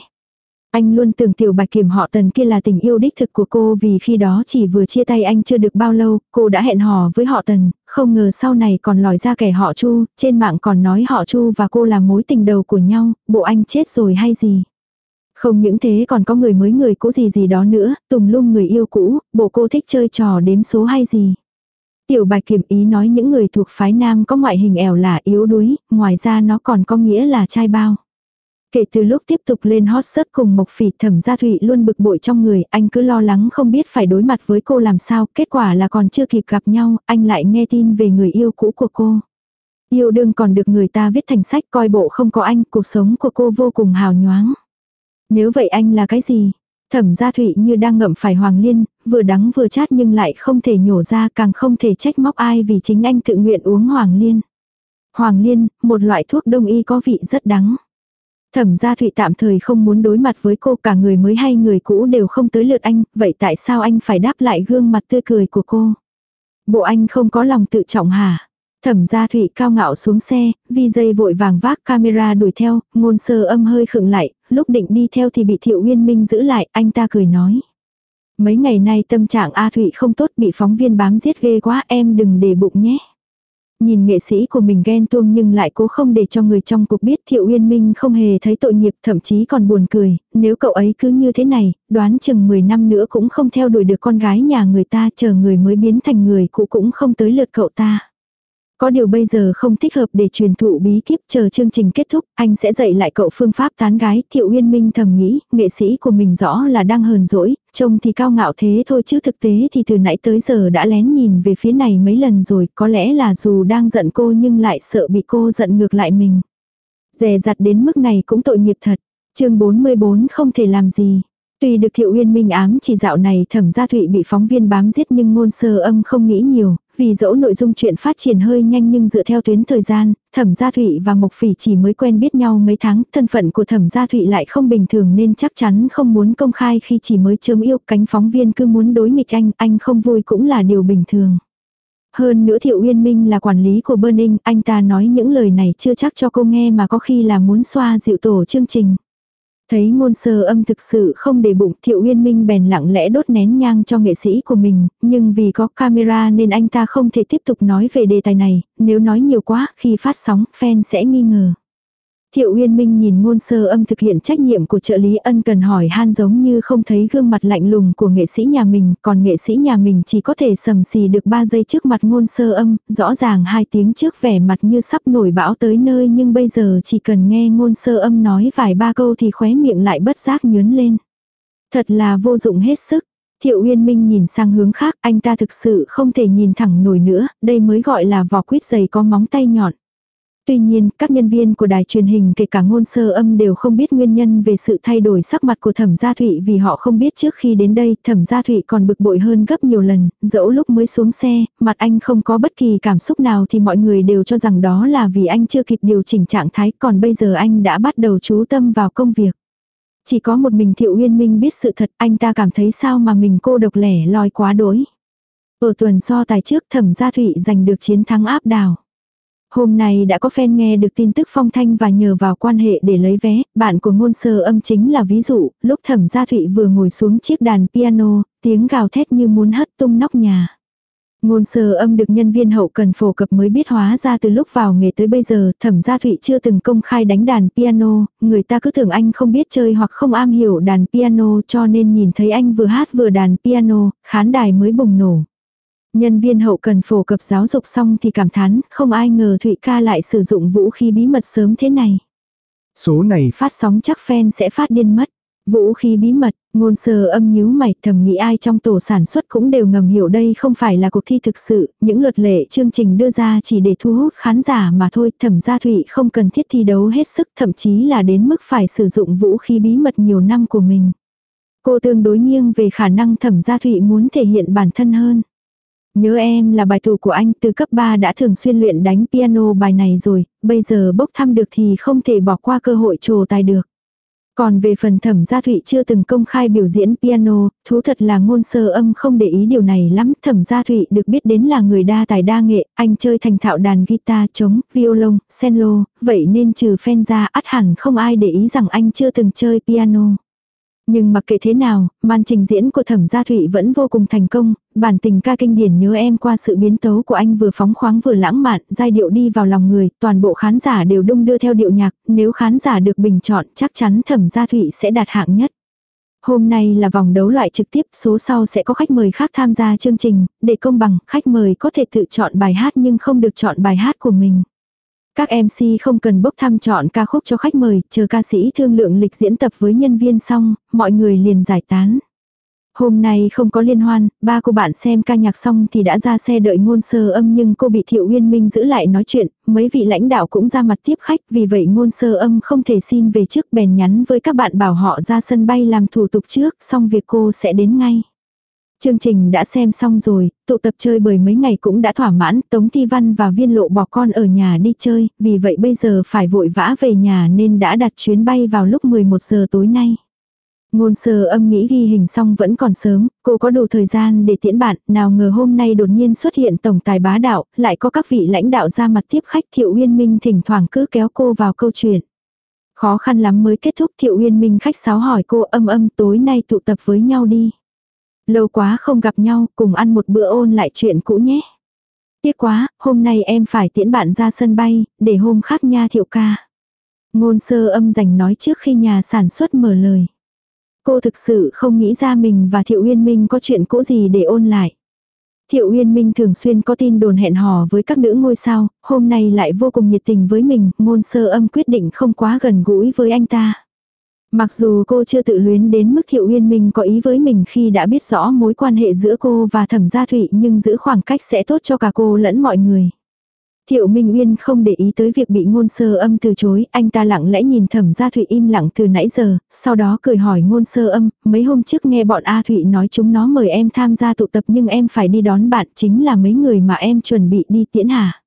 Anh luôn tưởng tiểu bạch kiểm họ tần kia là tình yêu đích thực của cô vì khi đó chỉ vừa chia tay anh chưa được bao lâu, cô đã hẹn hò với họ tần, không ngờ sau này còn lòi ra kẻ họ chu, trên mạng còn nói họ chu và cô là mối tình đầu của nhau, bộ anh chết rồi hay gì. Không những thế còn có người mới người cũ gì gì đó nữa, tùm lum người yêu cũ, bộ cô thích chơi trò đếm số hay gì. Tiểu bạch kiểm ý nói những người thuộc phái nam có ngoại hình ẻo là yếu đuối, ngoài ra nó còn có nghĩa là trai bao. Kể từ lúc tiếp tục lên hot search cùng Mộc Phỉ thẩm gia Thụy luôn bực bội trong người, anh cứ lo lắng không biết phải đối mặt với cô làm sao, kết quả là còn chưa kịp gặp nhau, anh lại nghe tin về người yêu cũ của cô. Yêu đương còn được người ta viết thành sách coi bộ không có anh, cuộc sống của cô vô cùng hào nhoáng. Nếu vậy anh là cái gì? Thẩm gia Thụy như đang ngậm phải Hoàng Liên, vừa đắng vừa chát nhưng lại không thể nhổ ra càng không thể trách móc ai vì chính anh tự nguyện uống Hoàng Liên. Hoàng Liên, một loại thuốc đông y có vị rất đắng. Thẩm gia Thụy tạm thời không muốn đối mặt với cô cả người mới hay người cũ đều không tới lượt anh, vậy tại sao anh phải đáp lại gương mặt tươi cười của cô? Bộ anh không có lòng tự trọng hả? Thẩm gia Thụy cao ngạo xuống xe, vi dây vội vàng vác camera đuổi theo, ngôn sơ âm hơi khựng lại, lúc định đi theo thì bị Thiệu Uyên Minh giữ lại, anh ta cười nói. Mấy ngày nay tâm trạng A Thụy không tốt bị phóng viên bám giết ghê quá em đừng để bụng nhé. Nhìn nghệ sĩ của mình ghen tuông nhưng lại cố không để cho người trong cuộc biết Thiệu Uyên Minh không hề thấy tội nghiệp thậm chí còn buồn cười, nếu cậu ấy cứ như thế này, đoán chừng 10 năm nữa cũng không theo đuổi được con gái nhà người ta chờ người mới biến thành người cũ cũng không tới lượt cậu ta. Có điều bây giờ không thích hợp để truyền thụ bí kíp chờ chương trình kết thúc, anh sẽ dạy lại cậu phương pháp tán gái. Thiệu Uyên Minh thầm nghĩ, nghệ sĩ của mình rõ là đang hờn dỗi, trông thì cao ngạo thế thôi chứ thực tế thì từ nãy tới giờ đã lén nhìn về phía này mấy lần rồi, có lẽ là dù đang giận cô nhưng lại sợ bị cô giận ngược lại mình. Dè dặt đến mức này cũng tội nghiệp thật. chương 44 không thể làm gì. Tuy được Thiệu Uyên Minh ám chỉ dạo này thẩm gia thụy bị phóng viên bám giết nhưng ngôn sơ âm không nghĩ nhiều, vì dẫu nội dung chuyện phát triển hơi nhanh nhưng dựa theo tuyến thời gian, thẩm gia thụy và Mộc Phỉ chỉ mới quen biết nhau mấy tháng, thân phận của thẩm gia thụy lại không bình thường nên chắc chắn không muốn công khai khi chỉ mới chớm yêu cánh phóng viên cứ muốn đối nghịch anh, anh không vui cũng là điều bình thường. Hơn nữa Thiệu Uyên Minh là quản lý của Burning, anh ta nói những lời này chưa chắc cho cô nghe mà có khi là muốn xoa dịu tổ chương trình. Thấy ngôn sơ âm thực sự không để bụng Thiệu Uyên Minh bèn lặng lẽ đốt nén nhang cho nghệ sĩ của mình, nhưng vì có camera nên anh ta không thể tiếp tục nói về đề tài này, nếu nói nhiều quá khi phát sóng fan sẽ nghi ngờ. Thiệu Uyên Minh nhìn ngôn sơ âm thực hiện trách nhiệm của trợ lý ân cần hỏi han giống như không thấy gương mặt lạnh lùng của nghệ sĩ nhà mình, còn nghệ sĩ nhà mình chỉ có thể sầm xì được 3 giây trước mặt ngôn sơ âm, rõ ràng hai tiếng trước vẻ mặt như sắp nổi bão tới nơi nhưng bây giờ chỉ cần nghe ngôn sơ âm nói vài ba câu thì khóe miệng lại bất giác nhớn lên. Thật là vô dụng hết sức. Thiệu Uyên Minh nhìn sang hướng khác, anh ta thực sự không thể nhìn thẳng nổi nữa, đây mới gọi là vỏ quýt dày có móng tay nhọn. Tuy nhiên, các nhân viên của đài truyền hình kể cả ngôn sơ âm đều không biết nguyên nhân về sự thay đổi sắc mặt của thẩm gia thụy vì họ không biết trước khi đến đây thẩm gia thụy còn bực bội hơn gấp nhiều lần, dẫu lúc mới xuống xe, mặt anh không có bất kỳ cảm xúc nào thì mọi người đều cho rằng đó là vì anh chưa kịp điều chỉnh trạng thái còn bây giờ anh đã bắt đầu chú tâm vào công việc. Chỉ có một mình Thiệu Uyên Minh biết sự thật anh ta cảm thấy sao mà mình cô độc lẻ loi quá đối. Ở tuần so tài trước thẩm gia thụy giành được chiến thắng áp đảo. Hôm nay đã có fan nghe được tin tức phong thanh và nhờ vào quan hệ để lấy vé, bạn của ngôn sơ âm chính là ví dụ, lúc thẩm gia thụy vừa ngồi xuống chiếc đàn piano, tiếng gào thét như muốn hất tung nóc nhà. Ngôn sơ âm được nhân viên hậu cần phổ cập mới biết hóa ra từ lúc vào nghề tới bây giờ thẩm gia thụy chưa từng công khai đánh đàn piano, người ta cứ tưởng anh không biết chơi hoặc không am hiểu đàn piano cho nên nhìn thấy anh vừa hát vừa đàn piano, khán đài mới bùng nổ. Nhân viên hậu cần phổ cập giáo dục xong thì cảm thán, không ai ngờ Thụy ca lại sử dụng vũ khí bí mật sớm thế này. Số này Phát sóng chắc fan sẽ phát điên mất. Vũ khí bí mật, ngôn sơ âm nhíu mày thầm nghĩ ai trong tổ sản xuất cũng đều ngầm hiểu đây không phải là cuộc thi thực sự, những luật lệ chương trình đưa ra chỉ để thu hút khán giả mà thôi, thẩm gia thụy không cần thiết thi đấu hết sức thậm chí là đến mức phải sử dụng vũ khí bí mật nhiều năm của mình. Cô tương đối nghiêng về khả năng thẩm gia thụy muốn thể hiện bản thân hơn. Nhớ em là bài tù của anh từ cấp 3 đã thường xuyên luyện đánh piano bài này rồi, bây giờ bốc thăm được thì không thể bỏ qua cơ hội trồ tài được. Còn về phần thẩm gia thụy chưa từng công khai biểu diễn piano, thú thật là ngôn sơ âm không để ý điều này lắm. Thẩm gia thụy được biết đến là người đa tài đa nghệ, anh chơi thành thạo đàn guitar, trống, violon, cello, vậy nên trừ fan ra ắt hẳn không ai để ý rằng anh chưa từng chơi piano. Nhưng mặc kệ thế nào, màn trình diễn của thẩm gia thụy vẫn vô cùng thành công, bản tình ca kinh điển nhớ em qua sự biến tấu của anh vừa phóng khoáng vừa lãng mạn, giai điệu đi vào lòng người, toàn bộ khán giả đều đung đưa theo điệu nhạc, nếu khán giả được bình chọn chắc chắn thẩm gia thụy sẽ đạt hạng nhất. Hôm nay là vòng đấu loại trực tiếp, số sau sẽ có khách mời khác tham gia chương trình, để công bằng, khách mời có thể tự chọn bài hát nhưng không được chọn bài hát của mình. Các MC không cần bốc thăm chọn ca khúc cho khách mời, chờ ca sĩ thương lượng lịch diễn tập với nhân viên xong, mọi người liền giải tán. Hôm nay không có liên hoan, ba cô bạn xem ca nhạc xong thì đã ra xe đợi ngôn sơ âm nhưng cô bị Thiệu Uyên Minh giữ lại nói chuyện, mấy vị lãnh đạo cũng ra mặt tiếp khách vì vậy ngôn sơ âm không thể xin về trước bèn nhắn với các bạn bảo họ ra sân bay làm thủ tục trước, xong việc cô sẽ đến ngay. Chương trình đã xem xong rồi, tụ tập chơi bởi mấy ngày cũng đã thỏa mãn, Tống Thi Văn và Viên Lộ bỏ con ở nhà đi chơi, vì vậy bây giờ phải vội vã về nhà nên đã đặt chuyến bay vào lúc 11 giờ tối nay. Ngôn sơ âm nghĩ ghi hình xong vẫn còn sớm, cô có đủ thời gian để tiễn bạn, nào ngờ hôm nay đột nhiên xuất hiện tổng tài bá đạo, lại có các vị lãnh đạo ra mặt tiếp khách Thiệu Uyên Minh thỉnh thoảng cứ kéo cô vào câu chuyện. Khó khăn lắm mới kết thúc Thiệu Uyên Minh khách sáo hỏi cô âm âm tối nay tụ tập với nhau đi. Lâu quá không gặp nhau, cùng ăn một bữa ôn lại chuyện cũ nhé. Tiếc quá, hôm nay em phải tiễn bạn ra sân bay, để hôm khác nha Thiệu ca. Ngôn sơ âm dành nói trước khi nhà sản xuất mở lời. Cô thực sự không nghĩ ra mình và Thiệu Uyên Minh có chuyện cũ gì để ôn lại. Thiệu Uyên Minh thường xuyên có tin đồn hẹn hò với các nữ ngôi sao, hôm nay lại vô cùng nhiệt tình với mình, ngôn sơ âm quyết định không quá gần gũi với anh ta. Mặc dù cô chưa tự luyến đến mức Thiệu Uyên Minh có ý với mình khi đã biết rõ mối quan hệ giữa cô và Thẩm Gia Thụy nhưng giữ khoảng cách sẽ tốt cho cả cô lẫn mọi người. Thiệu Minh Uyên không để ý tới việc bị ngôn sơ âm từ chối, anh ta lặng lẽ nhìn thẩm gia Thụy im lặng từ nãy giờ, sau đó cười hỏi ngôn sơ âm, mấy hôm trước nghe bọn A Thụy nói chúng nó mời em tham gia tụ tập nhưng em phải đi đón bạn chính là mấy người mà em chuẩn bị đi tiễn hả?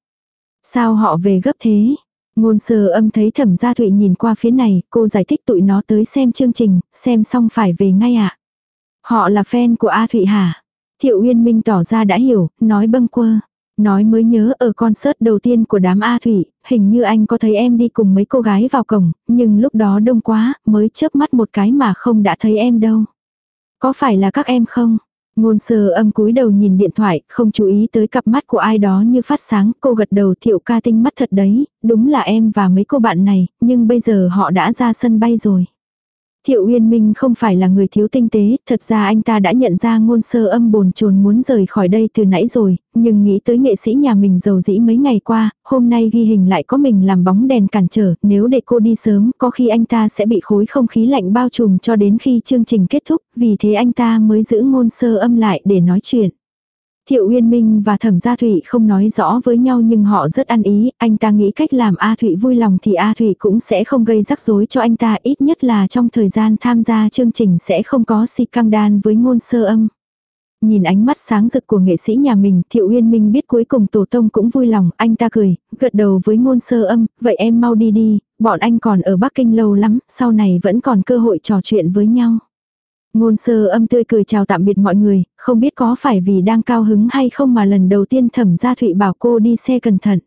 Sao họ về gấp thế? Ngôn sơ âm thấy thẩm gia Thụy nhìn qua phía này, cô giải thích tụi nó tới xem chương trình, xem xong phải về ngay ạ. À? Họ là fan của A Thụy hả? Thiệu Uyên Minh tỏ ra đã hiểu, nói bâng quơ. Nói mới nhớ ở concert đầu tiên của đám A Thủy, hình như anh có thấy em đi cùng mấy cô gái vào cổng, nhưng lúc đó đông quá, mới chớp mắt một cái mà không đã thấy em đâu. Có phải là các em không? Ngôn sơ âm cúi đầu nhìn điện thoại, không chú ý tới cặp mắt của ai đó như phát sáng, cô gật đầu thiệu ca tinh mắt thật đấy, đúng là em và mấy cô bạn này, nhưng bây giờ họ đã ra sân bay rồi. Thiệu Uyên Minh không phải là người thiếu tinh tế, thật ra anh ta đã nhận ra ngôn sơ âm bồn chồn muốn rời khỏi đây từ nãy rồi, nhưng nghĩ tới nghệ sĩ nhà mình giàu dĩ mấy ngày qua, hôm nay ghi hình lại có mình làm bóng đèn cản trở, nếu để cô đi sớm có khi anh ta sẽ bị khối không khí lạnh bao trùm cho đến khi chương trình kết thúc, vì thế anh ta mới giữ ngôn sơ âm lại để nói chuyện. Thiệu Uyên Minh và Thẩm Gia Thụy không nói rõ với nhau nhưng họ rất ăn ý, anh ta nghĩ cách làm A Thụy vui lòng thì A Thụy cũng sẽ không gây rắc rối cho anh ta, ít nhất là trong thời gian tham gia chương trình sẽ không có si căng đan với ngôn sơ âm. Nhìn ánh mắt sáng rực của nghệ sĩ nhà mình, Thiệu Uyên Minh biết cuối cùng Tổ Tông cũng vui lòng, anh ta cười, gật đầu với ngôn sơ âm, vậy em mau đi đi, bọn anh còn ở Bắc Kinh lâu lắm, sau này vẫn còn cơ hội trò chuyện với nhau. Ngôn sơ âm tươi cười chào tạm biệt mọi người, không biết có phải vì đang cao hứng hay không mà lần đầu tiên thẩm gia thụy bảo cô đi xe cẩn thận.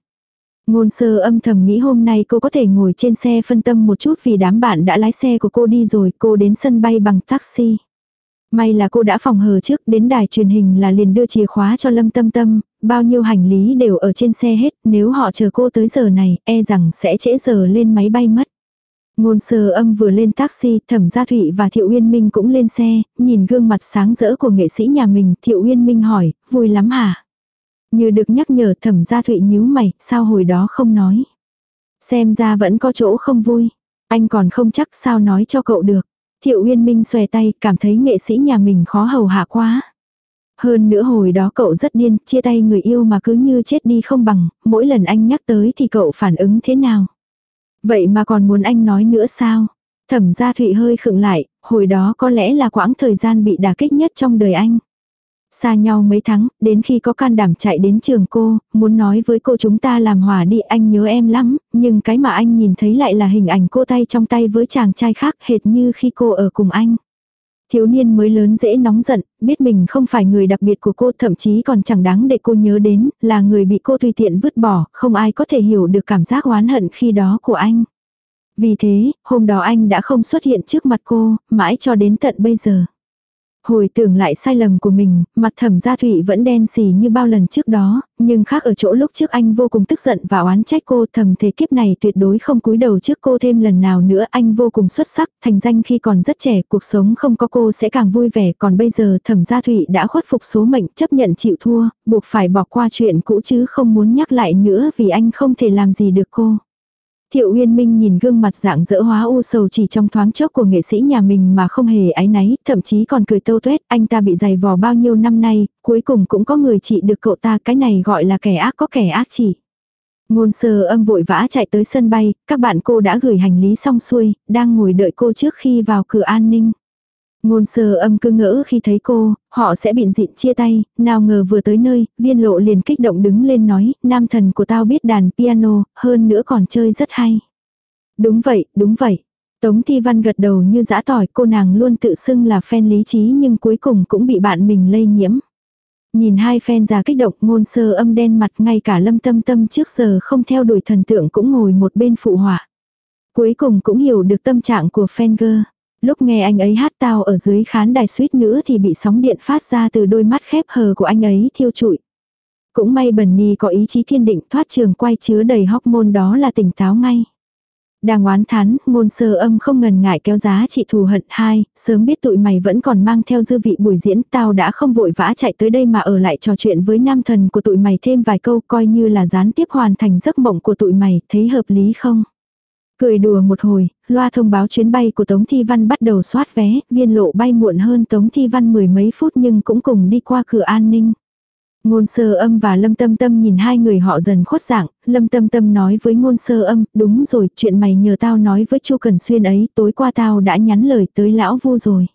Ngôn sơ âm thầm nghĩ hôm nay cô có thể ngồi trên xe phân tâm một chút vì đám bạn đã lái xe của cô đi rồi, cô đến sân bay bằng taxi. May là cô đã phòng hờ trước, đến đài truyền hình là liền đưa chìa khóa cho Lâm Tâm Tâm, bao nhiêu hành lý đều ở trên xe hết, nếu họ chờ cô tới giờ này, e rằng sẽ trễ giờ lên máy bay mất. Ngôn sơ âm vừa lên taxi, thẩm gia thụy và Thiệu Uyên Minh cũng lên xe, nhìn gương mặt sáng rỡ của nghệ sĩ nhà mình, Thiệu Uyên Minh hỏi, vui lắm hả? Như được nhắc nhở thẩm gia thụy nhíu mày, sao hồi đó không nói? Xem ra vẫn có chỗ không vui, anh còn không chắc sao nói cho cậu được. Thiệu Uyên Minh xòe tay, cảm thấy nghệ sĩ nhà mình khó hầu hạ quá. Hơn nữa hồi đó cậu rất điên, chia tay người yêu mà cứ như chết đi không bằng, mỗi lần anh nhắc tới thì cậu phản ứng thế nào? Vậy mà còn muốn anh nói nữa sao? Thẩm gia Thụy hơi khựng lại, hồi đó có lẽ là quãng thời gian bị đả kích nhất trong đời anh. Xa nhau mấy tháng, đến khi có can đảm chạy đến trường cô, muốn nói với cô chúng ta làm hòa đi anh nhớ em lắm, nhưng cái mà anh nhìn thấy lại là hình ảnh cô tay trong tay với chàng trai khác hệt như khi cô ở cùng anh. Thiếu niên mới lớn dễ nóng giận, biết mình không phải người đặc biệt của cô thậm chí còn chẳng đáng để cô nhớ đến, là người bị cô tùy tiện vứt bỏ, không ai có thể hiểu được cảm giác oán hận khi đó của anh. Vì thế, hôm đó anh đã không xuất hiện trước mặt cô, mãi cho đến tận bây giờ. Hồi tưởng lại sai lầm của mình, mặt thẩm gia thụy vẫn đen xì như bao lần trước đó, nhưng khác ở chỗ lúc trước anh vô cùng tức giận và oán trách cô thầm thế kiếp này tuyệt đối không cúi đầu trước cô thêm lần nào nữa anh vô cùng xuất sắc, thành danh khi còn rất trẻ, cuộc sống không có cô sẽ càng vui vẻ, còn bây giờ thẩm gia thụy đã khuất phục số mệnh chấp nhận chịu thua, buộc phải bỏ qua chuyện cũ chứ không muốn nhắc lại nữa vì anh không thể làm gì được cô. Thiệu Uyên Minh nhìn gương mặt dạng dỡ hóa u sầu chỉ trong thoáng chốc của nghệ sĩ nhà mình mà không hề áy náy, thậm chí còn cười tâu tuét, anh ta bị dày vò bao nhiêu năm nay, cuối cùng cũng có người trị được cậu ta, cái này gọi là kẻ ác có kẻ ác chỉ. Ngôn sơ âm vội vã chạy tới sân bay, các bạn cô đã gửi hành lý xong xuôi, đang ngồi đợi cô trước khi vào cửa an ninh. Ngôn sơ âm cứ ngỡ khi thấy cô, họ sẽ bịn dịn chia tay, nào ngờ vừa tới nơi, viên lộ liền kích động đứng lên nói, nam thần của tao biết đàn piano, hơn nữa còn chơi rất hay. Đúng vậy, đúng vậy. Tống Thi Văn gật đầu như dã tỏi, cô nàng luôn tự xưng là fan lý trí nhưng cuối cùng cũng bị bạn mình lây nhiễm. Nhìn hai fan già kích động ngôn sơ âm đen mặt ngay cả lâm tâm tâm trước giờ không theo đuổi thần tượng cũng ngồi một bên phụ họa. Cuối cùng cũng hiểu được tâm trạng của fan girl. Lúc nghe anh ấy hát tao ở dưới khán đài suýt nữa thì bị sóng điện phát ra từ đôi mắt khép hờ của anh ấy thiêu trụi. Cũng may Bần Ni có ý chí kiên định thoát trường quay chứa đầy hóc môn đó là tỉnh táo ngay. Đang oán thán, ngôn sơ âm không ngần ngại kéo giá trị thù hận hai, sớm biết tụi mày vẫn còn mang theo dư vị buổi diễn, tao đã không vội vã chạy tới đây mà ở lại trò chuyện với nam thần của tụi mày thêm vài câu coi như là gián tiếp hoàn thành giấc mộng của tụi mày, thấy hợp lý không? Cười đùa một hồi, loa thông báo chuyến bay của Tống Thi Văn bắt đầu soát vé, viên lộ bay muộn hơn Tống Thi Văn mười mấy phút nhưng cũng cùng đi qua cửa an ninh. Ngôn sơ âm và Lâm Tâm Tâm nhìn hai người họ dần khuất dạng, Lâm Tâm Tâm nói với ngôn sơ âm, đúng rồi, chuyện mày nhờ tao nói với Chu Cần Xuyên ấy, tối qua tao đã nhắn lời tới lão vu rồi.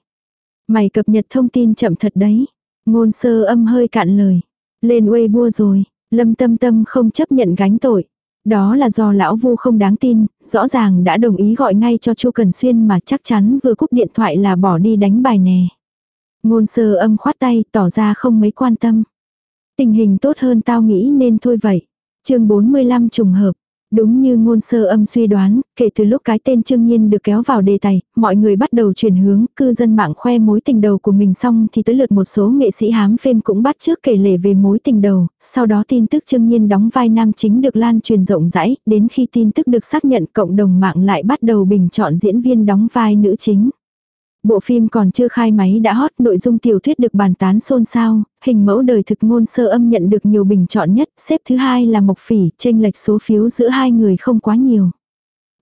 Mày cập nhật thông tin chậm thật đấy. Ngôn sơ âm hơi cạn lời. Lên Weibo rồi, Lâm Tâm Tâm không chấp nhận gánh tội. Đó là do lão Vu không đáng tin, rõ ràng đã đồng ý gọi ngay cho Chu Cần Xuyên mà chắc chắn vừa cúp điện thoại là bỏ đi đánh bài nè. Ngôn sơ âm khoát tay tỏ ra không mấy quan tâm. Tình hình tốt hơn tao nghĩ nên thôi vậy. chương 45 trùng hợp. Đúng như ngôn sơ âm suy đoán, kể từ lúc cái tên Trương Nhiên được kéo vào đề tài, mọi người bắt đầu chuyển hướng, cư dân mạng khoe mối tình đầu của mình xong thì tới lượt một số nghệ sĩ hám phim cũng bắt trước kể lể về mối tình đầu, sau đó tin tức Trương Nhiên đóng vai nam chính được lan truyền rộng rãi, đến khi tin tức được xác nhận cộng đồng mạng lại bắt đầu bình chọn diễn viên đóng vai nữ chính. Bộ phim còn chưa khai máy đã hot, nội dung tiểu thuyết được bàn tán xôn xao, hình mẫu đời thực ngôn sơ âm nhận được nhiều bình chọn nhất, xếp thứ hai là Mộc Phỉ, tranh lệch số phiếu giữa hai người không quá nhiều.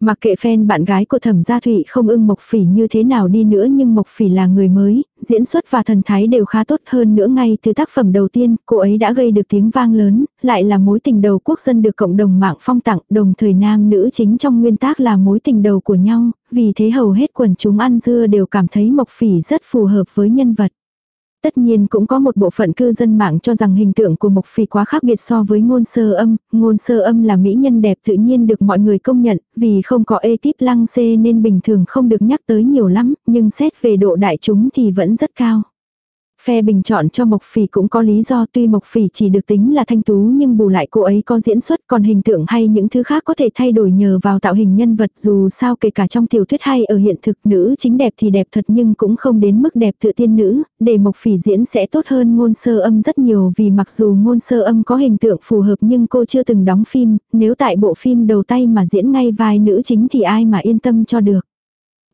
Mặc kệ fan bạn gái của thẩm gia thụy không ưng Mộc Phỉ như thế nào đi nữa nhưng Mộc Phỉ là người mới, diễn xuất và thần thái đều khá tốt hơn nữa ngay từ tác phẩm đầu tiên, cô ấy đã gây được tiếng vang lớn, lại là mối tình đầu quốc dân được cộng đồng mạng phong tặng, đồng thời nam nữ chính trong nguyên tác là mối tình đầu của nhau, vì thế hầu hết quần chúng ăn dưa đều cảm thấy Mộc Phỉ rất phù hợp với nhân vật. Tất nhiên cũng có một bộ phận cư dân mạng cho rằng hình tượng của Mộc Phi quá khác biệt so với ngôn sơ âm, ngôn sơ âm là mỹ nhân đẹp tự nhiên được mọi người công nhận, vì không có ê típ lăng xê nên bình thường không được nhắc tới nhiều lắm, nhưng xét về độ đại chúng thì vẫn rất cao. Phe bình chọn cho Mộc Phỉ cũng có lý do tuy Mộc Phỉ chỉ được tính là thanh tú nhưng bù lại cô ấy có diễn xuất còn hình tượng hay những thứ khác có thể thay đổi nhờ vào tạo hình nhân vật dù sao kể cả trong tiểu thuyết hay ở hiện thực nữ chính đẹp thì đẹp thật nhưng cũng không đến mức đẹp tự tiên nữ, để Mộc Phỉ diễn sẽ tốt hơn ngôn sơ âm rất nhiều vì mặc dù ngôn sơ âm có hình tượng phù hợp nhưng cô chưa từng đóng phim, nếu tại bộ phim đầu tay mà diễn ngay vai nữ chính thì ai mà yên tâm cho được.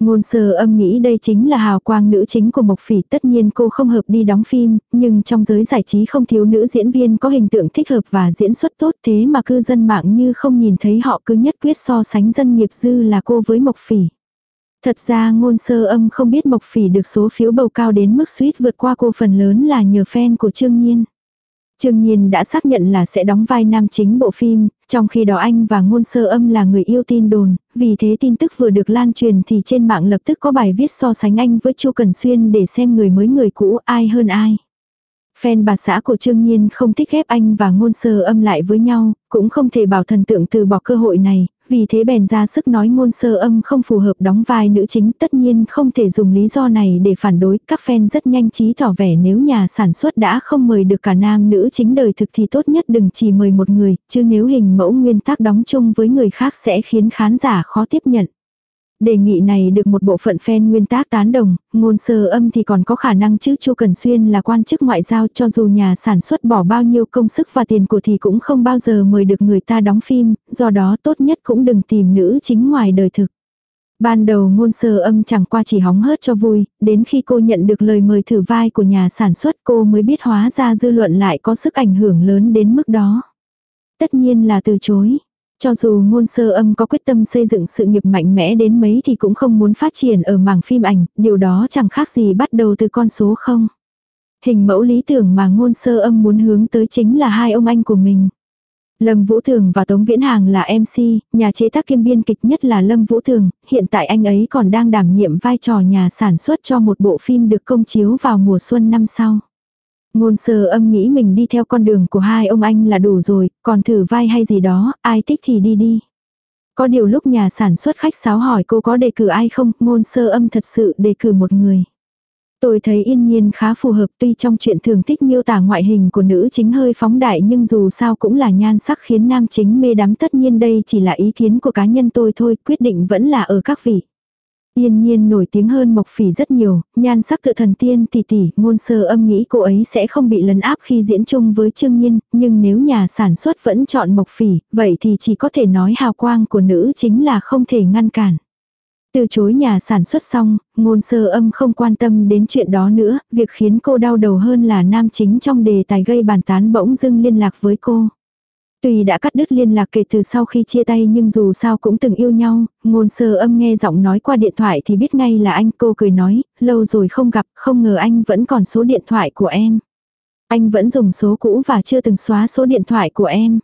Ngôn sơ âm nghĩ đây chính là hào quang nữ chính của Mộc Phỉ tất nhiên cô không hợp đi đóng phim, nhưng trong giới giải trí không thiếu nữ diễn viên có hình tượng thích hợp và diễn xuất tốt thế mà cư dân mạng như không nhìn thấy họ cứ nhất quyết so sánh dân nghiệp dư là cô với Mộc Phỉ. Thật ra ngôn sơ âm không biết Mộc Phỉ được số phiếu bầu cao đến mức suýt vượt qua cô phần lớn là nhờ fan của Trương Nhiên. Trương Nhiên đã xác nhận là sẽ đóng vai nam chính bộ phim, trong khi đó anh và ngôn sơ âm là người yêu tin đồn, vì thế tin tức vừa được lan truyền thì trên mạng lập tức có bài viết so sánh anh với Chu Cần Xuyên để xem người mới người cũ ai hơn ai. Fan bà xã của Trương Nhiên không thích ghép anh và ngôn sơ âm lại với nhau, cũng không thể bảo thần tượng từ bỏ cơ hội này, vì thế bèn ra sức nói ngôn sơ âm không phù hợp đóng vai nữ chính tất nhiên không thể dùng lý do này để phản đối. Các fan rất nhanh trí tỏ vẻ nếu nhà sản xuất đã không mời được cả nam nữ chính đời thực thì tốt nhất đừng chỉ mời một người, chứ nếu hình mẫu nguyên tác đóng chung với người khác sẽ khiến khán giả khó tiếp nhận. Đề nghị này được một bộ phận fan nguyên tác tán đồng, ngôn sơ âm thì còn có khả năng chứ Chu Cần Xuyên là quan chức ngoại giao cho dù nhà sản xuất bỏ bao nhiêu công sức và tiền của thì cũng không bao giờ mời được người ta đóng phim, do đó tốt nhất cũng đừng tìm nữ chính ngoài đời thực. Ban đầu ngôn sơ âm chẳng qua chỉ hóng hớt cho vui, đến khi cô nhận được lời mời thử vai của nhà sản xuất cô mới biết hóa ra dư luận lại có sức ảnh hưởng lớn đến mức đó. Tất nhiên là từ chối. Cho dù ngôn sơ âm có quyết tâm xây dựng sự nghiệp mạnh mẽ đến mấy thì cũng không muốn phát triển ở mảng phim ảnh, điều đó chẳng khác gì bắt đầu từ con số không. Hình mẫu lý tưởng mà ngôn sơ âm muốn hướng tới chính là hai ông anh của mình. Lâm Vũ Thường và Tống Viễn Hàng là MC, nhà chế tác kiêm biên kịch nhất là Lâm Vũ Thường, hiện tại anh ấy còn đang đảm nhiệm vai trò nhà sản xuất cho một bộ phim được công chiếu vào mùa xuân năm sau. Ngôn sơ âm nghĩ mình đi theo con đường của hai ông anh là đủ rồi, còn thử vai hay gì đó, ai thích thì đi đi. Có điều lúc nhà sản xuất khách sáo hỏi cô có đề cử ai không, ngôn sơ âm thật sự đề cử một người. Tôi thấy yên nhiên khá phù hợp tuy trong chuyện thường thích miêu tả ngoại hình của nữ chính hơi phóng đại nhưng dù sao cũng là nhan sắc khiến nam chính mê đắm tất nhiên đây chỉ là ý kiến của cá nhân tôi thôi, quyết định vẫn là ở các vị. Yên nhiên nổi tiếng hơn Mộc Phỉ rất nhiều, nhan sắc tự thần tiên tỷ tỷ, ngôn sơ âm nghĩ cô ấy sẽ không bị lấn áp khi diễn chung với Trương Nhiên, nhưng nếu nhà sản xuất vẫn chọn Mộc Phỉ, vậy thì chỉ có thể nói hào quang của nữ chính là không thể ngăn cản. Từ chối nhà sản xuất xong, ngôn sơ âm không quan tâm đến chuyện đó nữa, việc khiến cô đau đầu hơn là nam chính trong đề tài gây bàn tán bỗng dưng liên lạc với cô. Tuy đã cắt đứt liên lạc kể từ sau khi chia tay nhưng dù sao cũng từng yêu nhau, ngôn sơ âm nghe giọng nói qua điện thoại thì biết ngay là anh cô cười nói, lâu rồi không gặp, không ngờ anh vẫn còn số điện thoại của em. Anh vẫn dùng số cũ và chưa từng xóa số điện thoại của em.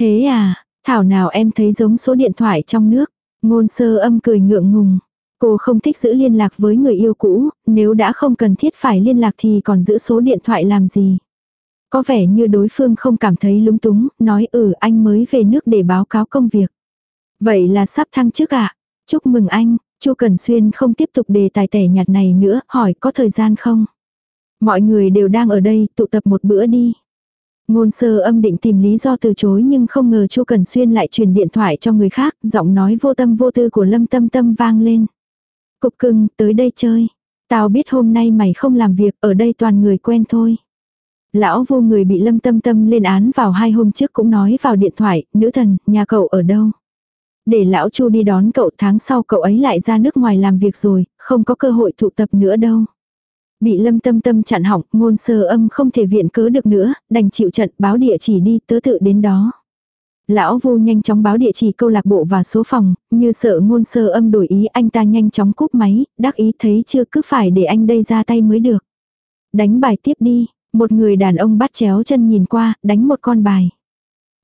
Thế à, thảo nào em thấy giống số điện thoại trong nước. Ngôn sơ âm cười ngượng ngùng. Cô không thích giữ liên lạc với người yêu cũ, nếu đã không cần thiết phải liên lạc thì còn giữ số điện thoại làm gì. Có vẻ như đối phương không cảm thấy lúng túng, nói ừ anh mới về nước để báo cáo công việc. Vậy là sắp thăng chức ạ. À? Chúc mừng anh, Chu cần Xuyên không tiếp tục đề tài tẻ nhạt này nữa, hỏi có thời gian không? Mọi người đều đang ở đây, tụ tập một bữa đi. Ngôn sơ âm định tìm lý do từ chối nhưng không ngờ Chu cần Xuyên lại truyền điện thoại cho người khác, giọng nói vô tâm vô tư của Lâm Tâm Tâm vang lên. Cục cưng, tới đây chơi. Tao biết hôm nay mày không làm việc, ở đây toàn người quen thôi. Lão vô người bị Lâm Tâm Tâm lên án vào hai hôm trước cũng nói vào điện thoại, nữ thần, nhà cậu ở đâu? Để lão Chu đi đón cậu tháng sau cậu ấy lại ra nước ngoài làm việc rồi, không có cơ hội tụ tập nữa đâu. Bị lâm tâm tâm chặn hỏng, ngôn sơ âm không thể viện cớ được nữa, đành chịu trận báo địa chỉ đi tớ tự đến đó. Lão vu nhanh chóng báo địa chỉ câu lạc bộ và số phòng, như sợ ngôn sơ âm đổi ý anh ta nhanh chóng cúp máy, đắc ý thấy chưa cứ phải để anh đây ra tay mới được. Đánh bài tiếp đi, một người đàn ông bắt chéo chân nhìn qua, đánh một con bài.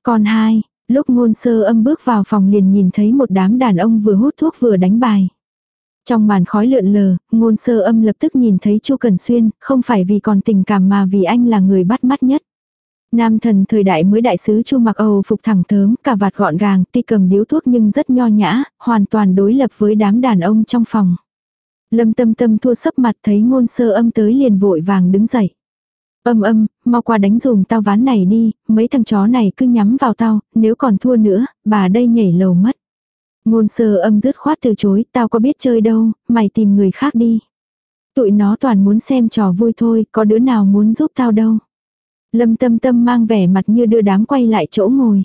Con hai, lúc ngôn sơ âm bước vào phòng liền nhìn thấy một đám đàn ông vừa hút thuốc vừa đánh bài. Trong màn khói lượn lờ, ngôn sơ âm lập tức nhìn thấy Chu Cần Xuyên, không phải vì còn tình cảm mà vì anh là người bắt mắt nhất. Nam thần thời đại mới đại sứ Chu mặc Âu phục thẳng thớm, cả vạt gọn gàng, tuy cầm điếu thuốc nhưng rất nho nhã, hoàn toàn đối lập với đám đàn ông trong phòng. Lâm tâm tâm thua sấp mặt thấy ngôn sơ âm tới liền vội vàng đứng dậy. Âm âm, mau qua đánh dùm tao ván này đi, mấy thằng chó này cứ nhắm vào tao, nếu còn thua nữa, bà đây nhảy lầu mất. Ngôn sơ âm dứt khoát từ chối, tao có biết chơi đâu, mày tìm người khác đi. Tụi nó toàn muốn xem trò vui thôi, có đứa nào muốn giúp tao đâu. Lâm tâm tâm mang vẻ mặt như đưa đám quay lại chỗ ngồi.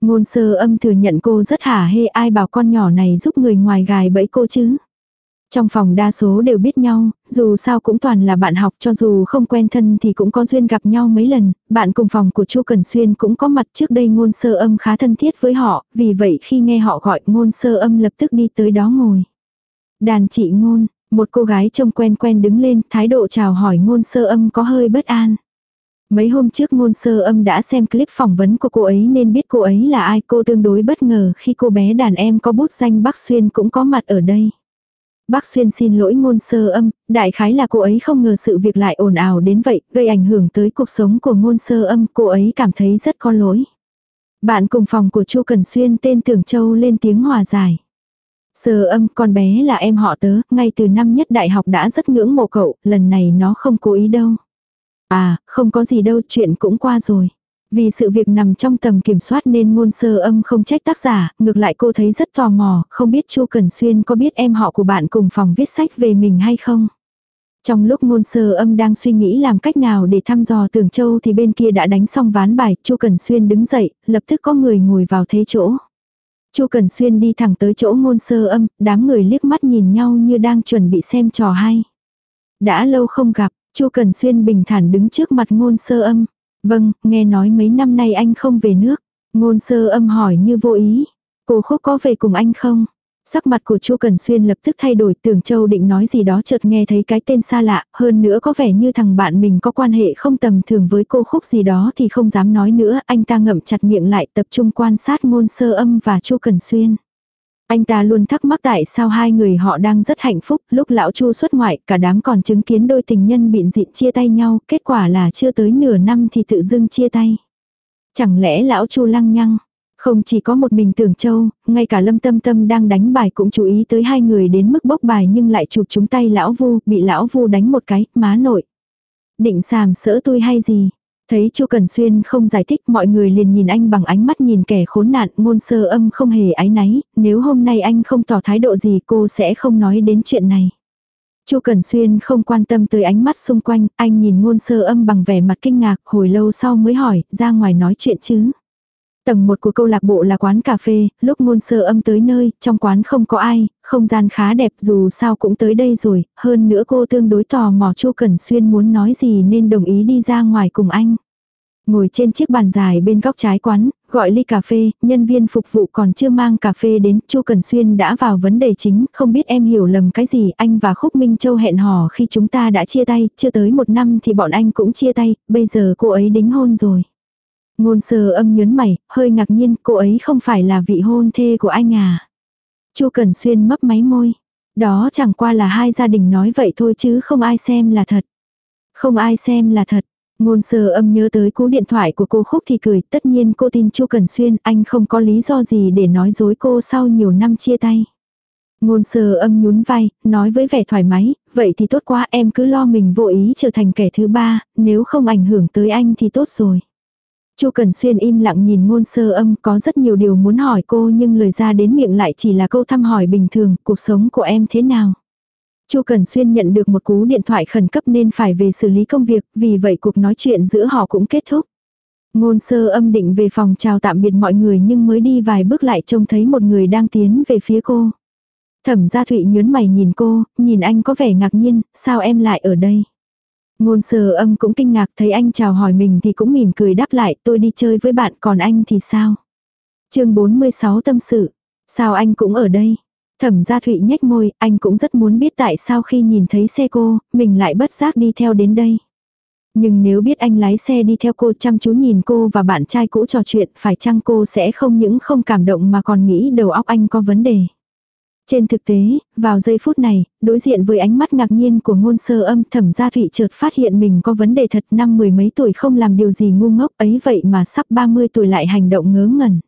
Ngôn sơ âm thừa nhận cô rất hả hê ai bảo con nhỏ này giúp người ngoài gài bẫy cô chứ. Trong phòng đa số đều biết nhau, dù sao cũng toàn là bạn học cho dù không quen thân thì cũng có duyên gặp nhau mấy lần, bạn cùng phòng của Chu Cần Xuyên cũng có mặt trước đây ngôn sơ âm khá thân thiết với họ, vì vậy khi nghe họ gọi ngôn sơ âm lập tức đi tới đó ngồi. Đàn chị ngôn, một cô gái trông quen quen đứng lên, thái độ chào hỏi ngôn sơ âm có hơi bất an. Mấy hôm trước ngôn sơ âm đã xem clip phỏng vấn của cô ấy nên biết cô ấy là ai cô tương đối bất ngờ khi cô bé đàn em có bút danh Bắc Xuyên cũng có mặt ở đây. Bác Xuyên xin lỗi ngôn sơ âm, đại khái là cô ấy không ngờ sự việc lại ồn ào đến vậy, gây ảnh hưởng tới cuộc sống của ngôn sơ âm, cô ấy cảm thấy rất có lỗi. Bạn cùng phòng của Chu Cần Xuyên tên Tưởng Châu lên tiếng hòa giải. Sơ âm con bé là em họ tớ, ngay từ năm nhất đại học đã rất ngưỡng mộ cậu, lần này nó không cố ý đâu. À, không có gì đâu, chuyện cũng qua rồi. Vì sự việc nằm trong tầm kiểm soát nên ngôn sơ âm không trách tác giả, ngược lại cô thấy rất tò mò, không biết Chu Cần Xuyên có biết em họ của bạn cùng phòng viết sách về mình hay không. Trong lúc ngôn sơ âm đang suy nghĩ làm cách nào để thăm dò tường châu thì bên kia đã đánh xong ván bài, Chu Cần Xuyên đứng dậy, lập tức có người ngồi vào thế chỗ. Chu Cần Xuyên đi thẳng tới chỗ ngôn sơ âm, đám người liếc mắt nhìn nhau như đang chuẩn bị xem trò hay. Đã lâu không gặp, Chu Cần Xuyên bình thản đứng trước mặt ngôn sơ âm. Vâng, nghe nói mấy năm nay anh không về nước. Ngôn sơ âm hỏi như vô ý. Cô khúc có về cùng anh không? Sắc mặt của Chu Cần Xuyên lập tức thay đổi, Tưởng Châu định nói gì đó chợt nghe thấy cái tên xa lạ, hơn nữa có vẻ như thằng bạn mình có quan hệ không tầm thường với cô khúc gì đó thì không dám nói nữa, anh ta ngậm chặt miệng lại tập trung quan sát ngôn sơ âm và Chu Cần Xuyên. Anh ta luôn thắc mắc tại sao hai người họ đang rất hạnh phúc, lúc lão Chu xuất ngoại, cả đám còn chứng kiến đôi tình nhân bịn dịn chia tay nhau, kết quả là chưa tới nửa năm thì tự dưng chia tay. Chẳng lẽ lão Chu lăng nhăng? Không chỉ có một mình tưởng châu, ngay cả lâm tâm tâm đang đánh bài cũng chú ý tới hai người đến mức bốc bài nhưng lại chụp chúng tay lão vu, bị lão vu đánh một cái, má nội. Định sàm sỡ tôi hay gì? Thấy Chu Cần Xuyên không giải thích mọi người liền nhìn anh bằng ánh mắt nhìn kẻ khốn nạn ngôn sơ âm không hề áy náy, nếu hôm nay anh không tỏ thái độ gì cô sẽ không nói đến chuyện này. Chu Cần Xuyên không quan tâm tới ánh mắt xung quanh, anh nhìn ngôn sơ âm bằng vẻ mặt kinh ngạc hồi lâu sau mới hỏi, ra ngoài nói chuyện chứ. Tầng một của câu lạc bộ là quán cà phê, lúc ngôn sơ âm tới nơi, trong quán không có ai, không gian khá đẹp dù sao cũng tới đây rồi, hơn nữa cô tương đối tò mò Chu Cẩn Xuyên muốn nói gì nên đồng ý đi ra ngoài cùng anh. Ngồi trên chiếc bàn dài bên góc trái quán, gọi ly cà phê, nhân viên phục vụ còn chưa mang cà phê đến, Chu Cần Xuyên đã vào vấn đề chính, không biết em hiểu lầm cái gì, anh và Khúc Minh Châu hẹn hò khi chúng ta đã chia tay, chưa tới một năm thì bọn anh cũng chia tay, bây giờ cô ấy đính hôn rồi. Ngôn sơ âm nhớn mày, hơi ngạc nhiên, cô ấy không phải là vị hôn thê của anh à. Chu Cẩn Xuyên mấp máy môi. Đó chẳng qua là hai gia đình nói vậy thôi chứ không ai xem là thật. Không ai xem là thật. Ngôn sơ âm nhớ tới cú điện thoại của cô Khúc thì cười, tất nhiên cô tin Chu Cẩn Xuyên, anh không có lý do gì để nói dối cô sau nhiều năm chia tay. Ngôn sơ âm nhún vai, nói với vẻ thoải mái, vậy thì tốt quá em cứ lo mình vô ý trở thành kẻ thứ ba, nếu không ảnh hưởng tới anh thì tốt rồi. Chu Cần Xuyên im lặng nhìn ngôn sơ âm có rất nhiều điều muốn hỏi cô nhưng lời ra đến miệng lại chỉ là câu thăm hỏi bình thường, cuộc sống của em thế nào. Chu Cần Xuyên nhận được một cú điện thoại khẩn cấp nên phải về xử lý công việc, vì vậy cuộc nói chuyện giữa họ cũng kết thúc. Ngôn sơ âm định về phòng chào tạm biệt mọi người nhưng mới đi vài bước lại trông thấy một người đang tiến về phía cô. Thẩm gia Thụy nhớn mày nhìn cô, nhìn anh có vẻ ngạc nhiên, sao em lại ở đây? Ngôn sơ âm cũng kinh ngạc thấy anh chào hỏi mình thì cũng mỉm cười đáp lại tôi đi chơi với bạn còn anh thì sao? chương 46 tâm sự. Sao anh cũng ở đây? Thẩm gia Thụy nhếch môi, anh cũng rất muốn biết tại sao khi nhìn thấy xe cô, mình lại bất giác đi theo đến đây. Nhưng nếu biết anh lái xe đi theo cô chăm chú nhìn cô và bạn trai cũ trò chuyện, phải chăng cô sẽ không những không cảm động mà còn nghĩ đầu óc anh có vấn đề. Trên thực tế, vào giây phút này, đối diện với ánh mắt ngạc nhiên của ngôn sơ âm thẩm gia thụy chợt phát hiện mình có vấn đề thật năm mười mấy tuổi không làm điều gì ngu ngốc ấy vậy mà sắp 30 tuổi lại hành động ngớ ngẩn.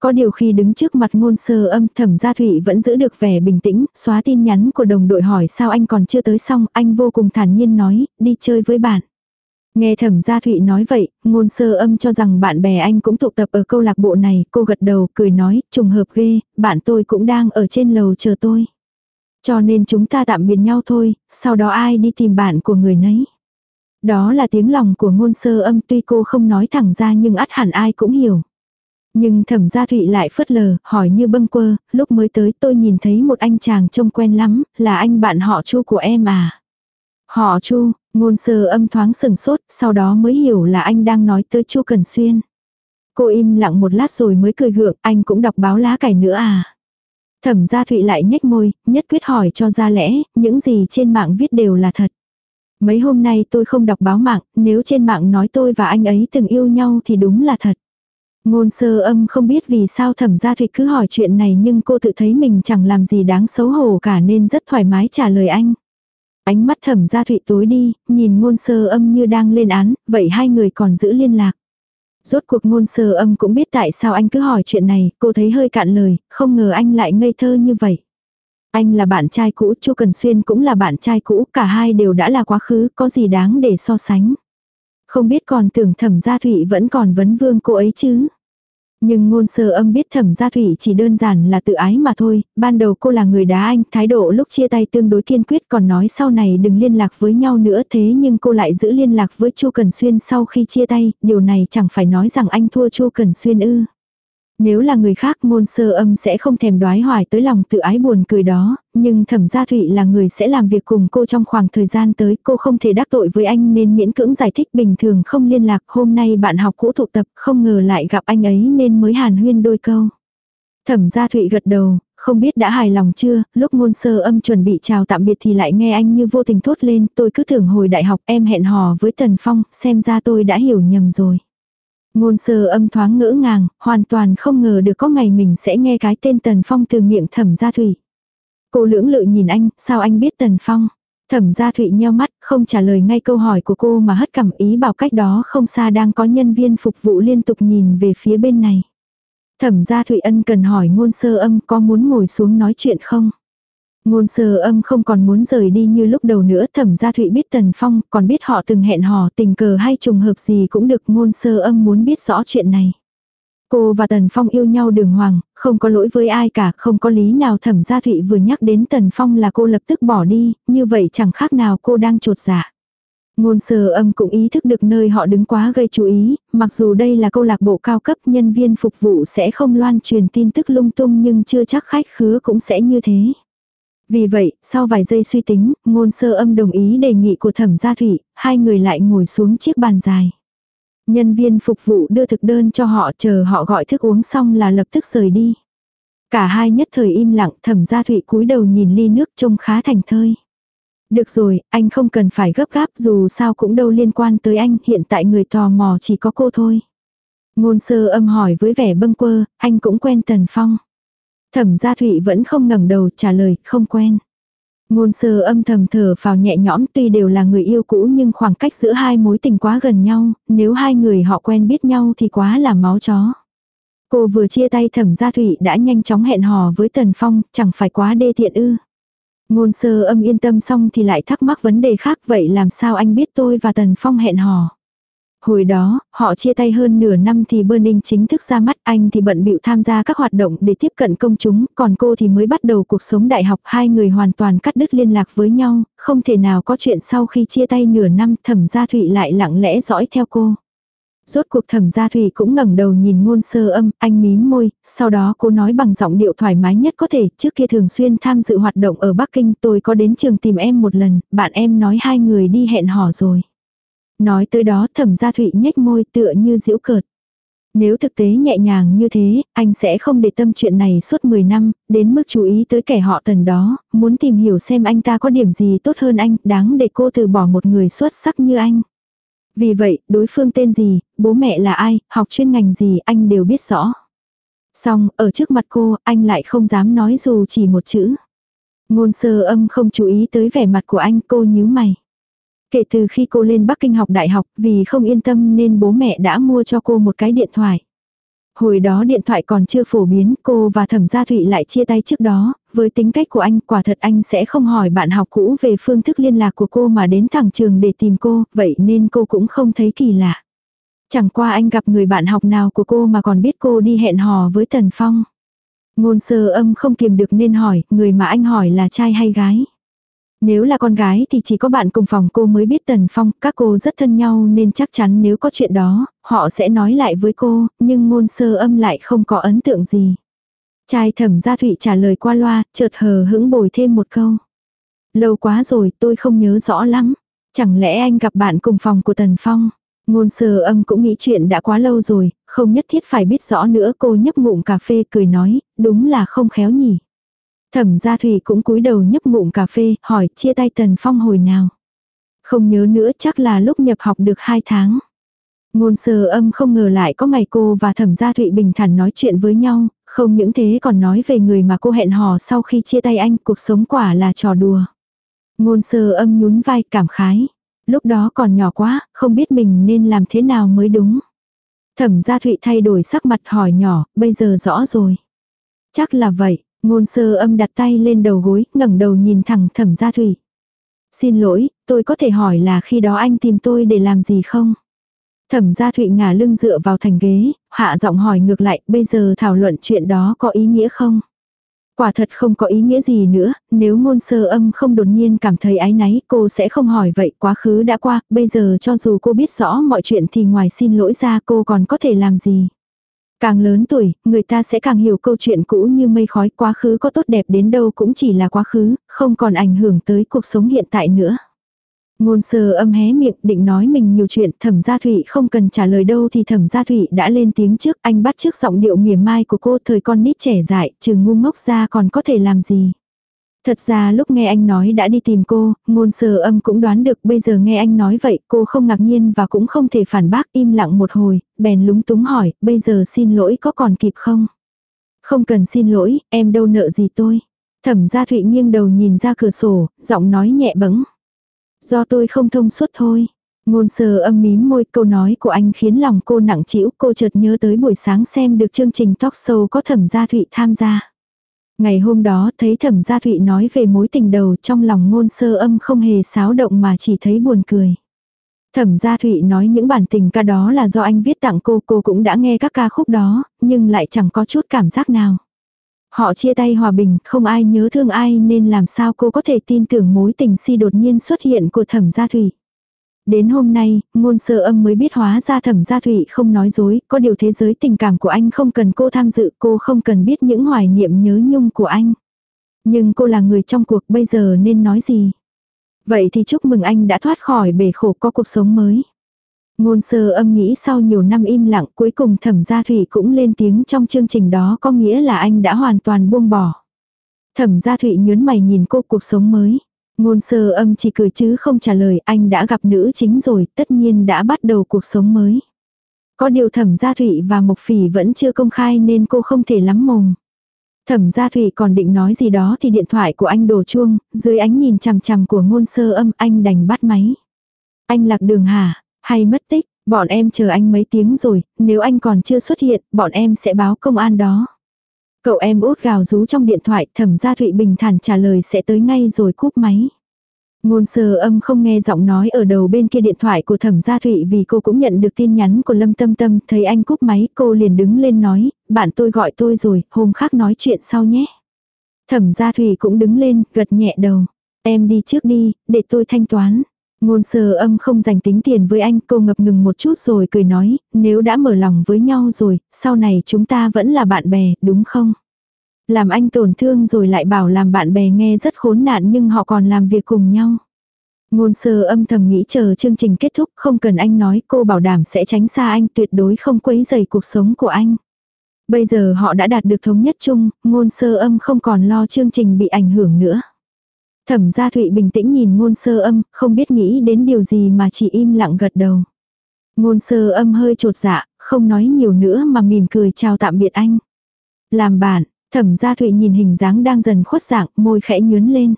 Có điều khi đứng trước mặt ngôn sơ âm thẩm gia thụy vẫn giữ được vẻ bình tĩnh, xóa tin nhắn của đồng đội hỏi sao anh còn chưa tới xong, anh vô cùng thản nhiên nói, đi chơi với bạn. Nghe thẩm gia thụy nói vậy, ngôn sơ âm cho rằng bạn bè anh cũng tụ tập ở câu lạc bộ này, cô gật đầu cười nói, trùng hợp ghê, bạn tôi cũng đang ở trên lầu chờ tôi. Cho nên chúng ta tạm biệt nhau thôi, sau đó ai đi tìm bạn của người nấy. Đó là tiếng lòng của ngôn sơ âm tuy cô không nói thẳng ra nhưng ắt hẳn ai cũng hiểu. Nhưng thẩm gia thụy lại phớt lờ, hỏi như bâng quơ, lúc mới tới tôi nhìn thấy một anh chàng trông quen lắm, là anh bạn họ chu của em à. Họ chu, ngôn sơ âm thoáng sừng sốt, sau đó mới hiểu là anh đang nói tới chu Cần Xuyên. Cô im lặng một lát rồi mới cười gượng, anh cũng đọc báo lá cải nữa à. Thẩm gia thụy lại nhếch môi, nhất quyết hỏi cho ra lẽ, những gì trên mạng viết đều là thật. Mấy hôm nay tôi không đọc báo mạng, nếu trên mạng nói tôi và anh ấy từng yêu nhau thì đúng là thật. Ngôn sơ âm không biết vì sao thẩm gia thụy cứ hỏi chuyện này nhưng cô tự thấy mình chẳng làm gì đáng xấu hổ cả nên rất thoải mái trả lời anh. Ánh mắt thẩm gia thụy tối đi, nhìn ngôn sơ âm như đang lên án, vậy hai người còn giữ liên lạc. Rốt cuộc ngôn sơ âm cũng biết tại sao anh cứ hỏi chuyện này, cô thấy hơi cạn lời, không ngờ anh lại ngây thơ như vậy. Anh là bạn trai cũ, Chu Cần Xuyên cũng là bạn trai cũ, cả hai đều đã là quá khứ, có gì đáng để so sánh. Không biết còn tưởng thẩm gia thụy vẫn còn vấn vương cô ấy chứ. Nhưng ngôn sơ âm biết thẩm gia thủy chỉ đơn giản là tự ái mà thôi, ban đầu cô là người đá anh, thái độ lúc chia tay tương đối kiên quyết còn nói sau này đừng liên lạc với nhau nữa. Thế nhưng cô lại giữ liên lạc với Chu Cần Xuyên sau khi chia tay, điều này chẳng phải nói rằng anh thua Chu Cần Xuyên ư. Nếu là người khác ngôn sơ âm sẽ không thèm đoái hoài tới lòng tự ái buồn cười đó, nhưng thẩm gia thụy là người sẽ làm việc cùng cô trong khoảng thời gian tới, cô không thể đắc tội với anh nên miễn cưỡng giải thích bình thường không liên lạc, hôm nay bạn học cũ tụ tập, không ngờ lại gặp anh ấy nên mới hàn huyên đôi câu. Thẩm gia thụy gật đầu, không biết đã hài lòng chưa, lúc ngôn sơ âm chuẩn bị chào tạm biệt thì lại nghe anh như vô tình thốt lên, tôi cứ tưởng hồi đại học em hẹn hò với Tần Phong, xem ra tôi đã hiểu nhầm rồi. Ngôn sơ âm thoáng ngỡ ngàng, hoàn toàn không ngờ được có ngày mình sẽ nghe cái tên Tần Phong từ miệng thẩm gia thủy. Cô lưỡng lự nhìn anh, sao anh biết Tần Phong? Thẩm gia thụy nheo mắt, không trả lời ngay câu hỏi của cô mà hất cảm ý bảo cách đó không xa đang có nhân viên phục vụ liên tục nhìn về phía bên này. Thẩm gia thụy ân cần hỏi ngôn sơ âm có muốn ngồi xuống nói chuyện không? Ngôn sơ âm không còn muốn rời đi như lúc đầu nữa thẩm gia thụy biết Tần Phong còn biết họ từng hẹn hò tình cờ hay trùng hợp gì cũng được ngôn sơ âm muốn biết rõ chuyện này. Cô và Tần Phong yêu nhau đường hoàng, không có lỗi với ai cả, không có lý nào thẩm gia thụy vừa nhắc đến Tần Phong là cô lập tức bỏ đi, như vậy chẳng khác nào cô đang trột dạ. Ngôn sơ âm cũng ý thức được nơi họ đứng quá gây chú ý, mặc dù đây là câu lạc bộ cao cấp nhân viên phục vụ sẽ không loan truyền tin tức lung tung nhưng chưa chắc khách khứa cũng sẽ như thế. Vì vậy, sau vài giây suy tính, ngôn sơ âm đồng ý đề nghị của thẩm gia thủy, hai người lại ngồi xuống chiếc bàn dài. Nhân viên phục vụ đưa thực đơn cho họ chờ họ gọi thức uống xong là lập tức rời đi. Cả hai nhất thời im lặng thẩm gia thụy cúi đầu nhìn ly nước trông khá thành thơi. Được rồi, anh không cần phải gấp gáp dù sao cũng đâu liên quan tới anh, hiện tại người tò mò chỉ có cô thôi. Ngôn sơ âm hỏi với vẻ bâng quơ, anh cũng quen Tần Phong. Thẩm gia thụy vẫn không ngẩng đầu trả lời, không quen. Ngôn sơ âm thầm thở vào nhẹ nhõm tuy đều là người yêu cũ nhưng khoảng cách giữa hai mối tình quá gần nhau, nếu hai người họ quen biết nhau thì quá là máu chó. Cô vừa chia tay thẩm gia thụy đã nhanh chóng hẹn hò với Tần Phong, chẳng phải quá đê tiện ư. Ngôn sơ âm yên tâm xong thì lại thắc mắc vấn đề khác vậy làm sao anh biết tôi và Tần Phong hẹn hò. Hồi đó, họ chia tay hơn nửa năm thì Burning chính thức ra mắt anh thì bận bịu tham gia các hoạt động để tiếp cận công chúng, còn cô thì mới bắt đầu cuộc sống đại học hai người hoàn toàn cắt đứt liên lạc với nhau, không thể nào có chuyện sau khi chia tay nửa năm thẩm gia thụy lại lặng lẽ dõi theo cô. Rốt cuộc thẩm gia thủy cũng ngẩng đầu nhìn ngôn sơ âm, anh mím môi, sau đó cô nói bằng giọng điệu thoải mái nhất có thể, trước kia thường xuyên tham dự hoạt động ở Bắc Kinh tôi có đến trường tìm em một lần, bạn em nói hai người đi hẹn hò rồi. Nói tới đó thẩm gia thụy nhếch môi tựa như diễu cợt. Nếu thực tế nhẹ nhàng như thế, anh sẽ không để tâm chuyện này suốt 10 năm, đến mức chú ý tới kẻ họ tần đó, muốn tìm hiểu xem anh ta có điểm gì tốt hơn anh, đáng để cô từ bỏ một người xuất sắc như anh. Vì vậy, đối phương tên gì, bố mẹ là ai, học chuyên ngành gì anh đều biết rõ. Xong, ở trước mặt cô, anh lại không dám nói dù chỉ một chữ. Ngôn sơ âm không chú ý tới vẻ mặt của anh, cô nhíu mày. Kể từ khi cô lên Bắc Kinh học đại học, vì không yên tâm nên bố mẹ đã mua cho cô một cái điện thoại. Hồi đó điện thoại còn chưa phổ biến, cô và thẩm gia thụy lại chia tay trước đó, với tính cách của anh quả thật anh sẽ không hỏi bạn học cũ về phương thức liên lạc của cô mà đến thẳng trường để tìm cô, vậy nên cô cũng không thấy kỳ lạ. Chẳng qua anh gặp người bạn học nào của cô mà còn biết cô đi hẹn hò với Tần Phong. Ngôn sơ âm không kiềm được nên hỏi, người mà anh hỏi là trai hay gái. Nếu là con gái thì chỉ có bạn cùng phòng cô mới biết Tần Phong, các cô rất thân nhau nên chắc chắn nếu có chuyện đó, họ sẽ nói lại với cô, nhưng ngôn sơ âm lại không có ấn tượng gì. Trai thẩm gia thụy trả lời qua loa, chợt hờ hững bồi thêm một câu. Lâu quá rồi tôi không nhớ rõ lắm. Chẳng lẽ anh gặp bạn cùng phòng của Tần Phong? Ngôn sơ âm cũng nghĩ chuyện đã quá lâu rồi, không nhất thiết phải biết rõ nữa cô nhấp ngụm cà phê cười nói, đúng là không khéo nhỉ. Thẩm gia thủy cũng cúi đầu nhấp ngụm cà phê, hỏi chia tay Tần Phong hồi nào. Không nhớ nữa chắc là lúc nhập học được 2 tháng. Ngôn sơ âm không ngờ lại có ngày cô và thẩm gia thụy bình thản nói chuyện với nhau, không những thế còn nói về người mà cô hẹn hò sau khi chia tay anh, cuộc sống quả là trò đùa. Ngôn sơ âm nhún vai cảm khái. Lúc đó còn nhỏ quá, không biết mình nên làm thế nào mới đúng. Thẩm gia thụy thay đổi sắc mặt hỏi nhỏ, bây giờ rõ rồi. Chắc là vậy, ngôn sơ âm đặt tay lên đầu gối, ngẩng đầu nhìn thẳng thẩm gia Thủy. Xin lỗi, tôi có thể hỏi là khi đó anh tìm tôi để làm gì không? Thẩm gia Thụy ngả lưng dựa vào thành ghế, hạ giọng hỏi ngược lại, bây giờ thảo luận chuyện đó có ý nghĩa không? Quả thật không có ý nghĩa gì nữa, nếu ngôn sơ âm không đột nhiên cảm thấy ái náy cô sẽ không hỏi vậy quá khứ đã qua, bây giờ cho dù cô biết rõ mọi chuyện thì ngoài xin lỗi ra cô còn có thể làm gì. Càng lớn tuổi, người ta sẽ càng hiểu câu chuyện cũ như mây khói quá khứ có tốt đẹp đến đâu cũng chỉ là quá khứ, không còn ảnh hưởng tới cuộc sống hiện tại nữa. Ngôn sơ âm hé miệng định nói mình nhiều chuyện thẩm gia thụy không cần trả lời đâu thì thẩm gia thụy đã lên tiếng trước anh bắt trước giọng điệu mỉa mai của cô thời con nít trẻ dại trừ ngu ngốc ra còn có thể làm gì. Thật ra lúc nghe anh nói đã đi tìm cô, ngôn sơ âm cũng đoán được bây giờ nghe anh nói vậy cô không ngạc nhiên và cũng không thể phản bác im lặng một hồi, bèn lúng túng hỏi, bây giờ xin lỗi có còn kịp không? Không cần xin lỗi, em đâu nợ gì tôi. Thẩm gia thụy nghiêng đầu nhìn ra cửa sổ, giọng nói nhẹ bẫng. Do tôi không thông suốt thôi. Ngôn sơ âm mím môi câu nói của anh khiến lòng cô nặng trĩu cô chợt nhớ tới buổi sáng xem được chương trình talk show có thẩm gia thụy tham gia. Ngày hôm đó thấy thẩm gia thụy nói về mối tình đầu trong lòng ngôn sơ âm không hề xáo động mà chỉ thấy buồn cười. Thẩm gia thụy nói những bản tình ca đó là do anh viết tặng cô, cô cũng đã nghe các ca khúc đó, nhưng lại chẳng có chút cảm giác nào. Họ chia tay hòa bình, không ai nhớ thương ai nên làm sao cô có thể tin tưởng mối tình si đột nhiên xuất hiện của thẩm gia thụy Đến hôm nay, ngôn sơ âm mới biết hóa ra thẩm gia thủy không nói dối, có điều thế giới tình cảm của anh không cần cô tham dự, cô không cần biết những hoài niệm nhớ nhung của anh. Nhưng cô là người trong cuộc bây giờ nên nói gì? Vậy thì chúc mừng anh đã thoát khỏi bể khổ có cuộc sống mới. Ngôn sơ âm nghĩ sau nhiều năm im lặng cuối cùng thẩm gia thủy cũng lên tiếng trong chương trình đó có nghĩa là anh đã hoàn toàn buông bỏ. Thẩm gia thủy nhớn mày nhìn cô cuộc sống mới. Ngôn sơ âm chỉ cười chứ không trả lời anh đã gặp nữ chính rồi tất nhiên đã bắt đầu cuộc sống mới. Có điều thẩm gia thủy và mộc phỉ vẫn chưa công khai nên cô không thể lắm mồm. Thẩm gia thủy còn định nói gì đó thì điện thoại của anh đổ chuông, dưới ánh nhìn chằm chằm của ngôn sơ âm anh đành bắt máy. Anh lạc đường hả? Hay mất tích, bọn em chờ anh mấy tiếng rồi, nếu anh còn chưa xuất hiện, bọn em sẽ báo công an đó. Cậu em út gào rú trong điện thoại, thẩm gia Thụy bình thản trả lời sẽ tới ngay rồi cúp máy. Ngôn sơ âm không nghe giọng nói ở đầu bên kia điện thoại của thẩm gia Thụy vì cô cũng nhận được tin nhắn của Lâm Tâm Tâm, thấy anh cúp máy cô liền đứng lên nói, bạn tôi gọi tôi rồi, hôm khác nói chuyện sau nhé. Thẩm gia Thụy cũng đứng lên, gật nhẹ đầu. Em đi trước đi, để tôi thanh toán. Ngôn sơ âm không dành tính tiền với anh, cô ngập ngừng một chút rồi cười nói, nếu đã mở lòng với nhau rồi, sau này chúng ta vẫn là bạn bè, đúng không? Làm anh tổn thương rồi lại bảo làm bạn bè nghe rất khốn nạn nhưng họ còn làm việc cùng nhau. Ngôn sơ âm thầm nghĩ chờ chương trình kết thúc không cần anh nói cô bảo đảm sẽ tránh xa anh tuyệt đối không quấy dày cuộc sống của anh. Bây giờ họ đã đạt được thống nhất chung, ngôn sơ âm không còn lo chương trình bị ảnh hưởng nữa. Thẩm gia Thụy bình tĩnh nhìn ngôn sơ âm, không biết nghĩ đến điều gì mà chỉ im lặng gật đầu. Ngôn sơ âm hơi trột dạ, không nói nhiều nữa mà mỉm cười chào tạm biệt anh. Làm bạn, thẩm gia Thụy nhìn hình dáng đang dần khuất dạng, môi khẽ nhướn lên.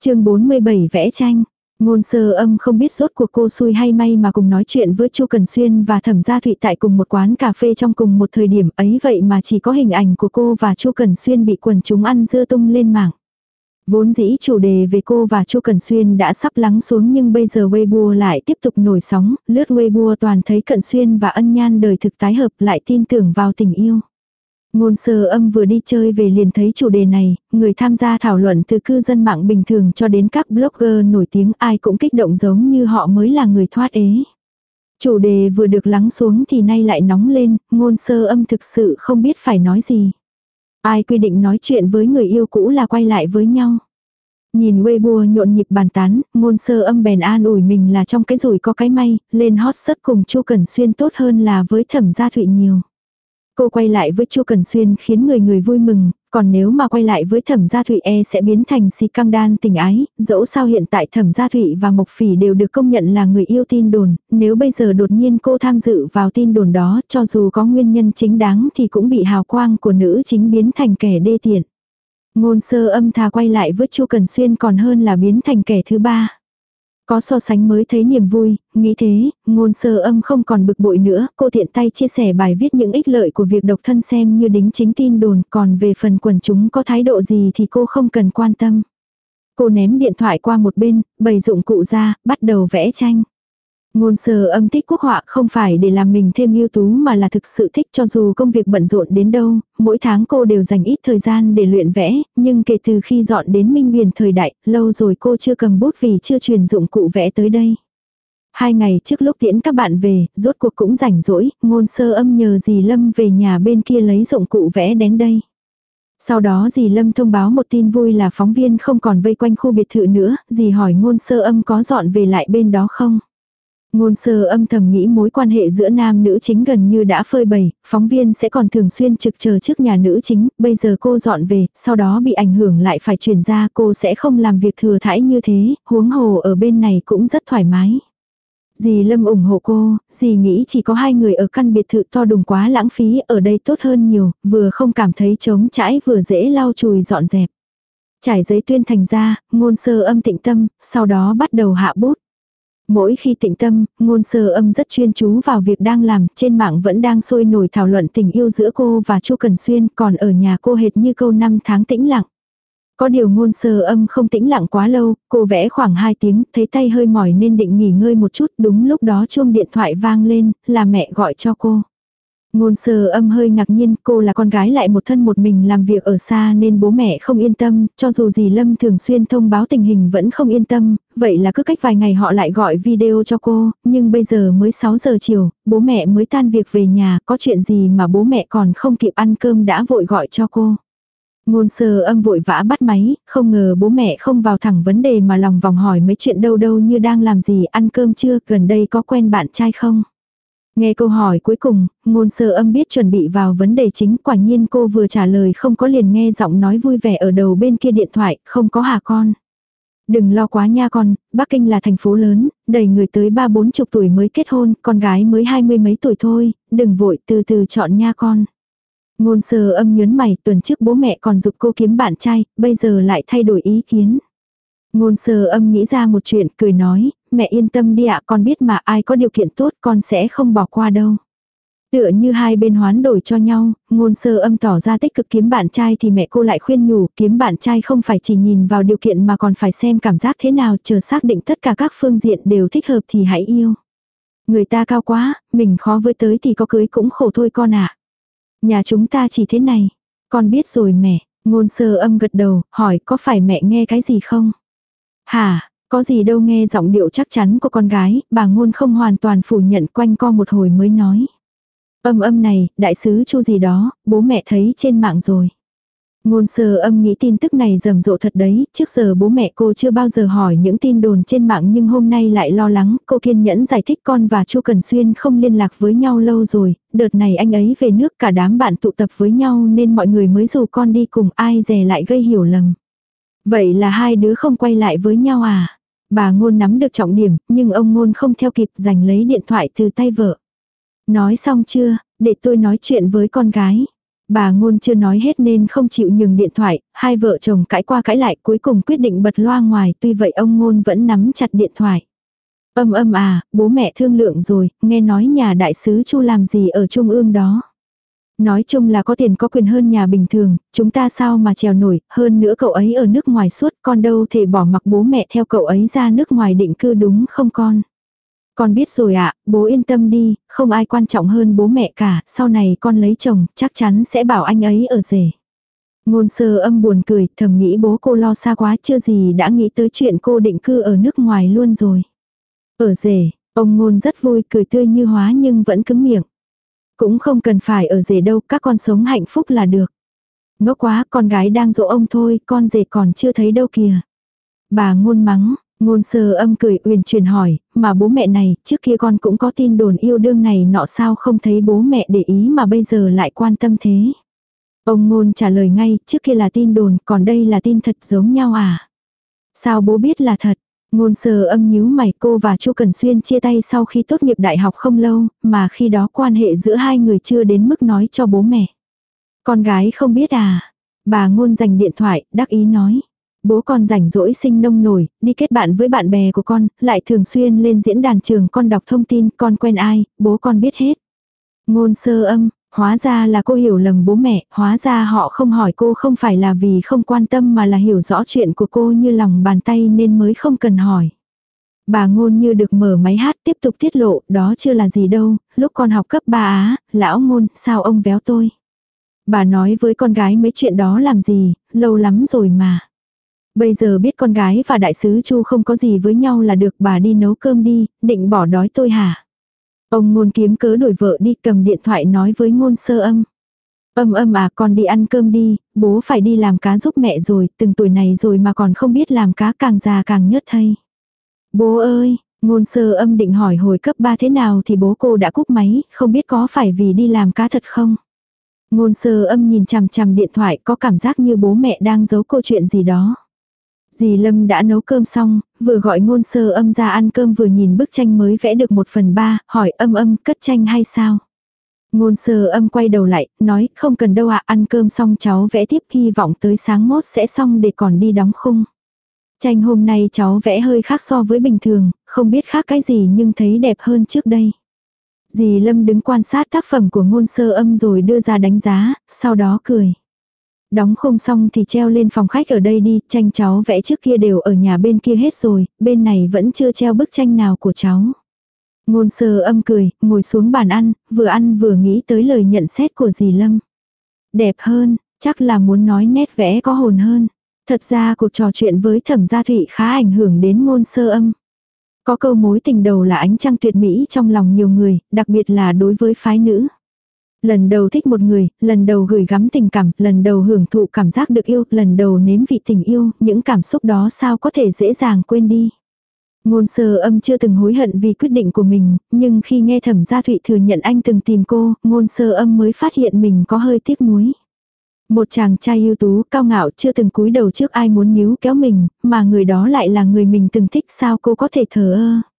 chương 47 vẽ tranh. Ngôn sơ âm không biết rốt cuộc cô xui hay may mà cùng nói chuyện với Chu Cần Xuyên và Thẩm Gia Thụy tại cùng một quán cà phê trong cùng một thời điểm ấy vậy mà chỉ có hình ảnh của cô và Chu Cần Xuyên bị quần chúng ăn dưa tung lên mạng. Vốn dĩ chủ đề về cô và Chu Cẩn Xuyên đã sắp lắng xuống nhưng bây giờ Weibo lại tiếp tục nổi sóng, lướt Weibo toàn thấy Cận Xuyên và ân nhan đời thực tái hợp lại tin tưởng vào tình yêu. Ngôn sơ âm vừa đi chơi về liền thấy chủ đề này, người tham gia thảo luận từ cư dân mạng bình thường cho đến các blogger nổi tiếng ai cũng kích động giống như họ mới là người thoát ế. Chủ đề vừa được lắng xuống thì nay lại nóng lên, ngôn sơ âm thực sự không biết phải nói gì. Ai quy định nói chuyện với người yêu cũ là quay lại với nhau. Nhìn Weibo nhộn nhịp bàn tán, ngôn sơ âm bèn an ủi mình là trong cái rủi có cái may, lên hot search cùng Chu Cẩn Xuyên tốt hơn là với thẩm gia thụy nhiều. Cô quay lại với Chu Cần Xuyên khiến người người vui mừng, còn nếu mà quay lại với Thẩm Gia Thụy e sẽ biến thành si căng đan tình ái, dẫu sao hiện tại Thẩm Gia Thụy và Mộc Phỉ đều được công nhận là người yêu tin đồn, nếu bây giờ đột nhiên cô tham dự vào tin đồn đó, cho dù có nguyên nhân chính đáng thì cũng bị hào quang của nữ chính biến thành kẻ đê tiện. Ngôn sơ âm thà quay lại với Chu Cần Xuyên còn hơn là biến thành kẻ thứ ba. Có so sánh mới thấy niềm vui, nghĩ thế, ngôn sơ âm không còn bực bội nữa, cô tiện tay chia sẻ bài viết những ích lợi của việc độc thân xem như đính chính tin đồn, còn về phần quần chúng có thái độ gì thì cô không cần quan tâm. Cô ném điện thoại qua một bên, bày dụng cụ ra, bắt đầu vẽ tranh. Ngôn sơ âm thích quốc họa không phải để làm mình thêm ưu tú mà là thực sự thích cho dù công việc bận rộn đến đâu, mỗi tháng cô đều dành ít thời gian để luyện vẽ, nhưng kể từ khi dọn đến Minh Huyền thời đại, lâu rồi cô chưa cầm bút vì chưa truyền dụng cụ vẽ tới đây. Hai ngày trước lúc tiễn các bạn về, rốt cuộc cũng rảnh rỗi, ngôn sơ âm nhờ dì Lâm về nhà bên kia lấy dụng cụ vẽ đến đây. Sau đó dì Lâm thông báo một tin vui là phóng viên không còn vây quanh khu biệt thự nữa, dì hỏi ngôn sơ âm có dọn về lại bên đó không. Ngôn sơ âm thầm nghĩ mối quan hệ giữa nam nữ chính gần như đã phơi bày, phóng viên sẽ còn thường xuyên trực chờ trước nhà nữ chính, bây giờ cô dọn về, sau đó bị ảnh hưởng lại phải chuyển ra cô sẽ không làm việc thừa thãi như thế, huống hồ ở bên này cũng rất thoải mái. Dì Lâm ủng hộ cô, dì nghĩ chỉ có hai người ở căn biệt thự to đùng quá lãng phí, ở đây tốt hơn nhiều, vừa không cảm thấy trống trãi vừa dễ lau chùi dọn dẹp. Trải giấy tuyên thành ra, ngôn sơ âm tịnh tâm, sau đó bắt đầu hạ bút. Mỗi khi tịnh tâm, ngôn sơ âm rất chuyên chú vào việc đang làm, trên mạng vẫn đang sôi nổi thảo luận tình yêu giữa cô và Chu Cần Xuyên, còn ở nhà cô hệt như câu năm tháng tĩnh lặng. Có điều ngôn sơ âm không tĩnh lặng quá lâu, cô vẽ khoảng 2 tiếng, thấy tay hơi mỏi nên định nghỉ ngơi một chút, đúng lúc đó chuông điện thoại vang lên, là mẹ gọi cho cô. Ngôn sơ âm hơi ngạc nhiên, cô là con gái lại một thân một mình làm việc ở xa nên bố mẹ không yên tâm, cho dù gì Lâm thường xuyên thông báo tình hình vẫn không yên tâm, vậy là cứ cách vài ngày họ lại gọi video cho cô, nhưng bây giờ mới 6 giờ chiều, bố mẹ mới tan việc về nhà, có chuyện gì mà bố mẹ còn không kịp ăn cơm đã vội gọi cho cô. Ngôn sơ âm vội vã bắt máy, không ngờ bố mẹ không vào thẳng vấn đề mà lòng vòng hỏi mấy chuyện đâu đâu như đang làm gì, ăn cơm chưa, gần đây có quen bạn trai không. Nghe câu hỏi cuối cùng, ngôn sơ âm biết chuẩn bị vào vấn đề chính, quả nhiên cô vừa trả lời không có liền nghe giọng nói vui vẻ ở đầu bên kia điện thoại, không có hà con. Đừng lo quá nha con, Bắc Kinh là thành phố lớn, đầy người tới ba bốn chục tuổi mới kết hôn, con gái mới hai mươi mấy tuổi thôi, đừng vội từ từ chọn nha con. Ngôn sơ âm nhớn mày, tuần trước bố mẹ còn giúp cô kiếm bạn trai, bây giờ lại thay đổi ý kiến. Ngôn sơ âm nghĩ ra một chuyện, cười nói, mẹ yên tâm đi ạ, con biết mà ai có điều kiện tốt con sẽ không bỏ qua đâu. Tựa như hai bên hoán đổi cho nhau, ngôn sơ âm tỏ ra tích cực kiếm bạn trai thì mẹ cô lại khuyên nhủ kiếm bạn trai không phải chỉ nhìn vào điều kiện mà còn phải xem cảm giác thế nào chờ xác định tất cả các phương diện đều thích hợp thì hãy yêu. Người ta cao quá, mình khó với tới thì có cưới cũng khổ thôi con ạ. Nhà chúng ta chỉ thế này. Con biết rồi mẹ, ngôn sơ âm gật đầu, hỏi có phải mẹ nghe cái gì không? Hả, có gì đâu nghe giọng điệu chắc chắn của con gái, bà ngôn không hoàn toàn phủ nhận quanh co một hồi mới nói. Âm âm này, đại sứ chu gì đó, bố mẹ thấy trên mạng rồi. Ngôn sơ âm nghĩ tin tức này rầm rộ thật đấy, trước giờ bố mẹ cô chưa bao giờ hỏi những tin đồn trên mạng nhưng hôm nay lại lo lắng, cô kiên nhẫn giải thích con và Chu Cần Xuyên không liên lạc với nhau lâu rồi, đợt này anh ấy về nước cả đám bạn tụ tập với nhau nên mọi người mới dù con đi cùng ai dè lại gây hiểu lầm. Vậy là hai đứa không quay lại với nhau à? Bà ngôn nắm được trọng điểm, nhưng ông ngôn không theo kịp giành lấy điện thoại từ tay vợ. Nói xong chưa, để tôi nói chuyện với con gái. Bà ngôn chưa nói hết nên không chịu nhường điện thoại, hai vợ chồng cãi qua cãi lại cuối cùng quyết định bật loa ngoài, tuy vậy ông ngôn vẫn nắm chặt điện thoại. Âm âm à, bố mẹ thương lượng rồi, nghe nói nhà đại sứ Chu làm gì ở trung ương đó. Nói chung là có tiền có quyền hơn nhà bình thường, chúng ta sao mà trèo nổi, hơn nữa cậu ấy ở nước ngoài suốt, con đâu thể bỏ mặc bố mẹ theo cậu ấy ra nước ngoài định cư đúng không con. Con biết rồi ạ, bố yên tâm đi, không ai quan trọng hơn bố mẹ cả, sau này con lấy chồng, chắc chắn sẽ bảo anh ấy ở rể. Ngôn sơ âm buồn cười, thầm nghĩ bố cô lo xa quá chưa gì đã nghĩ tới chuyện cô định cư ở nước ngoài luôn rồi. Ở rể, ông ngôn rất vui cười tươi như hóa nhưng vẫn cứng miệng. Cũng không cần phải ở rể đâu, các con sống hạnh phúc là được. Ngốc quá, con gái đang dỗ ông thôi, con rể còn chưa thấy đâu kìa. Bà ngôn mắng, ngôn sơ âm cười uyển chuyển hỏi, mà bố mẹ này, trước kia con cũng có tin đồn yêu đương này nọ sao không thấy bố mẹ để ý mà bây giờ lại quan tâm thế. Ông ngôn trả lời ngay, trước kia là tin đồn, còn đây là tin thật giống nhau à. Sao bố biết là thật? Ngôn sơ âm nhíu mày cô và Chu Cần Xuyên chia tay sau khi tốt nghiệp đại học không lâu, mà khi đó quan hệ giữa hai người chưa đến mức nói cho bố mẹ. Con gái không biết à. Bà ngôn dành điện thoại, đắc ý nói. Bố con rảnh rỗi sinh nông nổi, đi kết bạn với bạn bè của con, lại thường xuyên lên diễn đàn trường con đọc thông tin, con quen ai, bố con biết hết. Ngôn sơ âm, Hóa ra là cô hiểu lầm bố mẹ, hóa ra họ không hỏi cô không phải là vì không quan tâm mà là hiểu rõ chuyện của cô như lòng bàn tay nên mới không cần hỏi. Bà ngôn như được mở máy hát tiếp tục tiết lộ, đó chưa là gì đâu, lúc con học cấp 3 á, lão ngôn, sao ông véo tôi. Bà nói với con gái mấy chuyện đó làm gì, lâu lắm rồi mà. Bây giờ biết con gái và đại sứ Chu không có gì với nhau là được bà đi nấu cơm đi, định bỏ đói tôi hả? Ông ngôn kiếm cớ đuổi vợ đi cầm điện thoại nói với ngôn sơ âm. Âm âm à con đi ăn cơm đi, bố phải đi làm cá giúp mẹ rồi, từng tuổi này rồi mà còn không biết làm cá càng già càng nhớt thay. Bố ơi, ngôn sơ âm định hỏi hồi cấp 3 thế nào thì bố cô đã cúp máy, không biết có phải vì đi làm cá thật không? Ngôn sơ âm nhìn chằm chằm điện thoại có cảm giác như bố mẹ đang giấu câu chuyện gì đó. Dì Lâm đã nấu cơm xong, vừa gọi ngôn sơ âm ra ăn cơm vừa nhìn bức tranh mới vẽ được một phần ba, hỏi âm âm cất tranh hay sao. Ngôn sơ âm quay đầu lại, nói không cần đâu ạ ăn cơm xong cháu vẽ tiếp hy vọng tới sáng mốt sẽ xong để còn đi đóng khung. Tranh hôm nay cháu vẽ hơi khác so với bình thường, không biết khác cái gì nhưng thấy đẹp hơn trước đây. Dì Lâm đứng quan sát tác phẩm của ngôn sơ âm rồi đưa ra đánh giá, sau đó cười. Đóng khung xong thì treo lên phòng khách ở đây đi, tranh cháu vẽ trước kia đều ở nhà bên kia hết rồi, bên này vẫn chưa treo bức tranh nào của cháu. Ngôn sơ âm cười, ngồi xuống bàn ăn, vừa ăn vừa nghĩ tới lời nhận xét của dì Lâm. Đẹp hơn, chắc là muốn nói nét vẽ có hồn hơn. Thật ra cuộc trò chuyện với thẩm gia thụy khá ảnh hưởng đến ngôn sơ âm. Có câu mối tình đầu là ánh trăng tuyệt mỹ trong lòng nhiều người, đặc biệt là đối với phái nữ. Lần đầu thích một người, lần đầu gửi gắm tình cảm, lần đầu hưởng thụ cảm giác được yêu, lần đầu nếm vị tình yêu, những cảm xúc đó sao có thể dễ dàng quên đi. Ngôn sơ âm chưa từng hối hận vì quyết định của mình, nhưng khi nghe thẩm gia thụy thừa nhận anh từng tìm cô, ngôn sơ âm mới phát hiện mình có hơi tiếc nuối. Một chàng trai ưu tú, cao ngạo chưa từng cúi đầu trước ai muốn níu kéo mình, mà người đó lại là người mình từng thích sao cô có thể thờ ơ.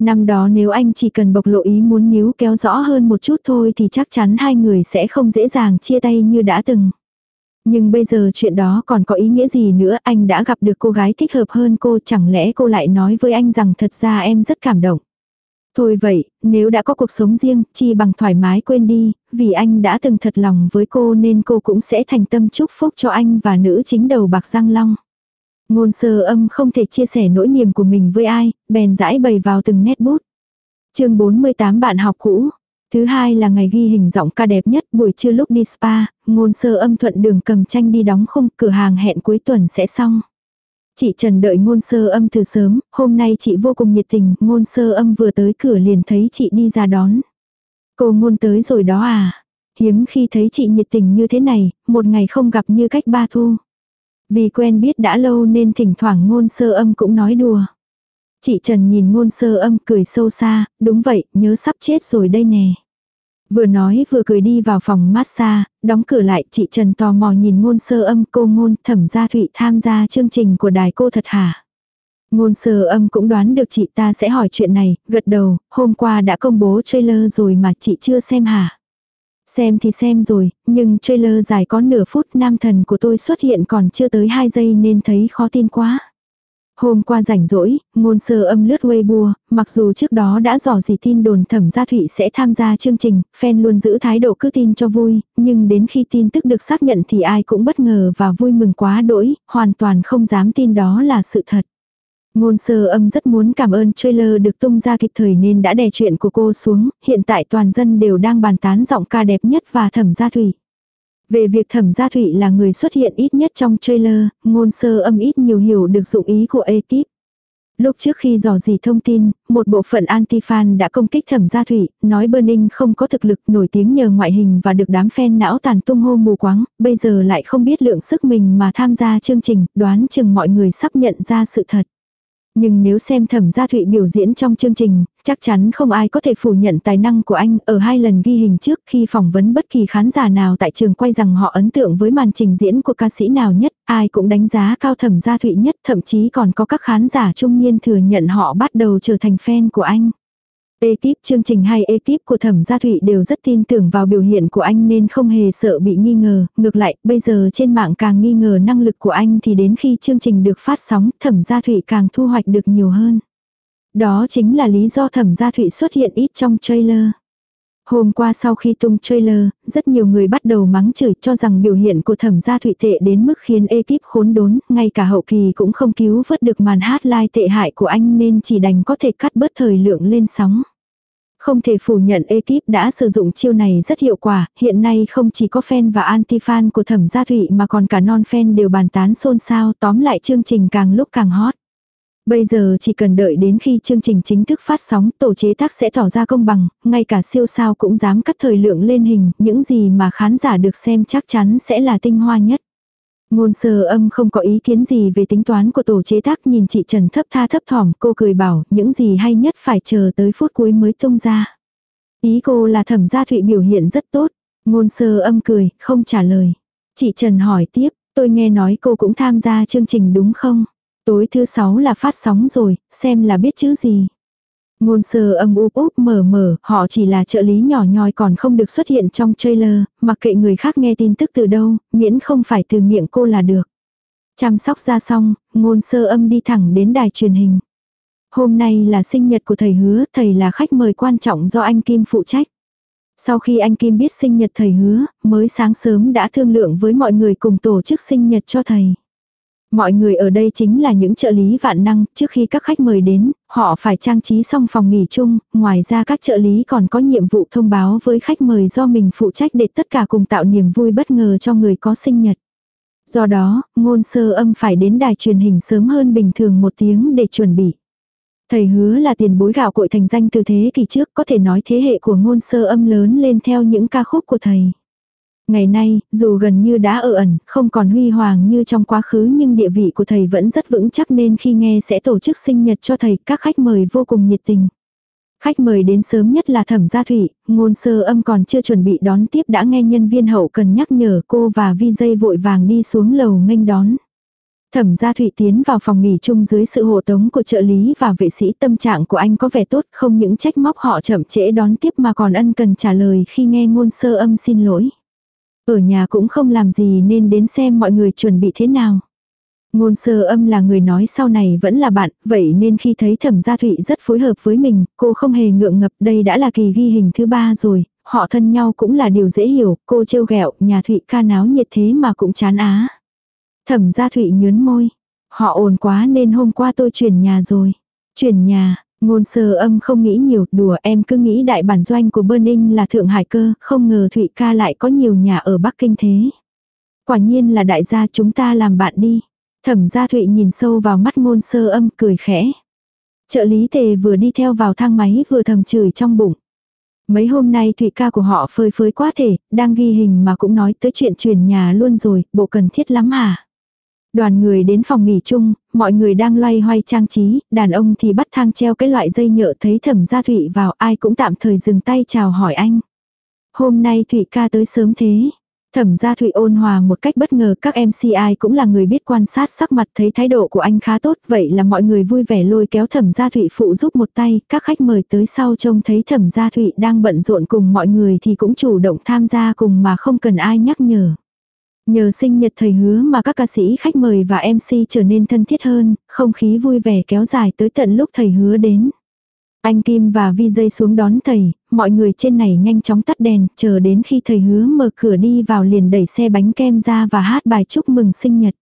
Năm đó nếu anh chỉ cần bộc lộ ý muốn níu kéo rõ hơn một chút thôi thì chắc chắn hai người sẽ không dễ dàng chia tay như đã từng. Nhưng bây giờ chuyện đó còn có ý nghĩa gì nữa, anh đã gặp được cô gái thích hợp hơn cô, chẳng lẽ cô lại nói với anh rằng thật ra em rất cảm động. Thôi vậy, nếu đã có cuộc sống riêng, chi bằng thoải mái quên đi, vì anh đã từng thật lòng với cô nên cô cũng sẽ thành tâm chúc phúc cho anh và nữ chính đầu bạc răng long. Ngôn sơ âm không thể chia sẻ nỗi niềm của mình với ai, bèn rãi bày vào từng nét bút. chương 48 bạn học cũ. Thứ hai là ngày ghi hình giọng ca đẹp nhất buổi trưa lúc đi spa, ngôn sơ âm thuận đường cầm tranh đi đóng khung cửa hàng hẹn cuối tuần sẽ xong. Chị Trần đợi ngôn sơ âm từ sớm, hôm nay chị vô cùng nhiệt tình, ngôn sơ âm vừa tới cửa liền thấy chị đi ra đón. Cô ngôn tới rồi đó à? Hiếm khi thấy chị nhiệt tình như thế này, một ngày không gặp như cách ba thu. Vì quen biết đã lâu nên thỉnh thoảng ngôn sơ âm cũng nói đùa. Chị Trần nhìn ngôn sơ âm cười sâu xa, đúng vậy, nhớ sắp chết rồi đây nè. Vừa nói vừa cười đi vào phòng massage, đóng cửa lại chị Trần tò mò nhìn ngôn sơ âm cô ngôn thẩm gia thụy tham gia chương trình của đài cô thật hả. Ngôn sơ âm cũng đoán được chị ta sẽ hỏi chuyện này, gật đầu, hôm qua đã công bố trailer rồi mà chị chưa xem hả. Xem thì xem rồi, nhưng trailer dài có nửa phút nam thần của tôi xuất hiện còn chưa tới 2 giây nên thấy khó tin quá. Hôm qua rảnh rỗi, ngôn sơ âm lướt Weibo, mặc dù trước đó đã dò dỉ tin đồn thẩm gia thụy sẽ tham gia chương trình, fan luôn giữ thái độ cứ tin cho vui, nhưng đến khi tin tức được xác nhận thì ai cũng bất ngờ và vui mừng quá đỗi, hoàn toàn không dám tin đó là sự thật. Ngôn sơ âm rất muốn cảm ơn trailer được tung ra kịp thời nên đã đè chuyện của cô xuống, hiện tại toàn dân đều đang bàn tán giọng ca đẹp nhất và thẩm gia thủy. Về việc thẩm gia thủy là người xuất hiện ít nhất trong trailer, ngôn sơ âm ít nhiều hiểu được dụng ý của ekip. Lúc trước khi dò dỉ thông tin, một bộ phận anti-fan đã công kích thẩm gia thủy, nói Burning không có thực lực nổi tiếng nhờ ngoại hình và được đám fan não tàn tung hô mù quáng, bây giờ lại không biết lượng sức mình mà tham gia chương trình, đoán chừng mọi người sắp nhận ra sự thật. Nhưng nếu xem thẩm gia thụy biểu diễn trong chương trình, chắc chắn không ai có thể phủ nhận tài năng của anh ở hai lần ghi hình trước khi phỏng vấn bất kỳ khán giả nào tại trường quay rằng họ ấn tượng với màn trình diễn của ca sĩ nào nhất, ai cũng đánh giá cao thẩm gia thụy nhất, thậm chí còn có các khán giả trung niên thừa nhận họ bắt đầu trở thành fan của anh. Ekip chương trình hay ekip của Thẩm Gia Thụy đều rất tin tưởng vào biểu hiện của anh nên không hề sợ bị nghi ngờ, ngược lại, bây giờ trên mạng càng nghi ngờ năng lực của anh thì đến khi chương trình được phát sóng, Thẩm Gia Thụy càng thu hoạch được nhiều hơn. Đó chính là lý do Thẩm Gia Thụy xuất hiện ít trong trailer. Hôm qua sau khi tung trailer, rất nhiều người bắt đầu mắng chửi cho rằng biểu hiện của thẩm gia thụy tệ đến mức khiến ekip khốn đốn, ngay cả hậu kỳ cũng không cứu vớt được màn hát live tệ hại của anh nên chỉ đành có thể cắt bớt thời lượng lên sóng. Không thể phủ nhận ekip đã sử dụng chiêu này rất hiệu quả, hiện nay không chỉ có fan và anti-fan của thẩm gia thụy mà còn cả non-fan đều bàn tán xôn xao tóm lại chương trình càng lúc càng hot. Bây giờ chỉ cần đợi đến khi chương trình chính thức phát sóng, tổ chế tác sẽ tỏ ra công bằng, ngay cả siêu sao cũng dám cắt thời lượng lên hình, những gì mà khán giả được xem chắc chắn sẽ là tinh hoa nhất. Ngôn sơ âm không có ý kiến gì về tính toán của tổ chế tác nhìn chị Trần thấp tha thấp thỏm, cô cười bảo những gì hay nhất phải chờ tới phút cuối mới tung ra. Ý cô là thẩm gia thụy biểu hiện rất tốt, ngôn sơ âm cười, không trả lời. Chị Trần hỏi tiếp, tôi nghe nói cô cũng tham gia chương trình đúng không? Tối thứ sáu là phát sóng rồi, xem là biết chữ gì. Ngôn sơ âm úp úp mở mở, họ chỉ là trợ lý nhỏ nhoi còn không được xuất hiện trong trailer, mặc kệ người khác nghe tin tức từ đâu, miễn không phải từ miệng cô là được. Chăm sóc ra xong, ngôn sơ âm đi thẳng đến đài truyền hình. Hôm nay là sinh nhật của thầy hứa, thầy là khách mời quan trọng do anh Kim phụ trách. Sau khi anh Kim biết sinh nhật thầy hứa, mới sáng sớm đã thương lượng với mọi người cùng tổ chức sinh nhật cho thầy. Mọi người ở đây chính là những trợ lý vạn năng, trước khi các khách mời đến, họ phải trang trí xong phòng nghỉ chung, ngoài ra các trợ lý còn có nhiệm vụ thông báo với khách mời do mình phụ trách để tất cả cùng tạo niềm vui bất ngờ cho người có sinh nhật. Do đó, ngôn sơ âm phải đến đài truyền hình sớm hơn bình thường một tiếng để chuẩn bị. Thầy hứa là tiền bối gạo cội thành danh từ thế kỷ trước có thể nói thế hệ của ngôn sơ âm lớn lên theo những ca khúc của thầy. Ngày nay, dù gần như đã ở ẩn, không còn huy hoàng như trong quá khứ nhưng địa vị của thầy vẫn rất vững chắc nên khi nghe sẽ tổ chức sinh nhật cho thầy, các khách mời vô cùng nhiệt tình. Khách mời đến sớm nhất là thẩm gia thủy, ngôn sơ âm còn chưa chuẩn bị đón tiếp đã nghe nhân viên hậu cần nhắc nhở cô và vi dây vội vàng đi xuống lầu nghênh đón. Thẩm gia thụy tiến vào phòng nghỉ chung dưới sự hộ tống của trợ lý và vệ sĩ tâm trạng của anh có vẻ tốt không những trách móc họ chậm trễ đón tiếp mà còn ân cần trả lời khi nghe ngôn sơ âm xin lỗi. Ở nhà cũng không làm gì nên đến xem mọi người chuẩn bị thế nào. Ngôn sơ âm là người nói sau này vẫn là bạn, vậy nên khi thấy thẩm gia thụy rất phối hợp với mình, cô không hề ngượng ngập, đây đã là kỳ ghi hình thứ ba rồi, họ thân nhau cũng là điều dễ hiểu, cô trêu ghẹo nhà thụy ca náo nhiệt thế mà cũng chán á. Thẩm gia thụy nhớn môi, họ ồn quá nên hôm qua tôi chuyển nhà rồi. Chuyển nhà, Ngôn sơ âm không nghĩ nhiều, đùa em cứ nghĩ đại bản doanh của Burning là Thượng Hải cơ, không ngờ Thụy ca lại có nhiều nhà ở Bắc Kinh thế. Quả nhiên là đại gia chúng ta làm bạn đi. Thẩm gia Thụy nhìn sâu vào mắt ngôn sơ âm cười khẽ. Trợ lý tề vừa đi theo vào thang máy vừa thầm chửi trong bụng. Mấy hôm nay Thụy ca của họ phơi phới quá thể, đang ghi hình mà cũng nói tới chuyện chuyển nhà luôn rồi, bộ cần thiết lắm hả? Đoàn người đến phòng nghỉ chung, mọi người đang loay hoay trang trí, đàn ông thì bắt thang treo cái loại dây nhựa thấy thẩm gia Thụy vào ai cũng tạm thời dừng tay chào hỏi anh. Hôm nay Thụy ca tới sớm thế. Thẩm gia Thụy ôn hòa một cách bất ngờ các MCI cũng là người biết quan sát sắc mặt thấy thái độ của anh khá tốt vậy là mọi người vui vẻ lôi kéo thẩm gia Thụy phụ giúp một tay các khách mời tới sau trông thấy thẩm gia Thụy đang bận rộn cùng mọi người thì cũng chủ động tham gia cùng mà không cần ai nhắc nhở. Nhờ sinh nhật thầy hứa mà các ca sĩ khách mời và MC trở nên thân thiết hơn, không khí vui vẻ kéo dài tới tận lúc thầy hứa đến. Anh Kim và Vi dây xuống đón thầy, mọi người trên này nhanh chóng tắt đèn, chờ đến khi thầy hứa mở cửa đi vào liền đẩy xe bánh kem ra và hát bài chúc mừng sinh nhật.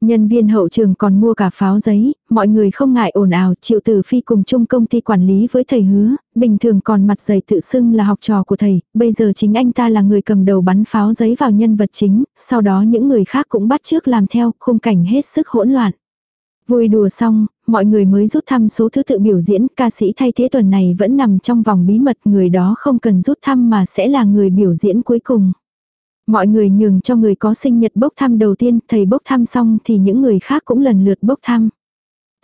Nhân viên hậu trường còn mua cả pháo giấy, mọi người không ngại ồn ào, triệu tử phi cùng chung công ty quản lý với thầy hứa, bình thường còn mặt dày tự xưng là học trò của thầy, bây giờ chính anh ta là người cầm đầu bắn pháo giấy vào nhân vật chính, sau đó những người khác cũng bắt trước làm theo, khung cảnh hết sức hỗn loạn. Vui đùa xong, mọi người mới rút thăm số thứ tự biểu diễn, ca sĩ thay thế tuần này vẫn nằm trong vòng bí mật, người đó không cần rút thăm mà sẽ là người biểu diễn cuối cùng. Mọi người nhường cho người có sinh nhật bốc thăm đầu tiên, thầy bốc thăm xong thì những người khác cũng lần lượt bốc thăm.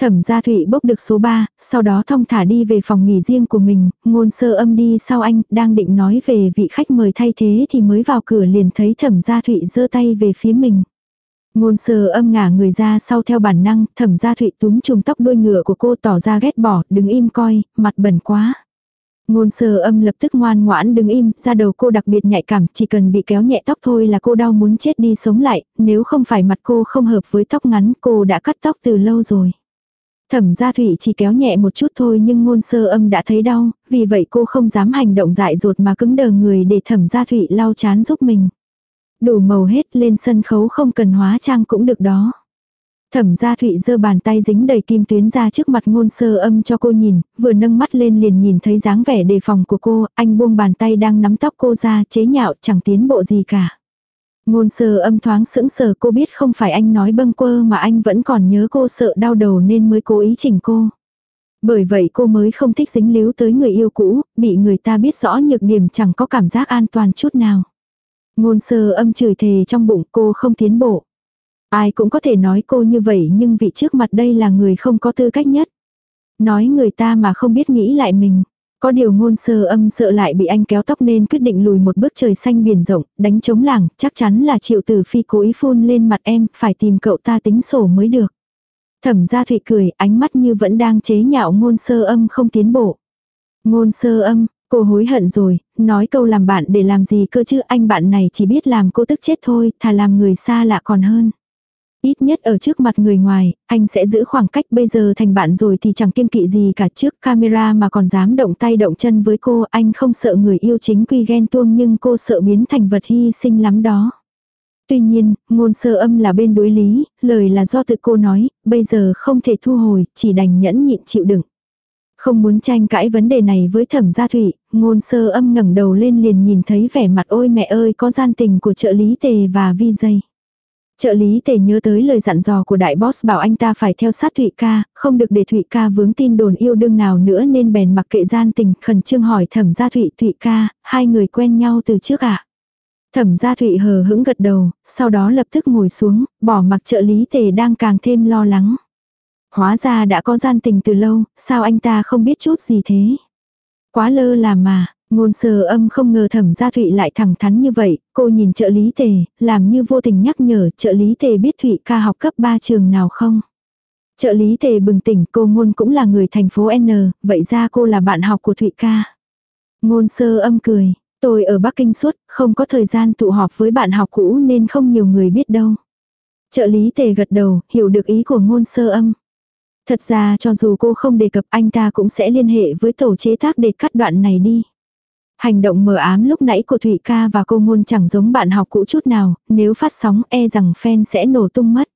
Thẩm gia Thụy bốc được số 3, sau đó thông thả đi về phòng nghỉ riêng của mình, ngôn sơ âm đi sau anh, đang định nói về vị khách mời thay thế thì mới vào cửa liền thấy thẩm gia Thụy giơ tay về phía mình. Ngôn sơ âm ngả người ra sau theo bản năng, thẩm gia Thụy túm chùm tóc đuôi ngựa của cô tỏ ra ghét bỏ, đứng im coi, mặt bẩn quá. Ngôn sơ âm lập tức ngoan ngoãn đứng im, ra đầu cô đặc biệt nhạy cảm, chỉ cần bị kéo nhẹ tóc thôi là cô đau muốn chết đi sống lại, nếu không phải mặt cô không hợp với tóc ngắn cô đã cắt tóc từ lâu rồi. Thẩm gia thủy chỉ kéo nhẹ một chút thôi nhưng ngôn sơ âm đã thấy đau, vì vậy cô không dám hành động dại dột mà cứng đờ người để thẩm gia thủy lau chán giúp mình. Đủ màu hết lên sân khấu không cần hóa trang cũng được đó. Thẩm gia thụy giơ bàn tay dính đầy kim tuyến ra trước mặt ngôn sơ âm cho cô nhìn, vừa nâng mắt lên liền nhìn thấy dáng vẻ đề phòng của cô, anh buông bàn tay đang nắm tóc cô ra chế nhạo chẳng tiến bộ gì cả. Ngôn sơ âm thoáng sững sờ cô biết không phải anh nói bâng quơ mà anh vẫn còn nhớ cô sợ đau đầu nên mới cố ý chỉnh cô. Bởi vậy cô mới không thích dính líu tới người yêu cũ, bị người ta biết rõ nhược điểm chẳng có cảm giác an toàn chút nào. Ngôn sơ âm chửi thề trong bụng cô không tiến bộ. Ai cũng có thể nói cô như vậy nhưng vị trước mặt đây là người không có tư cách nhất. Nói người ta mà không biết nghĩ lại mình. Có điều ngôn sơ âm sợ lại bị anh kéo tóc nên quyết định lùi một bước trời xanh biển rộng, đánh chống làng, chắc chắn là triệu tử phi cố ý phun lên mặt em, phải tìm cậu ta tính sổ mới được. Thẩm gia thụy cười, ánh mắt như vẫn đang chế nhạo ngôn sơ âm không tiến bộ. Ngôn sơ âm, cô hối hận rồi, nói câu làm bạn để làm gì cơ chứ anh bạn này chỉ biết làm cô tức chết thôi, thà làm người xa lạ còn hơn. Ít nhất ở trước mặt người ngoài, anh sẽ giữ khoảng cách bây giờ thành bạn rồi thì chẳng kiên kỵ gì cả trước camera mà còn dám động tay động chân với cô. Anh không sợ người yêu chính quy ghen tuông nhưng cô sợ biến thành vật hy sinh lắm đó. Tuy nhiên, ngôn sơ âm là bên đối lý, lời là do tự cô nói, bây giờ không thể thu hồi, chỉ đành nhẫn nhịn chịu đựng. Không muốn tranh cãi vấn đề này với thẩm gia thủy, ngôn sơ âm ngẩng đầu lên liền nhìn thấy vẻ mặt ôi mẹ ơi có gian tình của trợ lý tề và vi dây. Trợ lý tề nhớ tới lời dặn dò của đại boss bảo anh ta phải theo sát Thụy ca, không được để Thụy ca vướng tin đồn yêu đương nào nữa nên bèn mặc kệ gian tình khẩn trương hỏi thẩm gia Thụy Thụy ca, hai người quen nhau từ trước ạ. À? Thẩm gia Thụy hờ hững gật đầu, sau đó lập tức ngồi xuống, bỏ mặc trợ lý tề đang càng thêm lo lắng. Hóa ra đã có gian tình từ lâu, sao anh ta không biết chút gì thế? Quá lơ là mà, Ngôn sơ âm không ngờ thẩm gia Thụy lại thẳng thắn như vậy, cô nhìn trợ lý tề, làm như vô tình nhắc nhở trợ lý tề biết Thụy ca học cấp 3 trường nào không. Trợ lý tề bừng tỉnh cô ngôn cũng là người thành phố N, vậy ra cô là bạn học của Thụy ca. Ngôn sơ âm cười, tôi ở Bắc Kinh suốt, không có thời gian tụ họp với bạn học cũ nên không nhiều người biết đâu. Trợ lý tề gật đầu, hiểu được ý của ngôn sơ âm. Thật ra cho dù cô không đề cập anh ta cũng sẽ liên hệ với tổ chế tác để cắt đoạn này đi. Hành động mờ ám lúc nãy của Thụy ca và cô ngôn chẳng giống bạn học cũ chút nào, nếu phát sóng e rằng fan sẽ nổ tung mất.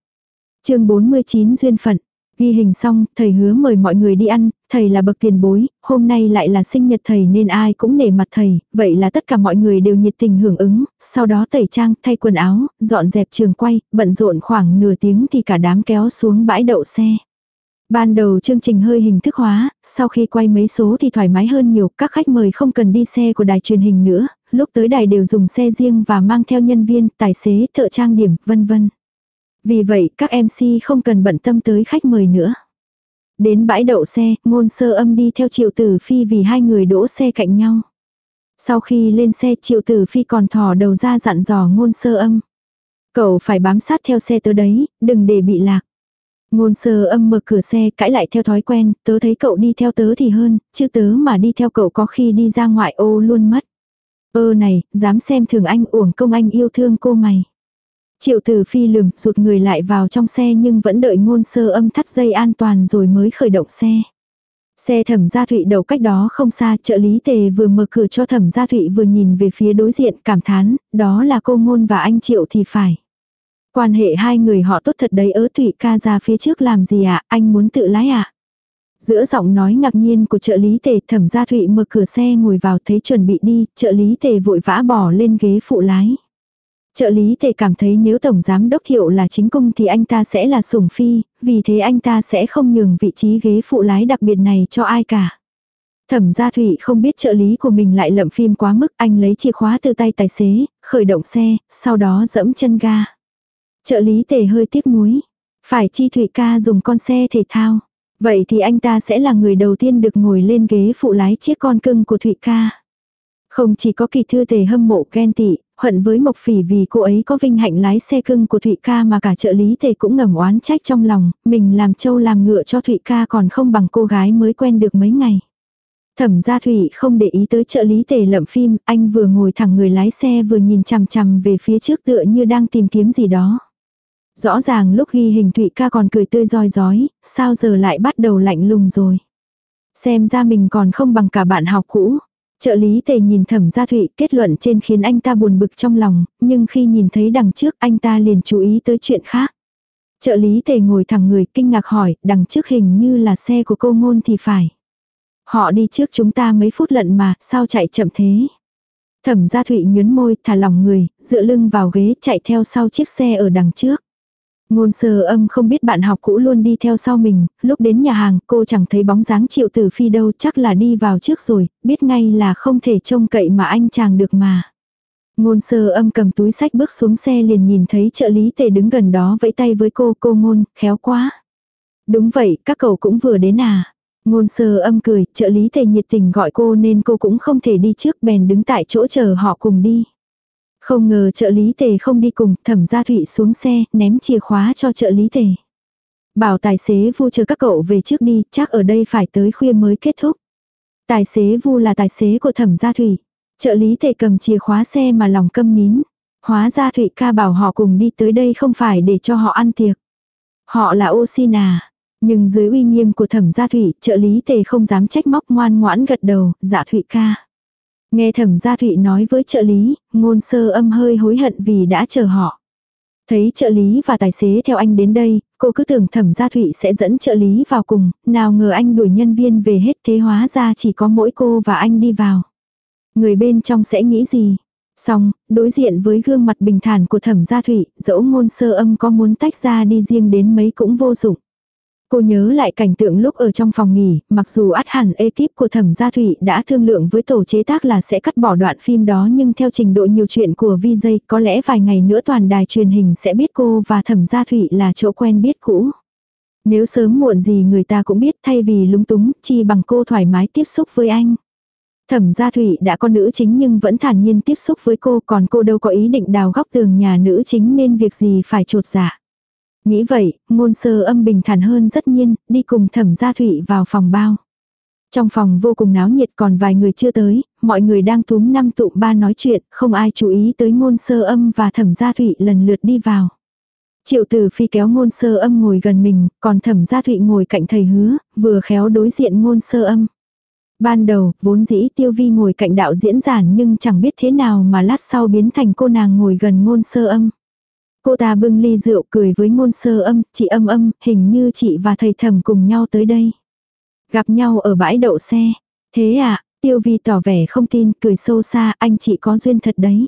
chương 49 duyên phận. Ghi hình xong, thầy hứa mời mọi người đi ăn, thầy là bậc tiền bối, hôm nay lại là sinh nhật thầy nên ai cũng nể mặt thầy, vậy là tất cả mọi người đều nhiệt tình hưởng ứng, sau đó tẩy trang, thay quần áo, dọn dẹp trường quay, bận rộn khoảng nửa tiếng thì cả đám kéo xuống bãi đậu xe. Ban đầu chương trình hơi hình thức hóa, sau khi quay mấy số thì thoải mái hơn nhiều, các khách mời không cần đi xe của đài truyền hình nữa, lúc tới đài đều dùng xe riêng và mang theo nhân viên, tài xế, thợ trang điểm, vân vân. Vì vậy, các MC không cần bận tâm tới khách mời nữa. Đến bãi đậu xe, ngôn sơ âm đi theo triệu tử phi vì hai người đỗ xe cạnh nhau. Sau khi lên xe triệu tử phi còn thò đầu ra dặn dò ngôn sơ âm. Cậu phải bám sát theo xe tớ đấy, đừng để bị lạc. Ngôn sơ âm mở cửa xe cãi lại theo thói quen, tớ thấy cậu đi theo tớ thì hơn, chứ tớ mà đi theo cậu có khi đi ra ngoại ô luôn mất. Ơ này, dám xem thường anh uổng công anh yêu thương cô mày. Triệu tử phi lườm rụt người lại vào trong xe nhưng vẫn đợi ngôn sơ âm thắt dây an toàn rồi mới khởi động xe. Xe thẩm gia thụy đầu cách đó không xa trợ lý tề vừa mở cửa cho thẩm gia thụy vừa nhìn về phía đối diện cảm thán, đó là cô ngôn và anh triệu thì phải. Quan hệ hai người họ tốt thật đấy ớ Thụy ca ra phía trước làm gì ạ, à? anh muốn tự lái ạ. À? Giữa giọng nói ngạc nhiên của trợ lý tề thẩm gia Thụy mở cửa xe ngồi vào thấy chuẩn bị đi, trợ lý tề vội vã bỏ lên ghế phụ lái. Trợ lý tề cảm thấy nếu tổng giám đốc thiệu là chính cung thì anh ta sẽ là sủng phi, vì thế anh ta sẽ không nhường vị trí ghế phụ lái đặc biệt này cho ai cả. Thẩm gia thụy không biết trợ lý của mình lại lậm phim quá mức anh lấy chìa khóa từ tay tài xế, khởi động xe, sau đó dẫm chân ga. Trợ lý tề hơi tiếc nuối. Phải chi Thụy ca dùng con xe thể thao. Vậy thì anh ta sẽ là người đầu tiên được ngồi lên ghế phụ lái chiếc con cưng của Thụy ca. Không chỉ có kỳ thư tề hâm mộ ghen tị, hận với Mộc Phỉ vì cô ấy có vinh hạnh lái xe cưng của Thụy ca mà cả trợ lý tề cũng ngầm oán trách trong lòng, mình làm trâu làm ngựa cho Thụy ca còn không bằng cô gái mới quen được mấy ngày. Thẩm gia Thụy không để ý tới trợ lý tề lậm phim, anh vừa ngồi thẳng người lái xe vừa nhìn chằm chằm về phía trước tựa như đang tìm kiếm gì đó. Rõ ràng lúc ghi hình Thụy ca còn cười tươi roi rói, sao giờ lại bắt đầu lạnh lùng rồi. Xem ra mình còn không bằng cả bạn học cũ. Trợ lý tề nhìn thẩm gia thụy kết luận trên khiến anh ta buồn bực trong lòng, nhưng khi nhìn thấy đằng trước anh ta liền chú ý tới chuyện khác. Trợ lý tề ngồi thẳng người kinh ngạc hỏi, đằng trước hình như là xe của cô ngôn thì phải. Họ đi trước chúng ta mấy phút lận mà, sao chạy chậm thế? Thẩm gia thụy nhớn môi, thả lòng người, dựa lưng vào ghế chạy theo sau chiếc xe ở đằng trước. Ngôn sơ âm không biết bạn học cũ luôn đi theo sau mình, lúc đến nhà hàng cô chẳng thấy bóng dáng triệu tử phi đâu chắc là đi vào trước rồi, biết ngay là không thể trông cậy mà anh chàng được mà. Ngôn sơ âm cầm túi sách bước xuống xe liền nhìn thấy trợ lý tề đứng gần đó vẫy tay với cô, cô ngôn, khéo quá. Đúng vậy, các cậu cũng vừa đến à. Ngôn sơ âm cười, trợ lý tề nhiệt tình gọi cô nên cô cũng không thể đi trước bèn đứng tại chỗ chờ họ cùng đi. Không ngờ trợ lý tề không đi cùng, thẩm gia thụy xuống xe, ném chìa khóa cho trợ lý tề. Bảo tài xế vu chờ các cậu về trước đi, chắc ở đây phải tới khuya mới kết thúc. Tài xế vu là tài xế của thẩm gia thụy. Trợ lý tề cầm chìa khóa xe mà lòng câm nín. Hóa ra thụy ca bảo họ cùng đi tới đây không phải để cho họ ăn tiệc. Họ là ô xin à. Nhưng dưới uy nghiêm của thẩm gia thụy, trợ lý tề không dám trách móc ngoan ngoãn gật đầu, dạ thụy ca. Nghe thẩm gia thụy nói với trợ lý, ngôn sơ âm hơi hối hận vì đã chờ họ. Thấy trợ lý và tài xế theo anh đến đây, cô cứ tưởng thẩm gia thụy sẽ dẫn trợ lý vào cùng, nào ngờ anh đuổi nhân viên về hết thế hóa ra chỉ có mỗi cô và anh đi vào. Người bên trong sẽ nghĩ gì? Xong, đối diện với gương mặt bình thản của thẩm gia thụy, dẫu ngôn sơ âm có muốn tách ra đi riêng đến mấy cũng vô dụng. Cô nhớ lại cảnh tượng lúc ở trong phòng nghỉ, mặc dù át hẳn ekip của thẩm gia thủy đã thương lượng với tổ chế tác là sẽ cắt bỏ đoạn phim đó nhưng theo trình độ nhiều chuyện của VJ có lẽ vài ngày nữa toàn đài truyền hình sẽ biết cô và thẩm gia thủy là chỗ quen biết cũ. Nếu sớm muộn gì người ta cũng biết thay vì lúng túng, chi bằng cô thoải mái tiếp xúc với anh. Thẩm gia thủy đã có nữ chính nhưng vẫn thản nhiên tiếp xúc với cô còn cô đâu có ý định đào góc tường nhà nữ chính nên việc gì phải trột dạ. Nghĩ vậy, ngôn sơ âm bình thản hơn rất nhiên, đi cùng thẩm gia thụy vào phòng bao. Trong phòng vô cùng náo nhiệt còn vài người chưa tới, mọi người đang túm năm tụ ba nói chuyện, không ai chú ý tới ngôn sơ âm và thẩm gia thụy lần lượt đi vào. Triệu tử phi kéo ngôn sơ âm ngồi gần mình, còn thẩm gia thụy ngồi cạnh thầy hứa, vừa khéo đối diện ngôn sơ âm. Ban đầu, vốn dĩ tiêu vi ngồi cạnh đạo diễn giản nhưng chẳng biết thế nào mà lát sau biến thành cô nàng ngồi gần ngôn sơ âm. Cô ta bưng ly rượu cười với ngôn sơ âm, chị âm âm, hình như chị và thầy thầm cùng nhau tới đây. Gặp nhau ở bãi đậu xe. Thế à, tiêu vi tỏ vẻ không tin, cười sâu xa, anh chị có duyên thật đấy.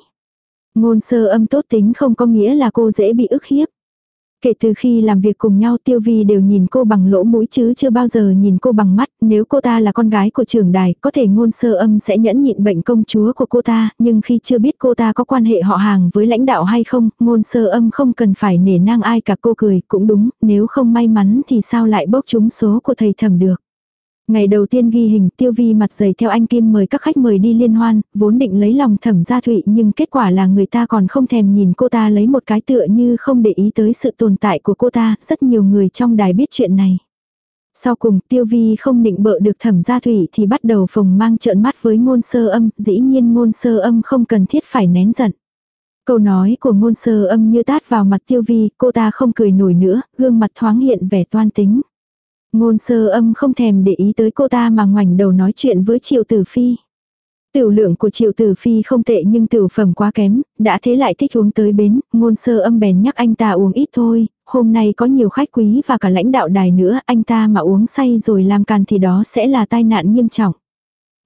Ngôn sơ âm tốt tính không có nghĩa là cô dễ bị ức hiếp. Kể từ khi làm việc cùng nhau Tiêu Vi đều nhìn cô bằng lỗ mũi chứ chưa bao giờ nhìn cô bằng mắt, nếu cô ta là con gái của trưởng đài, có thể ngôn sơ âm sẽ nhẫn nhịn bệnh công chúa của cô ta, nhưng khi chưa biết cô ta có quan hệ họ hàng với lãnh đạo hay không, ngôn sơ âm không cần phải nể nang ai cả. Cô cười, cũng đúng, nếu không may mắn thì sao lại bốc trúng số của thầy thẩm được. Ngày đầu tiên ghi hình tiêu vi mặt dày theo anh Kim mời các khách mời đi liên hoan, vốn định lấy lòng thẩm gia thụy nhưng kết quả là người ta còn không thèm nhìn cô ta lấy một cái tựa như không để ý tới sự tồn tại của cô ta, rất nhiều người trong đài biết chuyện này. Sau cùng tiêu vi không định bợ được thẩm gia thụy thì bắt đầu phồng mang trợn mắt với ngôn sơ âm, dĩ nhiên ngôn sơ âm không cần thiết phải nén giận. Câu nói của ngôn sơ âm như tát vào mặt tiêu vi, cô ta không cười nổi nữa, gương mặt thoáng hiện vẻ toan tính. Ngôn sơ âm không thèm để ý tới cô ta mà ngoảnh đầu nói chuyện với triệu tử phi. Tiểu lượng của triệu tử phi không tệ nhưng tiểu phẩm quá kém, đã thế lại thích uống tới bến, ngôn sơ âm bèn nhắc anh ta uống ít thôi, hôm nay có nhiều khách quý và cả lãnh đạo đài nữa, anh ta mà uống say rồi làm càn thì đó sẽ là tai nạn nghiêm trọng.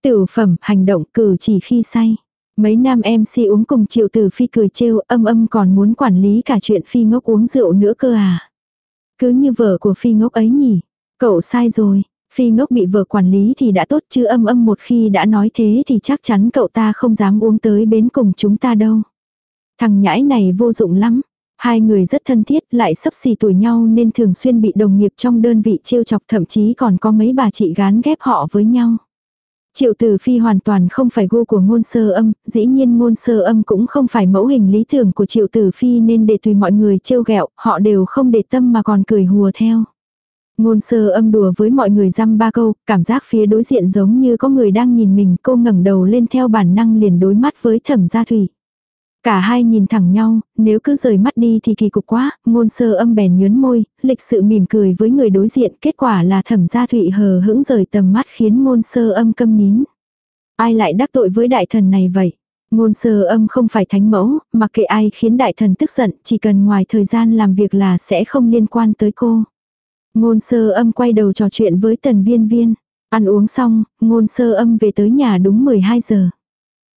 Tiểu phẩm, hành động, cử chỉ khi say. Mấy nam MC uống cùng triệu tử phi cười trêu, âm âm còn muốn quản lý cả chuyện phi ngốc uống rượu nữa cơ à. Cứ như vợ của phi ngốc ấy nhỉ. Cậu sai rồi, phi ngốc bị vợ quản lý thì đã tốt chứ âm âm một khi đã nói thế thì chắc chắn cậu ta không dám uống tới bến cùng chúng ta đâu. Thằng nhãi này vô dụng lắm. Hai người rất thân thiết lại sấp xì tuổi nhau nên thường xuyên bị đồng nghiệp trong đơn vị trêu chọc thậm chí còn có mấy bà chị gán ghép họ với nhau. Triệu tử phi hoàn toàn không phải gu của ngôn sơ âm, dĩ nhiên ngôn sơ âm cũng không phải mẫu hình lý tưởng của triệu tử phi nên để tùy mọi người trêu ghẹo, họ đều không để tâm mà còn cười hùa theo. Ngôn sơ âm đùa với mọi người dăm ba câu, cảm giác phía đối diện giống như có người đang nhìn mình, cô ngẩng đầu lên theo bản năng liền đối mắt với thẩm gia thủy. Cả hai nhìn thẳng nhau, nếu cứ rời mắt đi thì kỳ cục quá, ngôn sơ âm bèn nhớn môi, lịch sự mỉm cười với người đối diện, kết quả là thẩm gia thụy hờ hững rời tầm mắt khiến ngôn sơ âm câm nín. Ai lại đắc tội với đại thần này vậy? Ngôn sơ âm không phải thánh mẫu, mặc kệ ai khiến đại thần tức giận, chỉ cần ngoài thời gian làm việc là sẽ không liên quan tới cô. Ngôn sơ âm quay đầu trò chuyện với tần viên viên. Ăn uống xong, ngôn sơ âm về tới nhà đúng 12 giờ.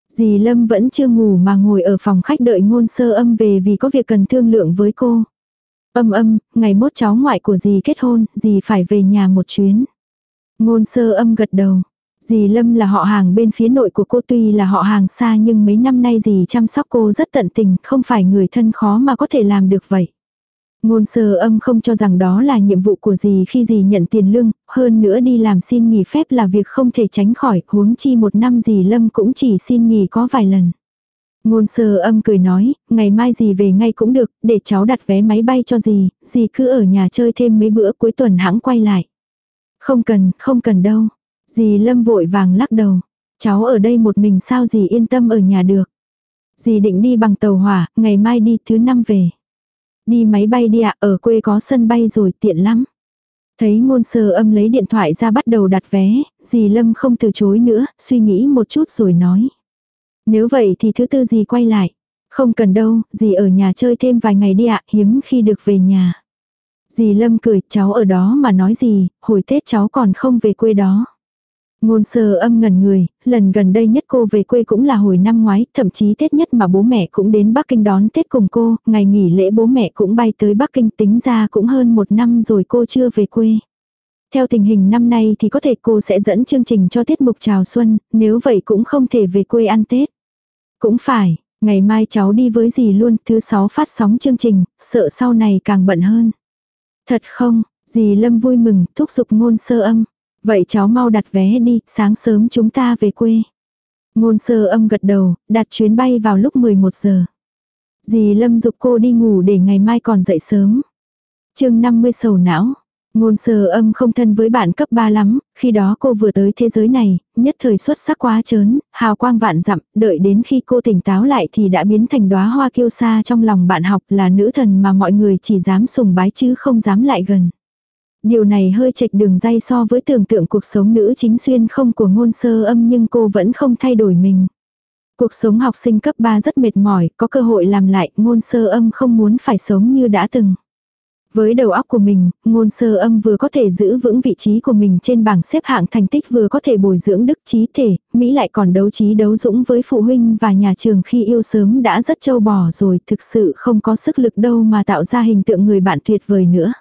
Dì Lâm vẫn chưa ngủ mà ngồi ở phòng khách đợi ngôn sơ âm về vì có việc cần thương lượng với cô. Âm âm, ngày mốt cháu ngoại của dì kết hôn, dì phải về nhà một chuyến. Ngôn sơ âm gật đầu. Dì Lâm là họ hàng bên phía nội của cô tuy là họ hàng xa nhưng mấy năm nay dì chăm sóc cô rất tận tình, không phải người thân khó mà có thể làm được vậy. Ngôn sơ âm không cho rằng đó là nhiệm vụ của gì khi gì nhận tiền lương, hơn nữa đi làm xin nghỉ phép là việc không thể tránh khỏi, huống chi một năm gì Lâm cũng chỉ xin nghỉ có vài lần. Ngôn sơ âm cười nói, ngày mai gì về ngay cũng được, để cháu đặt vé máy bay cho gì, gì cứ ở nhà chơi thêm mấy bữa cuối tuần hãng quay lại. Không cần, không cần đâu. Dì Lâm vội vàng lắc đầu. Cháu ở đây một mình sao dì yên tâm ở nhà được. Dì định đi bằng tàu hỏa, ngày mai đi thứ năm về. Đi máy bay đi ạ, ở quê có sân bay rồi tiện lắm. Thấy ngôn sơ âm lấy điện thoại ra bắt đầu đặt vé, dì Lâm không từ chối nữa, suy nghĩ một chút rồi nói. Nếu vậy thì thứ tư dì quay lại. Không cần đâu, dì ở nhà chơi thêm vài ngày đi ạ, hiếm khi được về nhà. Dì Lâm cười, cháu ở đó mà nói gì, hồi Tết cháu còn không về quê đó. Ngôn sơ âm ngần người, lần gần đây nhất cô về quê cũng là hồi năm ngoái, thậm chí Tết nhất mà bố mẹ cũng đến Bắc Kinh đón Tết cùng cô, ngày nghỉ lễ bố mẹ cũng bay tới Bắc Kinh tính ra cũng hơn một năm rồi cô chưa về quê. Theo tình hình năm nay thì có thể cô sẽ dẫn chương trình cho tiết mục chào xuân, nếu vậy cũng không thể về quê ăn Tết. Cũng phải, ngày mai cháu đi với dì luôn, thứ sáu phát sóng chương trình, sợ sau này càng bận hơn. Thật không, dì Lâm vui mừng, thúc giục ngôn sơ âm. Vậy cháu mau đặt vé đi, sáng sớm chúng ta về quê. Ngôn sơ âm gật đầu, đặt chuyến bay vào lúc 11 giờ. Dì Lâm dục cô đi ngủ để ngày mai còn dậy sớm. chương 50 sầu não. Ngôn sơ âm không thân với bạn cấp 3 lắm, khi đó cô vừa tới thế giới này, nhất thời xuất sắc quá chớn, hào quang vạn dặm, đợi đến khi cô tỉnh táo lại thì đã biến thành đóa hoa kiêu sa trong lòng bạn học là nữ thần mà mọi người chỉ dám sùng bái chứ không dám lại gần. Điều này hơi chệch đường dây so với tưởng tượng cuộc sống nữ chính xuyên không của ngôn sơ âm nhưng cô vẫn không thay đổi mình. Cuộc sống học sinh cấp 3 rất mệt mỏi, có cơ hội làm lại, ngôn sơ âm không muốn phải sống như đã từng. Với đầu óc của mình, ngôn sơ âm vừa có thể giữ vững vị trí của mình trên bảng xếp hạng thành tích vừa có thể bồi dưỡng đức trí thể, Mỹ lại còn đấu trí đấu dũng với phụ huynh và nhà trường khi yêu sớm đã rất trâu bò rồi, thực sự không có sức lực đâu mà tạo ra hình tượng người bạn tuyệt vời nữa.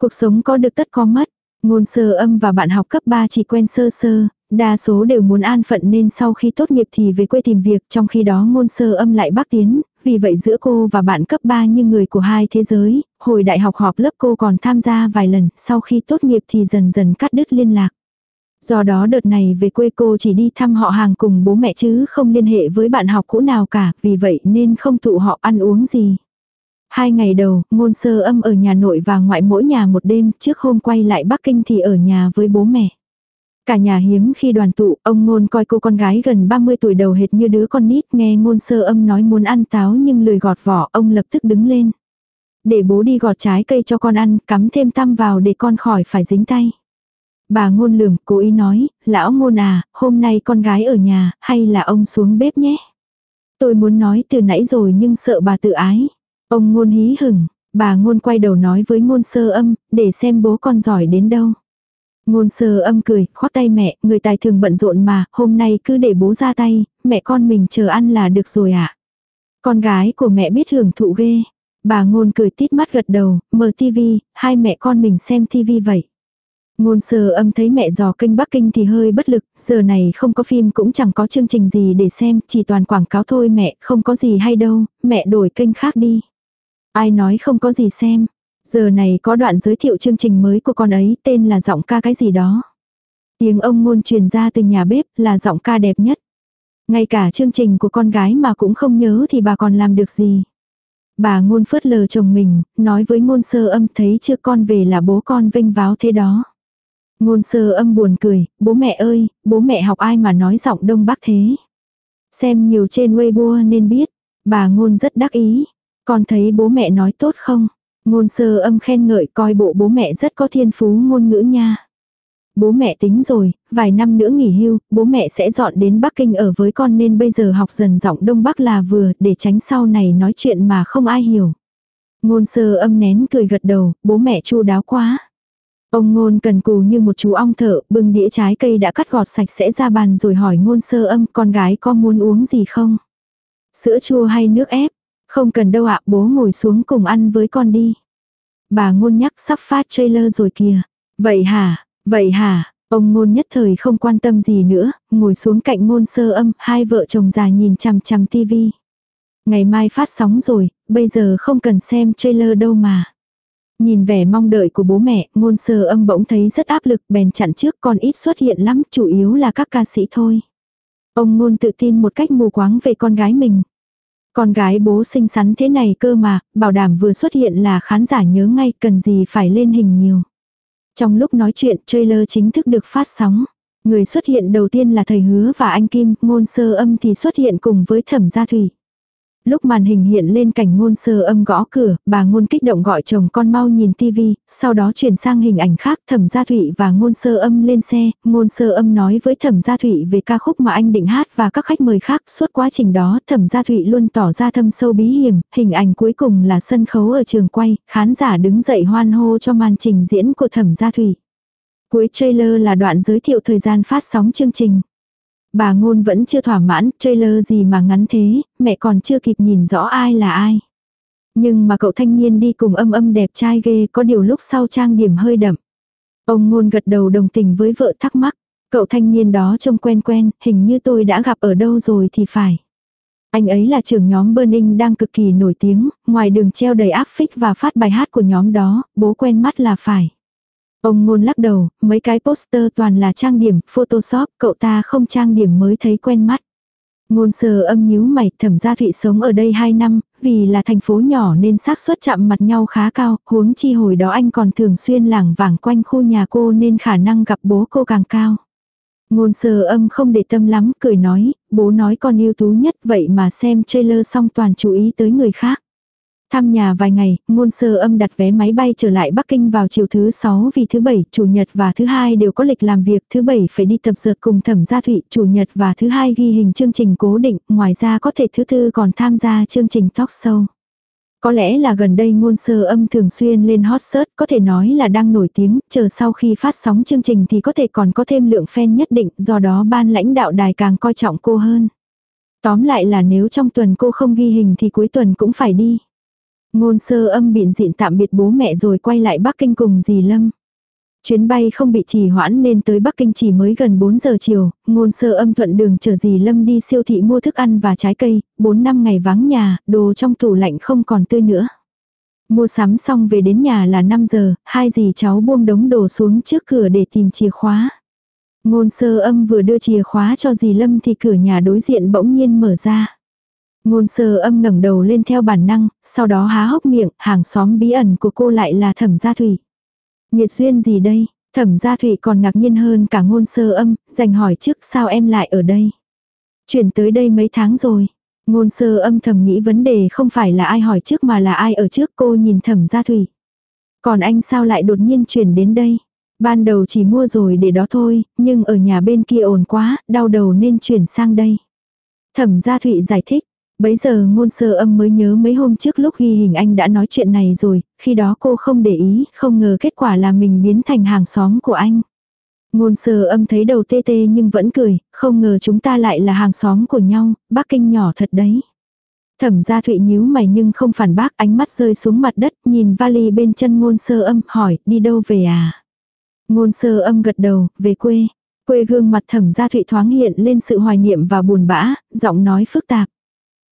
Cuộc sống có được tất có mất. Ngôn sơ âm và bạn học cấp 3 chỉ quen sơ sơ, đa số đều muốn an phận nên sau khi tốt nghiệp thì về quê tìm việc trong khi đó ngôn sơ âm lại bác tiến, vì vậy giữa cô và bạn cấp 3 như người của hai thế giới, hồi đại học họp lớp cô còn tham gia vài lần, sau khi tốt nghiệp thì dần dần cắt đứt liên lạc. Do đó đợt này về quê cô chỉ đi thăm họ hàng cùng bố mẹ chứ không liên hệ với bạn học cũ nào cả, vì vậy nên không tụ họ ăn uống gì. Hai ngày đầu, ngôn sơ âm ở nhà nội và ngoại mỗi nhà một đêm, trước hôm quay lại Bắc Kinh thì ở nhà với bố mẹ. Cả nhà hiếm khi đoàn tụ, ông ngôn coi cô con gái gần 30 tuổi đầu hệt như đứa con nít nghe ngôn sơ âm nói muốn ăn táo nhưng lười gọt vỏ, ông lập tức đứng lên. Để bố đi gọt trái cây cho con ăn, cắm thêm tăm vào để con khỏi phải dính tay. Bà ngôn lườm, cố ý nói, lão ngôn à, hôm nay con gái ở nhà, hay là ông xuống bếp nhé. Tôi muốn nói từ nãy rồi nhưng sợ bà tự ái. Ông ngôn hí hửng, bà ngôn quay đầu nói với ngôn sơ âm, để xem bố con giỏi đến đâu. Ngôn sơ âm cười, khoác tay mẹ, người tài thường bận rộn mà, hôm nay cứ để bố ra tay, mẹ con mình chờ ăn là được rồi ạ. À? Con gái của mẹ biết hưởng thụ ghê. Bà ngôn cười tít mắt gật đầu, mở tivi, hai mẹ con mình xem tivi vậy. Ngôn sơ âm thấy mẹ dò kênh Bắc Kinh thì hơi bất lực, giờ này không có phim cũng chẳng có chương trình gì để xem, chỉ toàn quảng cáo thôi mẹ, không có gì hay đâu, mẹ đổi kênh khác đi. Ai nói không có gì xem. Giờ này có đoạn giới thiệu chương trình mới của con ấy tên là giọng ca cái gì đó. Tiếng ông ngôn truyền ra từ nhà bếp là giọng ca đẹp nhất. Ngay cả chương trình của con gái mà cũng không nhớ thì bà còn làm được gì. Bà ngôn phớt lờ chồng mình, nói với ngôn sơ âm thấy chưa con về là bố con vinh váo thế đó. Ngôn sơ âm buồn cười, bố mẹ ơi, bố mẹ học ai mà nói giọng đông bắc thế. Xem nhiều trên Weibo nên biết, Bà ngôn rất đắc ý. Con thấy bố mẹ nói tốt không? Ngôn sơ âm khen ngợi coi bộ bố mẹ rất có thiên phú ngôn ngữ nha. Bố mẹ tính rồi, vài năm nữa nghỉ hưu, bố mẹ sẽ dọn đến Bắc Kinh ở với con nên bây giờ học dần giọng Đông Bắc là vừa để tránh sau này nói chuyện mà không ai hiểu. Ngôn sơ âm nén cười gật đầu, bố mẹ chu đáo quá. Ông ngôn cần cù như một chú ong thợ, bưng đĩa trái cây đã cắt gọt sạch sẽ ra bàn rồi hỏi ngôn sơ âm con gái có muốn uống gì không? Sữa chua hay nước ép? Không cần đâu ạ, bố ngồi xuống cùng ăn với con đi. Bà ngôn nhắc sắp phát trailer rồi kìa. Vậy hả, vậy hả, ông ngôn nhất thời không quan tâm gì nữa, ngồi xuống cạnh ngôn sơ âm, hai vợ chồng già nhìn chằm chằm tivi. Ngày mai phát sóng rồi, bây giờ không cần xem trailer đâu mà. Nhìn vẻ mong đợi của bố mẹ, ngôn sơ âm bỗng thấy rất áp lực bèn chặn trước còn ít xuất hiện lắm, chủ yếu là các ca sĩ thôi. Ông ngôn tự tin một cách mù quáng về con gái mình. Con gái bố xinh xắn thế này cơ mà, bảo đảm vừa xuất hiện là khán giả nhớ ngay cần gì phải lên hình nhiều. Trong lúc nói chuyện, trailer chính thức được phát sóng. Người xuất hiện đầu tiên là thầy hứa và anh Kim, ngôn sơ âm thì xuất hiện cùng với thẩm gia thủy. Lúc màn hình hiện lên cảnh ngôn sơ âm gõ cửa, bà ngôn kích động gọi chồng con mau nhìn tivi, sau đó chuyển sang hình ảnh khác thẩm gia thụy và ngôn sơ âm lên xe, ngôn sơ âm nói với thẩm gia thụy về ca khúc mà anh định hát và các khách mời khác. Suốt quá trình đó thẩm gia thụy luôn tỏ ra thâm sâu bí hiểm, hình ảnh cuối cùng là sân khấu ở trường quay, khán giả đứng dậy hoan hô cho màn trình diễn của thẩm gia thụy. Cuối trailer là đoạn giới thiệu thời gian phát sóng chương trình. Bà ngôn vẫn chưa thỏa mãn, trailer gì mà ngắn thế, mẹ còn chưa kịp nhìn rõ ai là ai. Nhưng mà cậu thanh niên đi cùng âm âm đẹp trai ghê có điều lúc sau trang điểm hơi đậm. Ông ngôn gật đầu đồng tình với vợ thắc mắc. Cậu thanh niên đó trông quen quen, hình như tôi đã gặp ở đâu rồi thì phải. Anh ấy là trưởng nhóm Burning đang cực kỳ nổi tiếng, ngoài đường treo đầy áp phích và phát bài hát của nhóm đó, bố quen mắt là phải. Ông ngôn lắc đầu, mấy cái poster toàn là trang điểm, photoshop, cậu ta không trang điểm mới thấy quen mắt. Ngôn sơ âm nhíu mày, thẩm gia thụy sống ở đây 2 năm, vì là thành phố nhỏ nên xác suất chạm mặt nhau khá cao, huống chi hồi đó anh còn thường xuyên lảng vảng quanh khu nhà cô nên khả năng gặp bố cô càng cao. Ngôn sơ âm không để tâm lắm, cười nói, bố nói con yêu tú nhất vậy mà xem trailer xong toàn chú ý tới người khác. Thăm nhà vài ngày, ngôn sơ âm đặt vé máy bay trở lại Bắc Kinh vào chiều thứ 6 vì thứ bảy, chủ nhật và thứ hai đều có lịch làm việc, thứ bảy phải đi tập dượt cùng thẩm gia thụy, chủ nhật và thứ hai ghi hình chương trình cố định, ngoài ra có thể thứ tư còn tham gia chương trình talk show. Có lẽ là gần đây ngôn sơ âm thường xuyên lên hot search, có thể nói là đang nổi tiếng, chờ sau khi phát sóng chương trình thì có thể còn có thêm lượng fan nhất định, do đó ban lãnh đạo đài càng coi trọng cô hơn. Tóm lại là nếu trong tuần cô không ghi hình thì cuối tuần cũng phải đi. Ngôn sơ âm biện diện tạm biệt bố mẹ rồi quay lại Bắc Kinh cùng dì Lâm. Chuyến bay không bị trì hoãn nên tới Bắc Kinh chỉ mới gần 4 giờ chiều, ngôn sơ âm thuận đường chờ dì Lâm đi siêu thị mua thức ăn và trái cây, 4 năm ngày vắng nhà, đồ trong tủ lạnh không còn tươi nữa. Mua sắm xong về đến nhà là 5 giờ, hai dì cháu buông đống đồ xuống trước cửa để tìm chìa khóa. Ngôn sơ âm vừa đưa chìa khóa cho dì Lâm thì cửa nhà đối diện bỗng nhiên mở ra. Ngôn sơ âm ngẩng đầu lên theo bản năng, sau đó há hốc miệng, hàng xóm bí ẩn của cô lại là thẩm gia thủy. Nhiệt duyên gì đây? Thẩm gia thủy còn ngạc nhiên hơn cả ngôn sơ âm, dành hỏi trước sao em lại ở đây? Chuyển tới đây mấy tháng rồi. Ngôn sơ âm thầm nghĩ vấn đề không phải là ai hỏi trước mà là ai ở trước cô nhìn thẩm gia thủy. Còn anh sao lại đột nhiên chuyển đến đây? Ban đầu chỉ mua rồi để đó thôi, nhưng ở nhà bên kia ồn quá, đau đầu nên chuyển sang đây. Thẩm gia thụy giải thích, Bấy giờ ngôn sơ âm mới nhớ mấy hôm trước lúc ghi hình anh đã nói chuyện này rồi, khi đó cô không để ý, không ngờ kết quả là mình biến thành hàng xóm của anh. Ngôn sơ âm thấy đầu tê tê nhưng vẫn cười, không ngờ chúng ta lại là hàng xóm của nhau, Bắc Kinh nhỏ thật đấy. Thẩm gia thụy nhíu mày nhưng không phản bác ánh mắt rơi xuống mặt đất nhìn vali bên chân ngôn sơ âm hỏi đi đâu về à. Ngôn sơ âm gật đầu, về quê. Quê gương mặt thẩm gia thụy thoáng hiện lên sự hoài niệm và buồn bã, giọng nói phức tạp.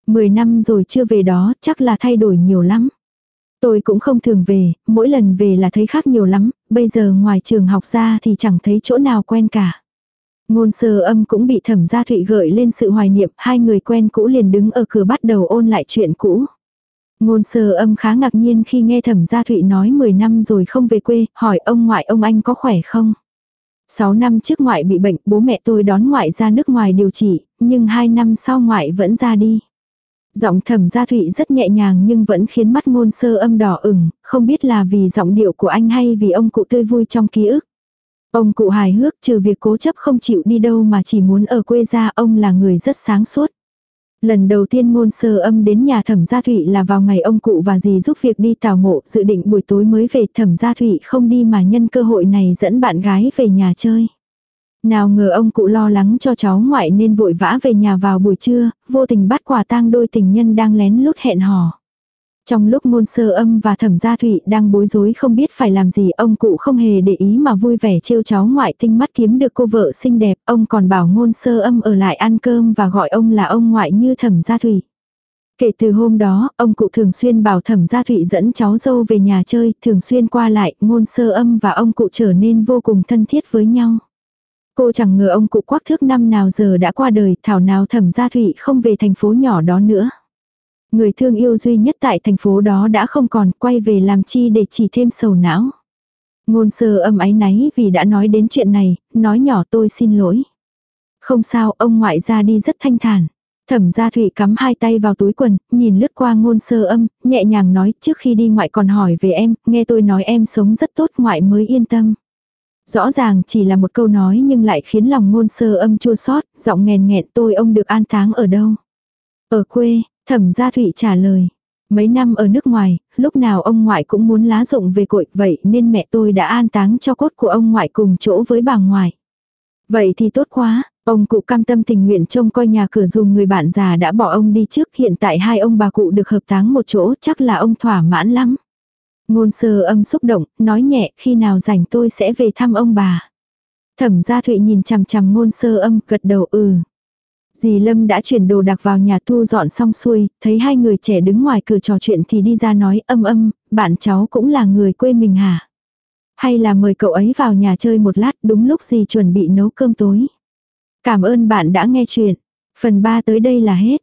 Mười năm rồi chưa về đó, chắc là thay đổi nhiều lắm. Tôi cũng không thường về, mỗi lần về là thấy khác nhiều lắm, bây giờ ngoài trường học ra thì chẳng thấy chỗ nào quen cả. Ngôn sơ âm cũng bị thẩm gia thụy gợi lên sự hoài niệm, hai người quen cũ liền đứng ở cửa bắt đầu ôn lại chuyện cũ. Ngôn sơ âm khá ngạc nhiên khi nghe thẩm gia thụy nói 10 năm rồi không về quê, hỏi ông ngoại ông anh có khỏe không? 6 năm trước ngoại bị bệnh, bố mẹ tôi đón ngoại ra nước ngoài điều trị, nhưng 2 năm sau ngoại vẫn ra đi. Giọng thẩm gia thụy rất nhẹ nhàng nhưng vẫn khiến mắt ngôn sơ âm đỏ ửng, không biết là vì giọng điệu của anh hay vì ông cụ tươi vui trong ký ức. Ông cụ hài hước trừ việc cố chấp không chịu đi đâu mà chỉ muốn ở quê ra ông là người rất sáng suốt. Lần đầu tiên ngôn sơ âm đến nhà thẩm gia thụy là vào ngày ông cụ và dì giúp việc đi tào mộ dự định buổi tối mới về thẩm gia thụy không đi mà nhân cơ hội này dẫn bạn gái về nhà chơi. Nào ngờ ông cụ lo lắng cho cháu ngoại nên vội vã về nhà vào buổi trưa, vô tình bắt quả tang đôi tình nhân đang lén lút hẹn hò. Trong lúc ngôn sơ âm và thẩm gia thụy đang bối rối không biết phải làm gì ông cụ không hề để ý mà vui vẻ trêu cháu ngoại tinh mắt kiếm được cô vợ xinh đẹp, ông còn bảo ngôn sơ âm ở lại ăn cơm và gọi ông là ông ngoại như thẩm gia thụy. Kể từ hôm đó, ông cụ thường xuyên bảo thẩm gia thụy dẫn cháu dâu về nhà chơi, thường xuyên qua lại, ngôn sơ âm và ông cụ trở nên vô cùng thân thiết với nhau. Cô chẳng ngờ ông cụ quắc thước năm nào giờ đã qua đời, thảo nào thẩm gia thụy không về thành phố nhỏ đó nữa. Người thương yêu duy nhất tại thành phố đó đã không còn quay về làm chi để chỉ thêm sầu não. Ngôn sơ âm ái náy vì đã nói đến chuyện này, nói nhỏ tôi xin lỗi. Không sao, ông ngoại ra đi rất thanh thản. Thẩm gia thụy cắm hai tay vào túi quần, nhìn lướt qua ngôn sơ âm, nhẹ nhàng nói trước khi đi ngoại còn hỏi về em, nghe tôi nói em sống rất tốt ngoại mới yên tâm. Rõ ràng chỉ là một câu nói nhưng lại khiến lòng ngôn sơ âm chua xót giọng nghèn nghẹn tôi ông được an táng ở đâu. Ở quê, thẩm gia thụy trả lời. Mấy năm ở nước ngoài, lúc nào ông ngoại cũng muốn lá rụng về cội vậy nên mẹ tôi đã an táng cho cốt của ông ngoại cùng chỗ với bà ngoại. Vậy thì tốt quá, ông cụ cam tâm tình nguyện trông coi nhà cửa dùng người bạn già đã bỏ ông đi trước hiện tại hai ông bà cụ được hợp táng một chỗ chắc là ông thỏa mãn lắm. Ngôn sơ âm xúc động, nói nhẹ khi nào rảnh tôi sẽ về thăm ông bà. Thẩm gia thụy nhìn chằm chằm ngôn sơ âm gật đầu ừ. Dì Lâm đã chuyển đồ đạc vào nhà thu dọn xong xuôi, thấy hai người trẻ đứng ngoài cửa trò chuyện thì đi ra nói âm âm, bạn cháu cũng là người quê mình hả? Hay là mời cậu ấy vào nhà chơi một lát đúng lúc dì chuẩn bị nấu cơm tối. Cảm ơn bạn đã nghe chuyện. Phần 3 tới đây là hết.